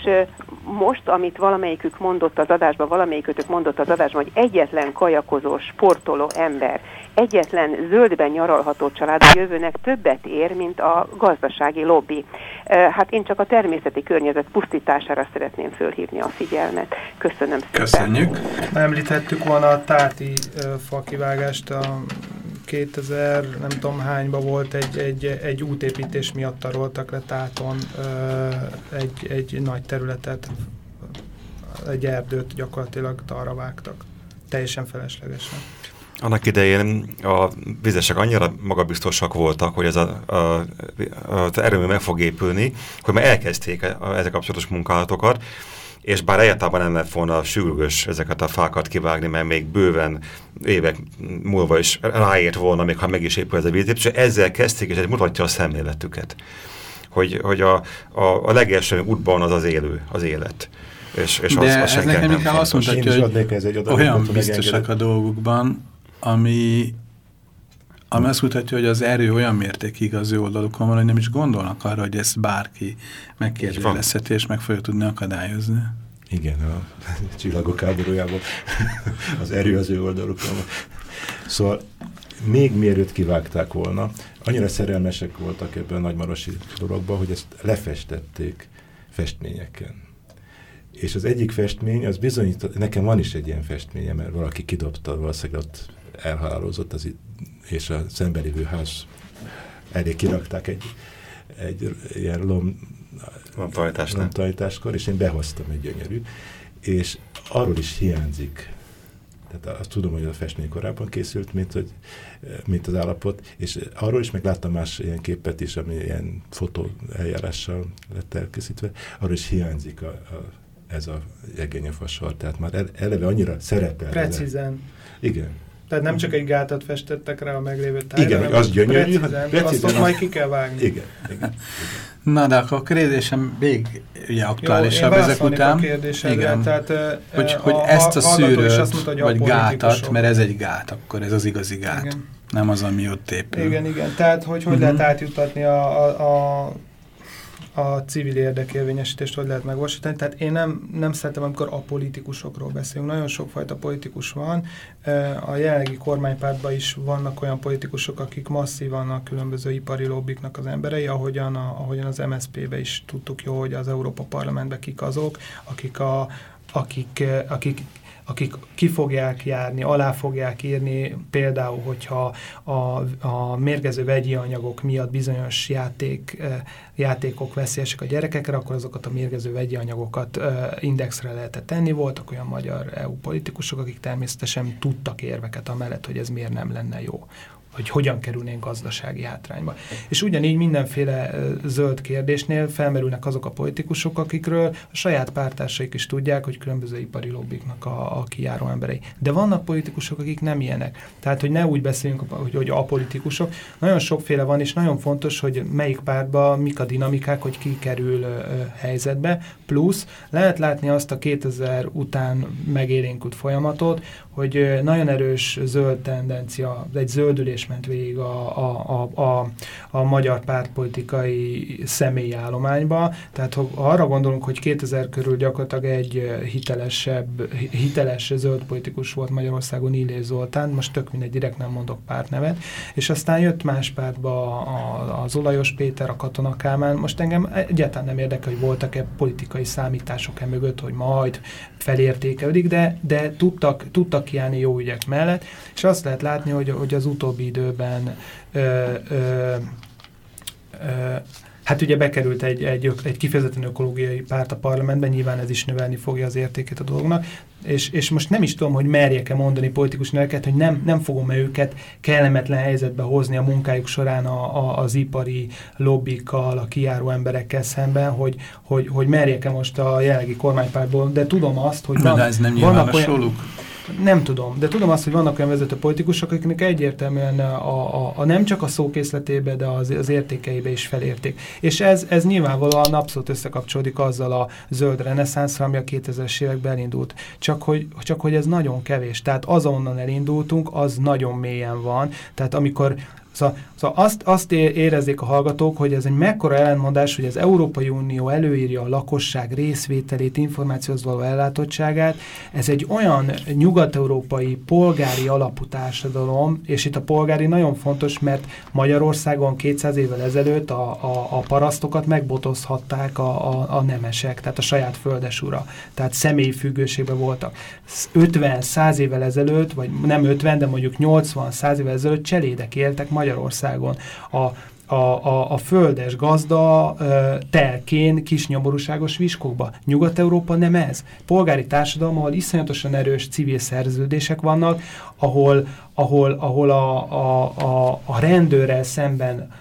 most, amit valamelyikük mondott az adásban, valamelyikőtök mondott az adásban, hogy egyetlen kajakozó, sportoló ember, egyetlen zöldben nyaralható család a jövőnek többet ér, mint a gazdasági lobby. Hát én csak a természeti környezet pusztítására szeretném fölhívni a figyelmet. Köszönöm szépen. Köszönjük. Említettük volna a táti fakivágást a 2000, nem tudom hányban volt egy, egy, egy útépítés miatt taroltak le táton egy, egy nagy területet, egy erdőt gyakorlatilag arra vágtak. Teljesen feleslegesen. Annak idején a vizesek annyira magabiztosak voltak, hogy ez a, erőmű meg fog épülni, hogy már elkezdték ezek kapcsolatos munkálatokat, és bár egyáltalán nem lett volna sürgős ezeket a fákat kivágni, mert még bőven évek múlva is ráért volna, még ha meg is épül ez a vízépső, ezzel kezdték, és ez mutatja a szemléletüket, hogy, hogy a, a, a legelső útban az az élő, az élet. És, és De az, az ez nekem inkább azt mutatja, hogy egy olyan biztosak a dolgukban, ami, ami azt mutatja, hogy az erő olyan mértékig az ő oldalukon van, hogy nem is gondolnak arra, hogy ezt bárki megkérdezheti és meg fogja tudni akadályozni. Igen, a csillagok háborújában az erő az ő oldalukon van. Szóval még mielőtt kivágták volna, annyira szerelmesek voltak ebben a nagymarosi dologban, hogy ezt lefestették festményeken. És az egyik festmény, az bizonyít, nekem van is egy ilyen festménye, mert valaki kidobta, valószínűleg ott elhalálozott, az és a szembelévő ház elé kirakták egy, egy ilyen lom, lomtajtáskor, és én behoztam egy gyönyörű, és arról is hiányzik tehát azt tudom, hogy a festmény korábban készült, mint, hogy, mint az állapot, és arról is meg láttam más ilyen képet is, ami ilyen fotó eljárással lett elkészítve, arról is hiányzik a, a, ez a jegényefasor, tehát már eleve annyira szerepel. Precízen. Igen. Tehát nem csak egy gátat festettek rá a meglévő tájra, Igen, az gyönyörű. Precízen, precízen azt, majd ki kell vágni. Igen, igen, igen. Na, de akkor a kérdésem még ugye aktuálisabb Jó, ezek után. Igen. Tehát, hogy, hogy a, ezt a szűrőt, mutat, vagy gátat, mert ez egy gát, akkor ez az igazi gát. Igen. Nem az, ami ott épül. Igen, igen. Tehát, hogy hogy uh -huh. lehet átjutatni a, a, a a civil érdekérvényesítést hogy lehet megvalósítani. Tehát én nem, nem szeretem, amikor a politikusokról beszélünk. Nagyon sokfajta politikus van. A jelenlegi kormánypártban is vannak olyan politikusok, akik masszívan a különböző ipari lobbiknak az emberei, ahogyan, a, ahogyan az MSZP-be is tudtuk jó, hogy az Európa Parlamentben kik azok, akik, a, akik, akik akik ki fogják járni, alá fogják írni, például, hogyha a, a mérgező vegyi anyagok miatt bizonyos játék, játékok veszélyesek a gyerekekre, akkor azokat a mérgező vegyi anyagokat indexre lehetett tenni. Voltak olyan magyar EU politikusok, akik természetesen tudtak érveket amellett, hogy ez miért nem lenne jó hogy hogyan kerülnénk gazdasági hátrányba. És ugyanígy mindenféle zöld kérdésnél felmerülnek azok a politikusok, akikről a saját pártársaik is tudják, hogy különböző ipari lobbiknak a, a kijáró emberei. De vannak politikusok, akik nem ilyenek. Tehát, hogy ne úgy beszéljünk, hogy, hogy a politikusok. Nagyon sokféle van, és nagyon fontos, hogy melyik pártba mik a dinamikák, hogy ki kerül ö, helyzetbe. Plusz lehet látni azt a 2000 után megélénkült folyamatot, hogy nagyon erős zöld tendencia, egy zöldülés ment végig a, a, a, a, a magyar pártpolitikai személyállományba. Tehát ha arra gondolunk, hogy 2000 körül gyakorlatilag egy hitelesebb, hiteles zöld politikus volt Magyarországon Illés Zoltán, most tök mindegy, direkt nem mondok pártnevet, és aztán jött más pártba az Olajos Péter, a Katona Kálmán. Most engem egyáltalán nem érdekel, hogy voltak-e politikai számítások-e mögött, hogy majd felértékelődik, de, de tudtak, tudtak kiállni jó ügyek mellett, és azt lehet látni, hogy, hogy az utóbbi időben ö, ö, ö, Hát ugye bekerült egy, egy, egy kifejezetten ökológiai párt a parlamentben, nyilván ez is növelni fogja az értéket a dolognak, és, és most nem is tudom, hogy merjek-e mondani politikus neveket, hogy nem, nem fogom-e őket kellemetlen helyzetbe hozni a munkájuk során a, a, az ipari lobbikkal, a kiáró emberekkel szemben, hogy, hogy, hogy merjek-e most a jelenlegi kormánypártból, de tudom azt, hogy van, de ez nem vannak olyan, nem tudom, de tudom azt, hogy vannak olyan vezető politikusok, akiknek egyértelműen a, a, a nem csak a szókészletébe, de az, az értékeibe is felérték. És ez, ez nyilvánvalóan abszolút összekapcsolódik azzal a zöld reneszánszra, ami a 2000-es években elindult. Csak hogy, csak hogy ez nagyon kevés. Tehát azonnan elindultunk, az nagyon mélyen van. Tehát amikor Szóval, szóval azt, azt érezzék a hallgatók, hogy ez egy mekkora ellentmondás, hogy az Európai Unió előírja a lakosság részvételét, információhoz való ellátottságát. Ez egy olyan nyugat-európai polgári alapú társadalom, és itt a polgári nagyon fontos, mert Magyarországon 200 évvel ezelőtt a, a, a parasztokat megbotozhatták a, a, a nemesek, tehát a saját földesura. Tehát személyi függőségben voltak. 50-100 évvel ezelőtt, vagy nem 50, de mondjuk 80-100 évvel ezelőtt cselédek éltek Magyarországon Magyarországon. A a, a, a földes gazda ö, telkén kis nyomorúságos viskokba. Nyugat-Európa nem ez. Polgári társadalom, ahol iszonyatosan erős civil szerződések vannak, ahol, ahol, ahol a, a, a, a rendőrrel szemben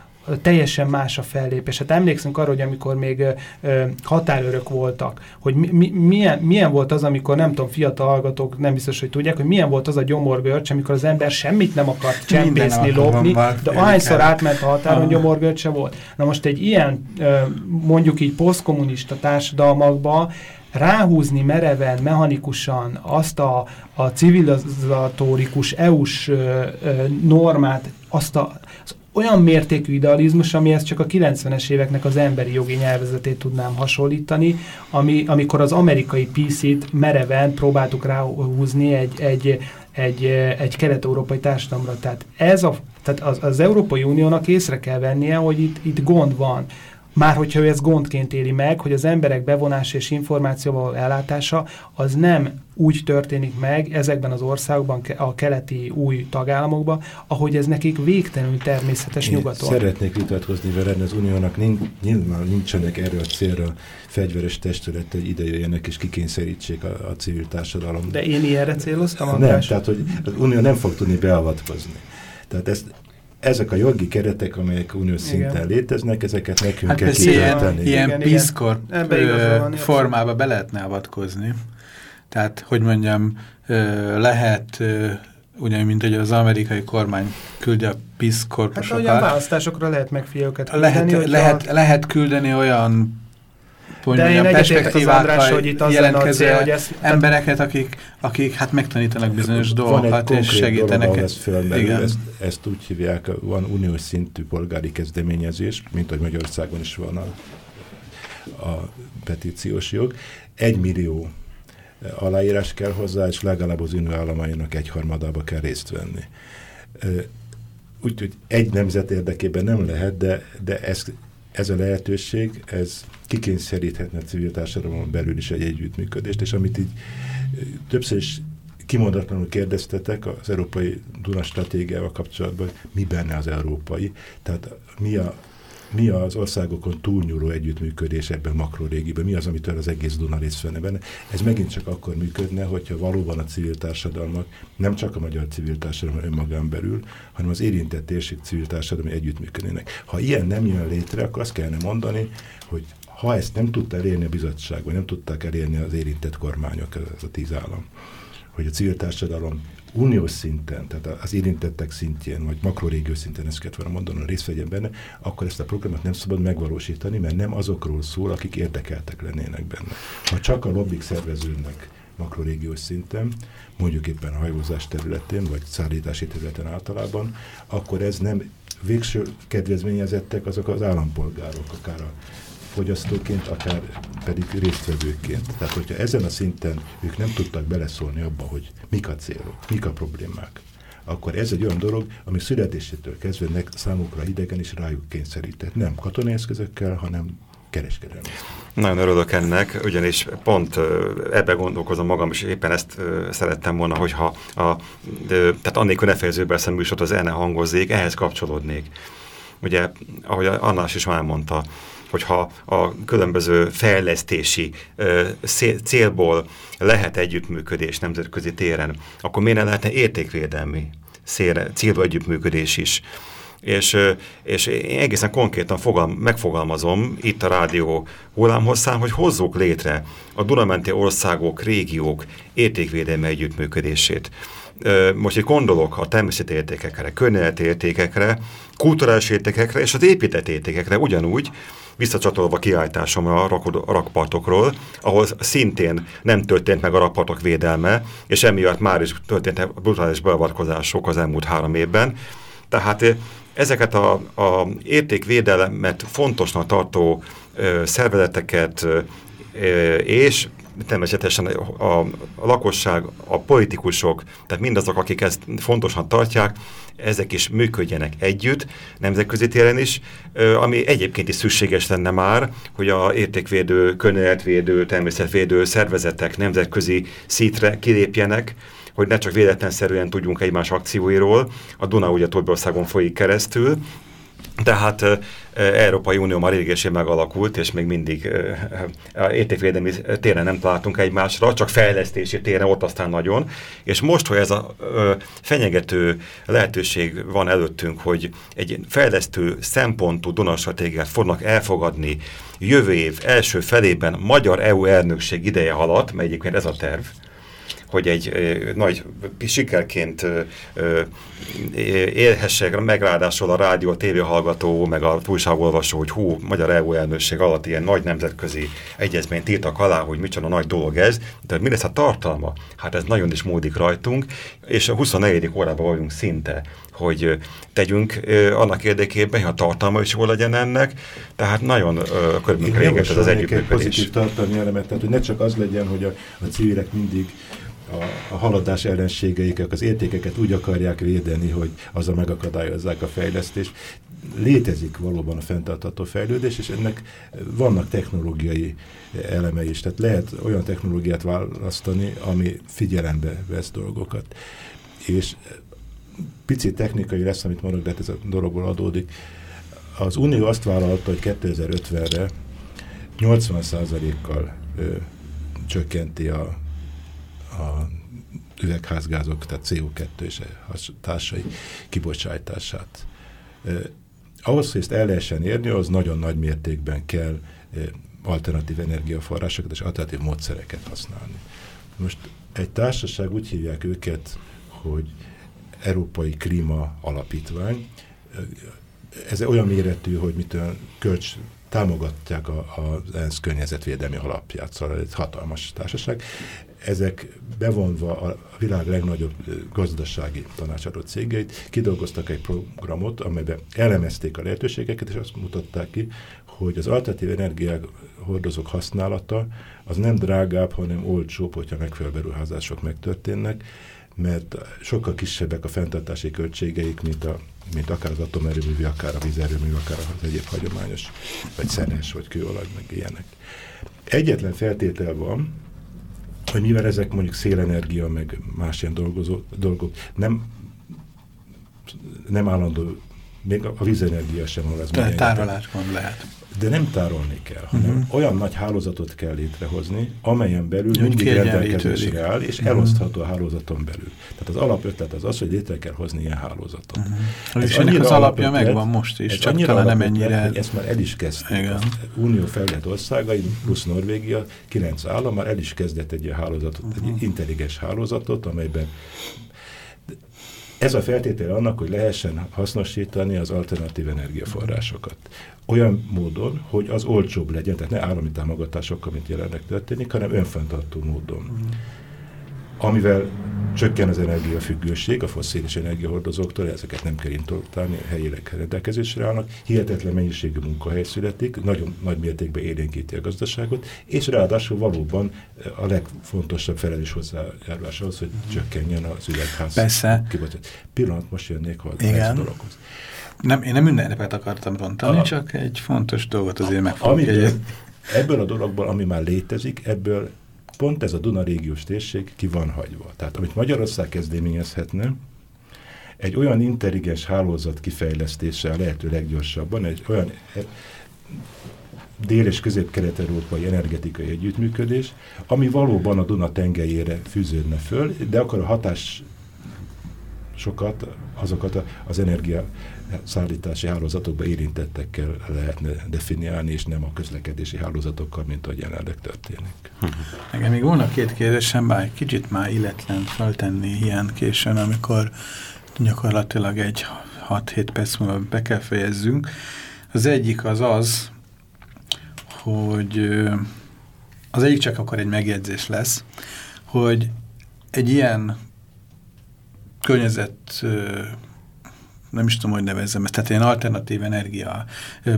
teljesen más a fellépés. Hát emlékszünk arra, hogy amikor még ö, határőrök voltak, hogy mi, mi, milyen, milyen volt az, amikor nem tudom, fiatal hallgatók nem biztos, hogy tudják, hogy milyen volt az a gyomorgörcs, amikor az ember semmit nem akart csempészni, lopni, de ahányszor átment a határon, ah. gyomorgörcse volt. Na most egy ilyen, ö, mondjuk így posztkommunista társadalmakban ráhúzni mereven, mechanikusan azt a, a civilizatórikus EU-s normát, azt a, az olyan mértékű idealizmus, amihez csak a 90-es éveknek az emberi jogi nyelvezetét tudnám hasonlítani, ami, amikor az amerikai PC-t mereven próbáltuk ráhúzni egy, egy, egy, egy kelet-európai társadalomra. Tehát, ez a, tehát az, az Európai Uniónak észre kell vennie, hogy itt, itt gond van. Már hogyha ő ezt gondként éli meg, hogy az emberek bevonása és információval ellátása az nem úgy történik meg ezekben az országokban, a keleti új tagállamokban, ahogy ez nekik végtelenül természetes Én nyugaton. Szeretnék vitatkozni veled, az uniónak nyilván nincsenek erre a célra fegyveres testülete, hogy ide jöjjenek és kikényszerítsék a, a civil társadalom. De én ilyenre céloztam? Nem, tehát hogy az unió nem fog tudni beavatkozni. Tehát ezt ezek a jogi keretek, amelyek uniós szinten léteznek, ezeket nekünk hát kell kijelenteni. Ilyen, ilyen piszkor formába be lehetne avatkozni. Tehát, hogy mondjam, lehet ugyanúgy, mint hogy az amerikai kormány küldje a piszkorpusokat. Hát olyan választásokra lehet megfigyelőket küldeni. Lehet, lehet, a... lehet küldeni olyan de én egyetértek az András, hogy itt az a cél, hogy ezt... Embereket, akik, akik hát megtanítanak bizonyos dolgokat, és segítenek. Dolog, ez Igen. Ezt, ezt úgy hívják, van uniós szintű polgári kezdeményezés, mint hogy Magyarországon is van a, a petíciós jog. Egy millió aláírás kell hozzá, és legalább az unió államainak egyharmadába kell részt venni. Úgyhogy egy nemzet érdekében nem lehet, de, de ez, ez a lehetőség, ez kikényszeríthetne a civil társadalomon belül is egy együttműködést, és amit így többször is kimondatlanul kérdeztetek az Európai Duna stratégiával kapcsolatban, mi benne az európai, tehát mi a mi az országokon túlnyúló együttműködés ebben makrorégiben, mi az, amitől az egész Duna részt venne. Ez megint csak akkor működne, hogyha valóban a civil társadalmak, nem csak a magyar civil társadalom önmagán belül, hanem az érintett térség civil társadalmi együttműködnének. Ha ilyen nem jön létre, akkor azt kellene mondani, hogy ha ezt nem tudta elérni a bizottság, vagy nem tudták elérni az érintett kormányok, ez a tíz állam, hogy a civil társadalom uniós szinten, tehát az érintettek szintjén, vagy makrorégió szinten ezt kellett volna mondani, részt vegyen benne, akkor ezt a programot nem szabad megvalósítani, mert nem azokról szól, akik érdekeltek lennének benne. Ha csak a lobbik szerveződnek makrorégiós szinten, mondjuk éppen a hajózás területén, vagy szállítási területen általában, akkor ez nem végső kedvezményezettek azok az állampolgárok, akár a fogyasztóként, akár pedig résztvevőként. Tehát, hogyha ezen a szinten ők nem tudtak beleszólni abba, hogy mik a célok, mik a problémák, akkor ez egy olyan dolog, ami születésétől kezdve nek számukra idegen is rájuk kényszerített. Nem katonai eszközökkel, hanem kereskedelmi. Nagyon örülök ennek, ugyanis pont ebbe gondolkozom magam, és éppen ezt szerettem volna, hogyha a, tehát annélkül ne eszem műsort az ene hangozzék, ehhez kapcsolódnék. Ugye, ahogy Annás is már mondta, hogyha a különböző fejlesztési célból lehet együttműködés nemzetközi téren, akkor miért ne lehetne értékvédelmi célba együttműködés is? És, és én egészen konkrétan fogal, megfogalmazom itt a rádió hullámhosszán, hogy hozzuk létre a Dunamenti országok, régiók értékvédelmi együttműködését. Most itt gondolok a természeti értékekre, környezeti értékekre, kulturális értékekre és az épített értékekre ugyanúgy, visszacsatolva kiállításomra a, rak, a rakpartokról, ahol szintén nem történt meg a rakpartok védelme, és emiatt már is történtek brutális beavatkozások az elmúlt három évben. Tehát ezeket a, a értékvédelmet fontosnak tartó ö, szervezeteket ö, és természetesen a, a lakosság, a politikusok, tehát mindazok, akik ezt fontosan tartják, ezek is működjenek együtt, nemzetközi téren is, ami egyébként is szükséges lenne már, hogy a értékvédő, környezetvédő, természetvédő szervezetek nemzetközi szítre kilépjenek, hogy ne csak véletlenszerűen tudjunk egymás akcióiról. A Duna ugye több folyik keresztül, tehát Európai Unió már régesen megalakult, és még mindig e, értékvédelmi téren nem találtunk egymásra, csak fejlesztési téren ott aztán nagyon. És most, hogy ez a fenyegető lehetőség van előttünk, hogy egy fejlesztő szempontú Dunastratégiát fognak elfogadni jövő év első felében magyar EU elnökség ideje alatt, mert egyébként ez a terv, hogy egy nagy sikerként élhessek, megráadásul a rádió, a tévéhallgató, meg a újságolvasó, hogy hú, Magyar EU elnökség alatt ilyen nagy nemzetközi egyezményt írtak alá, hogy micsoda nagy dolog ez, de mi lesz a tartalma? Hát ez nagyon is módik rajtunk, és a 24. órában vagyunk szinte, hogy tegyünk annak érdekében, hogy a tartalma is jól legyen ennek, tehát nagyon réges ez az együttműködés. pozitív tartalmi elemet, tehát hogy ne csak az legyen, hogy a, a civilek mindig a, a haladás ellenségeik, az értékeket úgy akarják védeni, hogy azzal megakadályozzák a fejlesztést. Létezik valóban a fenntartható fejlődés, és ennek vannak technológiai elemei is. Tehát lehet olyan technológiát választani, ami figyelembe vesz dolgokat. És pici technikai lesz, amit mondok, de hát ez a dologból adódik. Az Unió azt vállalta, hogy 2050-re 80%-kal csökkenti a a üvegházgázok, tehát CO2 és társai kibocsátását. Ahhoz, hogy ezt el lehessen érni, az nagyon nagy mértékben kell alternatív energiaforrásokat és alternatív módszereket használni. Most egy társaság úgy hívják őket, hogy Európai Klíma Alapítvány. Ez olyan méretű, hogy mitől kölcs támogatják a, az ENSZ környezetvédelmi alapját, szóval egy hatalmas társaság ezek bevonva a világ legnagyobb gazdasági tanácsadó cégeit, kidolgoztak egy programot, amelyben elemezték a lehetőségeket, és azt mutatták ki, hogy az alternatív energiák hordozók használata az nem drágább, hanem olcsóbb, hogyha megfelelő beruházások megtörténnek, mert sokkal kisebbek a fenntartási költségeik, mint, a, mint akár az atomerőművi, akár a vízerőművi, akár az egyéb hagyományos, vagy szenes, vagy kőolaj, meg ilyenek. Egyetlen feltétel van, hogy mivel ezek mondjuk szélenergia, meg más ilyen dolgozó, dolgok nem, nem állandó, még a vízenergia sem van. Ez Tároláskon lehet de nem tárolni kell, hanem uh mhm. -huh. olyan nagy hálózatot kell létrehozni, amelyen belül hogy mindig rendelkezésre áll, és uh mhm. -huh. elosztható a hálózaton belül. Tehát az alapötlet az az, hogy létre kell hozni ilyen hálózatot. Uh -huh. És ennek az alapja megvan most is, csak talán nem ennyire... Hogy ezt már el is kezdték. Igen. Unió fejlett országai, plusz Norvégia, kilenc állam már el is kezdett egy ilyen hálózatot, uh -huh. egy mhm. intelligens hálózatot, amelyben ez a feltétele annak, hogy lehessen hasznosítani az alternatív energiaforrásokat olyan módon, hogy az olcsóbb legyen, tehát ne állami támogatásokkal, mint jelenleg történik, hanem önfenntartó módon. Mm. Amivel csökken az energiafüggőség a fosszilis energiahordozóktól, ezeket nem kell intoltálni, helyileg rendelkezésre állnak, hihetetlen mennyiségű munkahely születik, nagyon nagy mértékben élénkíti a gazdaságot, és ráadásul valóban a legfontosabb felelős hozzájárulás az, hogy mm. csökkenjen az üvegház. Persze. Kibocsát. Pillanat, most jönnék hozzá a dologhoz. Nem, én nem minden ünnepet akartam rontani, a, csak egy fontos dolgot azért meg fogok Ebből a dologból, ami már létezik, ebből pont ez a Duna régiós térség ki van hagyva. Tehát amit Magyarország kezdeményezhetne, egy olyan intelligens hálózat kifejlesztése a lehető leggyorsabban, egy olyan e, dél- és közép-kelet-európai energetikai együttműködés, ami valóban a Duna tengelyére fűződne föl, de akkor a hatás sokat, azokat az energia szállítási hálózatokba érintettekkel lehetne definiálni, és nem a közlekedési hálózatokkal, mint ahogy jelenleg történik. Nekem még volna két kérdésem, bár kicsit már illetlen feltenni ilyen későn, amikor gyakorlatilag egy 6-7 perc múlva be kell fejezzünk. Az egyik az az, hogy az egyik csak akkor egy megjegyzés lesz, hogy egy ilyen környezet nem is tudom, hogy nevezzem ezt, tehát ilyen alternatív energia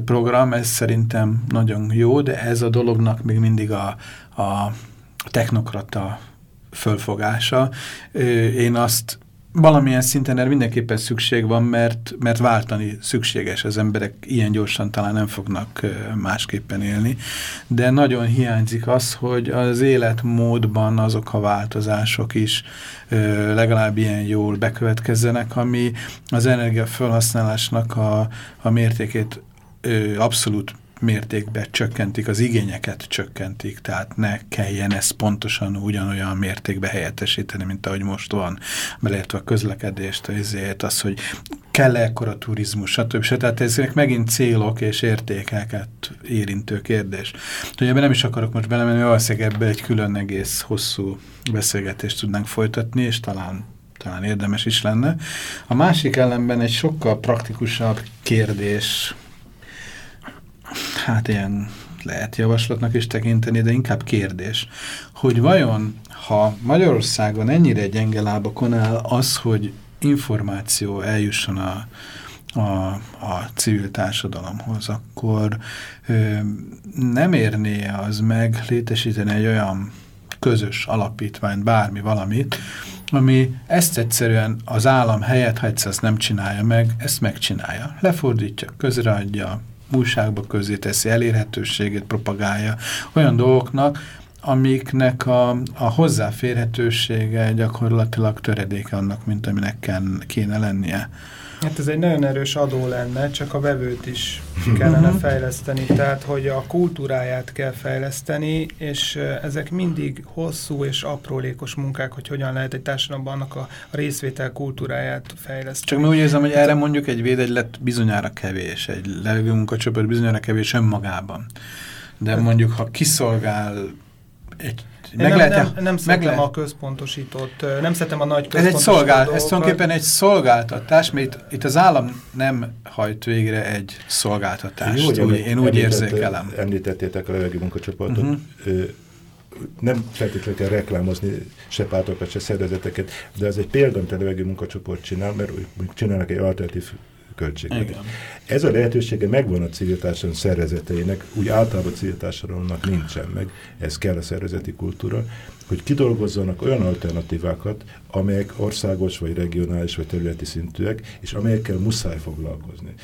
program, ez szerintem nagyon jó, de ez a dolognak még mindig a, a technokrata fölfogása. Én azt valamilyen szinten erre mindenképpen szükség van, mert, mert váltani szükséges. Az emberek ilyen gyorsan talán nem fognak másképpen élni. De nagyon hiányzik az, hogy az életmódban azok a változások is legalább ilyen jól bekövetkezzenek, ami az energiafelhasználásnak a, a mértékét abszolút mértékben csökkentik, az igényeket csökkentik, tehát ne kelljen ezt pontosan ugyanolyan mértékben helyettesíteni, mint ahogy most van, beleértve a közlekedést, ezért az, hogy kell-e ekkora turizmus, stb. stb. Tehát ezek megint célok és értékeket érintő kérdés. Ugye ebben nem is akarok most belemenni, valószínűleg ebbe egy külön egész hosszú beszélgetést tudnánk folytatni, és talán talán érdemes is lenne. A másik ellenben egy sokkal praktikusabb kérdés, hát ilyen lehet javaslatnak is tekinteni, de inkább kérdés, hogy vajon, ha Magyarországon ennyire gyenge lábakon áll az, hogy információ eljusson a, a, a civil társadalomhoz, akkor ö, nem érné az meg létesíteni egy olyan közös alapítványt, bármi valamit, ami ezt egyszerűen az állam helyett, ha egyszer ezt nem csinálja meg, ezt megcsinálja. Lefordítja, közreadja, újságba közé teszi, elérhetőségét propagálja, olyan dolgoknak, amiknek a, a hozzáférhetősége gyakorlatilag töredéke annak, mint aminek kéne lennie. Hát ez egy nagyon erős adó lenne, csak a vevőt is kellene mhm. fejleszteni, tehát hogy a kultúráját kell fejleszteni, és ezek mindig hosszú és aprólékos munkák, hogy hogyan lehet egy társadalomban annak a, részvétel kultúráját fejleszteni. Csak mi úgy érzem, hogy erre mondjuk egy védegylet bizonyára kevés, egy levegő munkacsoport bizonyára kevés önmagában. De mondjuk, ha kiszolgál egy meg nem, lehet, nem, nem szeretem lehet. a központosított, nem szeretem a nagy Ez egy szolgált, ez tulajdonképpen egy szolgáltatás, mert itt, itt az állam nem hajt végre egy szolgáltatást. Jó, úgy, én úgy érzékelem. Említettétek a levegő munkacsoportot. Uh -huh. nem feltétlenül kell reklámozni se pártokat, se szervezeteket, de ez egy példa, amit a levegő munkacsoport csinál, mert csinálnak egy alternatív költségvetés. Ez a lehetősége megvan a civil társadalom szervezeteinek, úgy általában a civil társadalomnak nincsen meg, ez kell a szervezeti kultúra, hogy kidolgozzanak olyan alternatívákat, amelyek országos, vagy regionális, vagy területi szintűek, és amelyekkel muszáj foglalkozni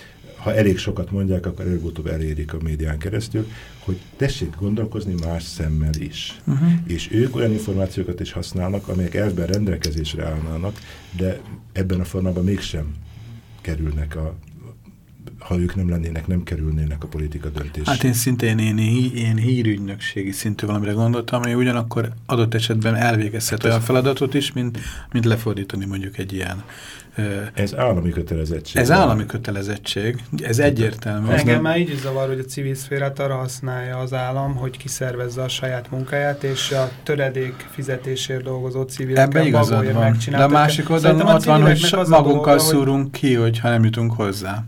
ha elég sokat mondják, akkor előbb-utóbb elérik a médián keresztül, hogy tessék gondolkozni más szemmel is. Uh -huh. És ők olyan információkat is használnak, amelyek elvben rendelkezésre állnának, de ebben a formában mégsem kerülnek a ha ők nem lennének, nem kerülnének a politika döntés. Hát én szintén én, én hírügynökségi szintű valamire gondoltam, ami ugyanakkor adott esetben elvégezhet hát olyan feladatot is, mint, mint lefordítani mondjuk egy ilyen ez állami kötelezettség. Ez van. állami kötelezettség, ez egyértelmű. Engem nem... már így is zavar, hogy a civil szférát arra használja az állam, hogy kiszervezze a saját munkáját, és a töredék fizetésért dolgozó civileket Ebben igazad van. De a másik oldalon ott van, hogy magunkkal dolga, szúrunk hogy... ki, hogy ha nem jutunk hozzá.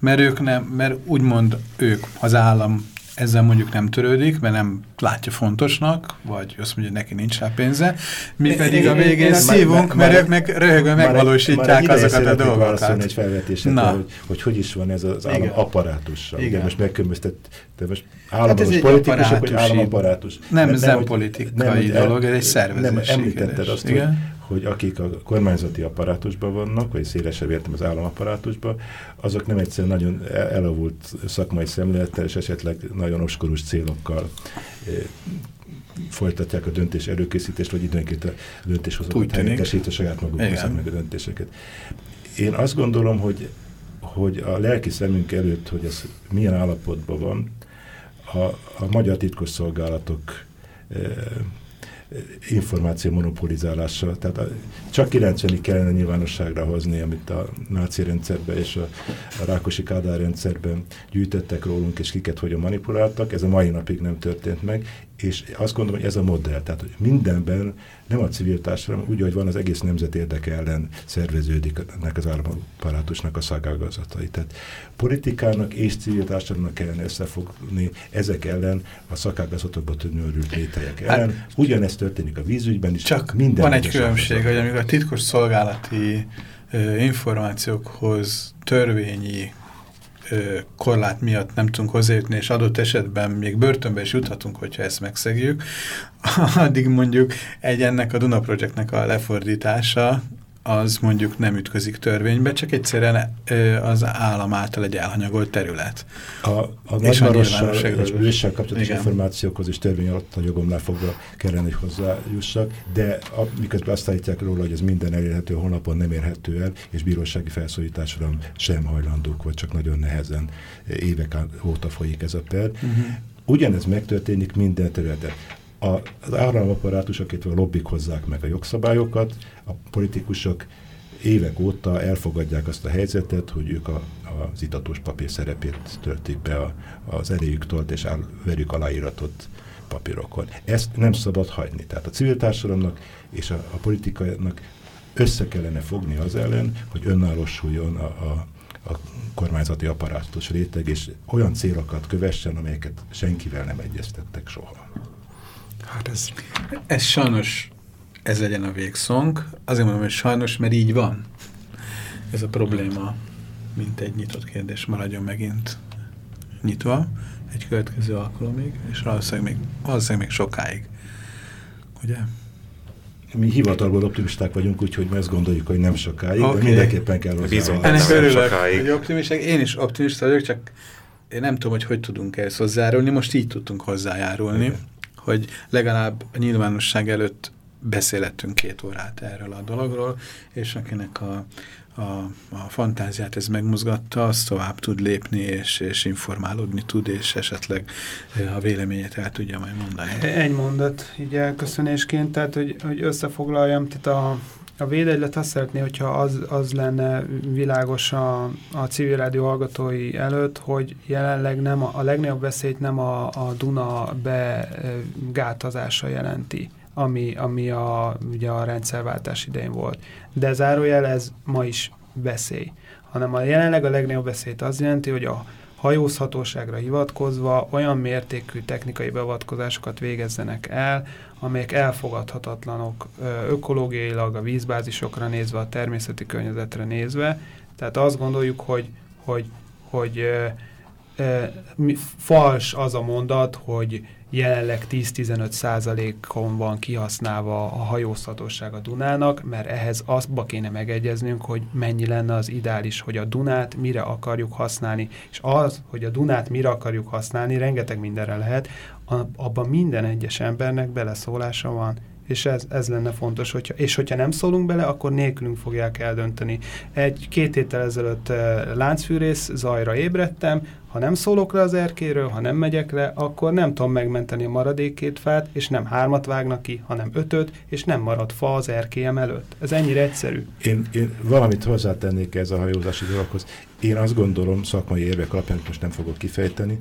Mert ők nem, mert úgymond ők, az állam ezzel mondjuk nem törődik, mert nem látja fontosnak, vagy azt mondja, neki nincs rá pénze, mi pedig a végén szívunk, mert ők meg röhögő megvalósítják azokat a dolgokat. egy felvetésre. Hogy, hogy hogy is van ez az állam apparátussal. Igen. most megkülönböztet, de most államos hát politikusok, vagy államapparátus. Nem zenpolitikai dolog, ez egy szervezés. Nem, említetted azt, hogy hogy akik a kormányzati apparátusban vannak, vagy szélesebb értem az államapparátusban, azok nem egyszerűen nagyon elavult szakmai szemlélettel, és esetleg nagyon oskorús célokkal e, folytatják a döntés előkészítést, vagy időnként a döntéshozókat helyettesít saját maguk meg a döntéseket. Én azt gondolom, hogy, hogy a lelki szemünk előtt, hogy ez milyen állapotban van, a, a magyar titkosszolgálatok e, információ monopolizálása. Tehát csak 90-ig kellene nyilvánosságra hozni, amit a náci rendszerben és a, a Rákosi Kádár rendszerben gyűjtettek rólunk, és kiket hogyan manipuláltak. Ez a mai napig nem történt meg, és azt gondolom, hogy ez a modell, tehát hogy mindenben nem a civil társadalom, úgy, hogy van az egész nemzet érdeke ellen szerveződik ennek az államaparátusnak a szakágazatai. Tehát politikának és civil társadalomnak kellene összefogni ezek ellen a szakágazatokba tűnőrült lételyek hát, ellen. Hát, Ugyanezt történik a vízügyben is. Csak minden van egy különbség, hogy amikor a titkos szolgálati információkhoz törvényi korlát miatt nem tudunk hozzájutni, és adott esetben még börtönbe is juthatunk, hogyha ezt megszegjük, addig mondjuk egy ennek a Duna Projectnek a lefordítása az mondjuk nem ütközik törvénybe, csak egyszerűen az állam által egy elhanyagolt terület. A, a nagyvárossal és bűvéssel kapcsolatos információkhoz is törvény alatt a jogomnál fogva kellene, hogy hozzájussak, de a, miközben azt állítják róla, hogy ez minden elérhető honlapon nem érhető el, és bírósági felszólításra sem hajlandók, vagy csak nagyon nehezen évek óta folyik ez a per. Uh mhm. -huh. Ugyanez megtörténik minden területen az államaparátusok, illetve a lobbik hozzák meg a jogszabályokat, a politikusok évek óta elfogadják azt a helyzetet, hogy ők a, az itatós papír szerepét töltik be a, az erejük tolt és áll, verjük aláíratot papírokon. Ezt nem szabad hagyni. Tehát a civil társadalomnak és a, a politikának össze kellene fogni az ellen, hogy önállósuljon a, a, a kormányzati apparátus réteg, és olyan célokat kövessen, amelyeket senkivel nem egyeztettek soha. Hát ez... Ez sajnos, ez legyen a végszong. Azért mondom, hogy sajnos, mert így van. Ez a probléma, mint egy nyitott kérdés maradjon megint nyitva egy következő alkalomig, és valószínűleg még, valószínűleg még sokáig. Ugye? Mi hivatalból optimisták vagyunk, úgyhogy mi ezt gondoljuk, hogy nem sokáig, okay. de mindenképpen kell hozzá. Bizony, ennek örülök, hogy optimisták. Én is optimista vagyok, csak én nem tudom, hogy hogy tudunk ehhez hozzájárulni. Most így tudtunk hozzájárulni. Okay hogy legalább a nyilvánosság előtt beszélettünk két órát erről a dologról, és akinek a, a, a fantáziát ez megmozgatta, az tovább tud lépni, és, és informálódni tud, és esetleg a véleményét el tudja majd mondani. Egy mondat, így elköszönésként, tehát hogy, hogy összefoglaljam, tehát a, a védegylet azt szeretné, hogyha az, az lenne világos a, a civil rádió hallgatói előtt, hogy jelenleg nem a, a legnagyobb veszélyt nem a, a Duna begátazása jelenti, ami, ami a, ugye a rendszerváltás idején volt. De zárójel ez ma is veszély. Hanem a jelenleg a legnagyobb veszélyt az jelenti, hogy a hajózhatóságra hivatkozva olyan mértékű technikai beavatkozásokat végezzenek el, amelyek elfogadhatatlanok ökológiailag, a vízbázisokra nézve, a természeti környezetre nézve. Tehát azt gondoljuk, hogy, hogy, hogy e, fals az a mondat, hogy jelenleg 10-15 százalékon van kihasználva a hajózhatóság a Dunának, mert ehhez azba kéne megegyeznünk, hogy mennyi lenne az ideális, hogy a Dunát mire akarjuk használni, és az, hogy a Dunát mire akarjuk használni, rengeteg mindenre lehet, abban minden egyes embernek beleszólása van, és ez, ez lenne fontos, hogyha, és hogyha nem szólunk bele, akkor nélkülünk fogják eldönteni. Egy-két héttel ezelőtt uh, láncfűrész zajra ébredtem, ha nem szólok le az erkéről, ha nem megyek le, akkor nem tudom megmenteni a maradék két fát, és nem hármat vágnak ki, hanem ötöt, és nem marad fa az erkélyem előtt. Ez ennyire egyszerű. Én, én valamit hozzátennék ez a hajózási dologhoz. Én azt gondolom, szakmai érvek alapján most nem fogok kifejteni,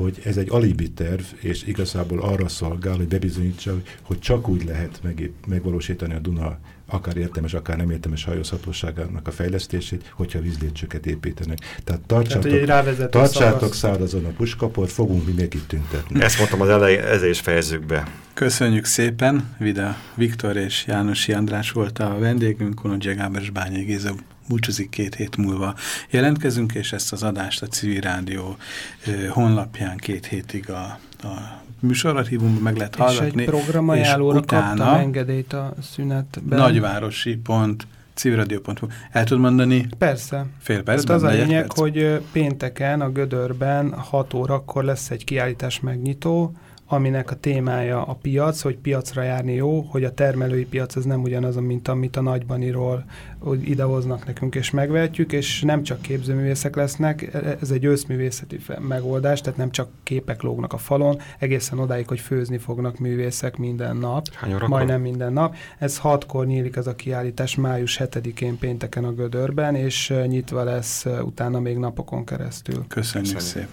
hogy ez egy alibi terv, és igazából arra szolgál, hogy bebizonyítsa, hogy csak úgy lehet meg, megvalósítani a Duna akár értelmes, akár nem értelmes hajózhatóságának a fejlesztését, hogyha vízlépcsőket építenek. Tehát tartsátok, Tehát, tartsátok szárazon a puskaport, fogunk mi még itt tüntetni. Ezt mondtam az elején, ezzel is fejezzük be. Köszönjük szépen, Vida Viktor és Jánosi András volt a vendégünk, Kolondzsia Gábor és Bányai Géza búcsúzik két hét múlva. Jelentkezünk, és ezt az adást a Civil Rádió honlapján két hétig a, a műsorarchívumban meg lehet hallgatni. És egy programajánlóra utána engedélyt a szünetben. Nagyvárosi pont civilradio.hu. El tud mondani? Persze. Fél percben? az a lényeg, perc. hogy pénteken a Gödörben 6 órakor lesz egy kiállítás megnyitó, aminek a témája a piac, hogy piacra járni jó, hogy a termelői piac az nem ugyanaz, mint amit a nagybaniról idehoznak nekünk és megvehetjük, és nem csak képzőművészek lesznek, ez egy őszművészeti megoldás, tehát nem csak képek lógnak a falon, egészen odáig, hogy főzni fognak művészek minden nap, majdnem minden nap. Ez hatkor nyílik ez a kiállítás május 7-én pénteken a Gödörben, és nyitva lesz utána még napokon keresztül. Köszönjük, Köszönjük. szépen!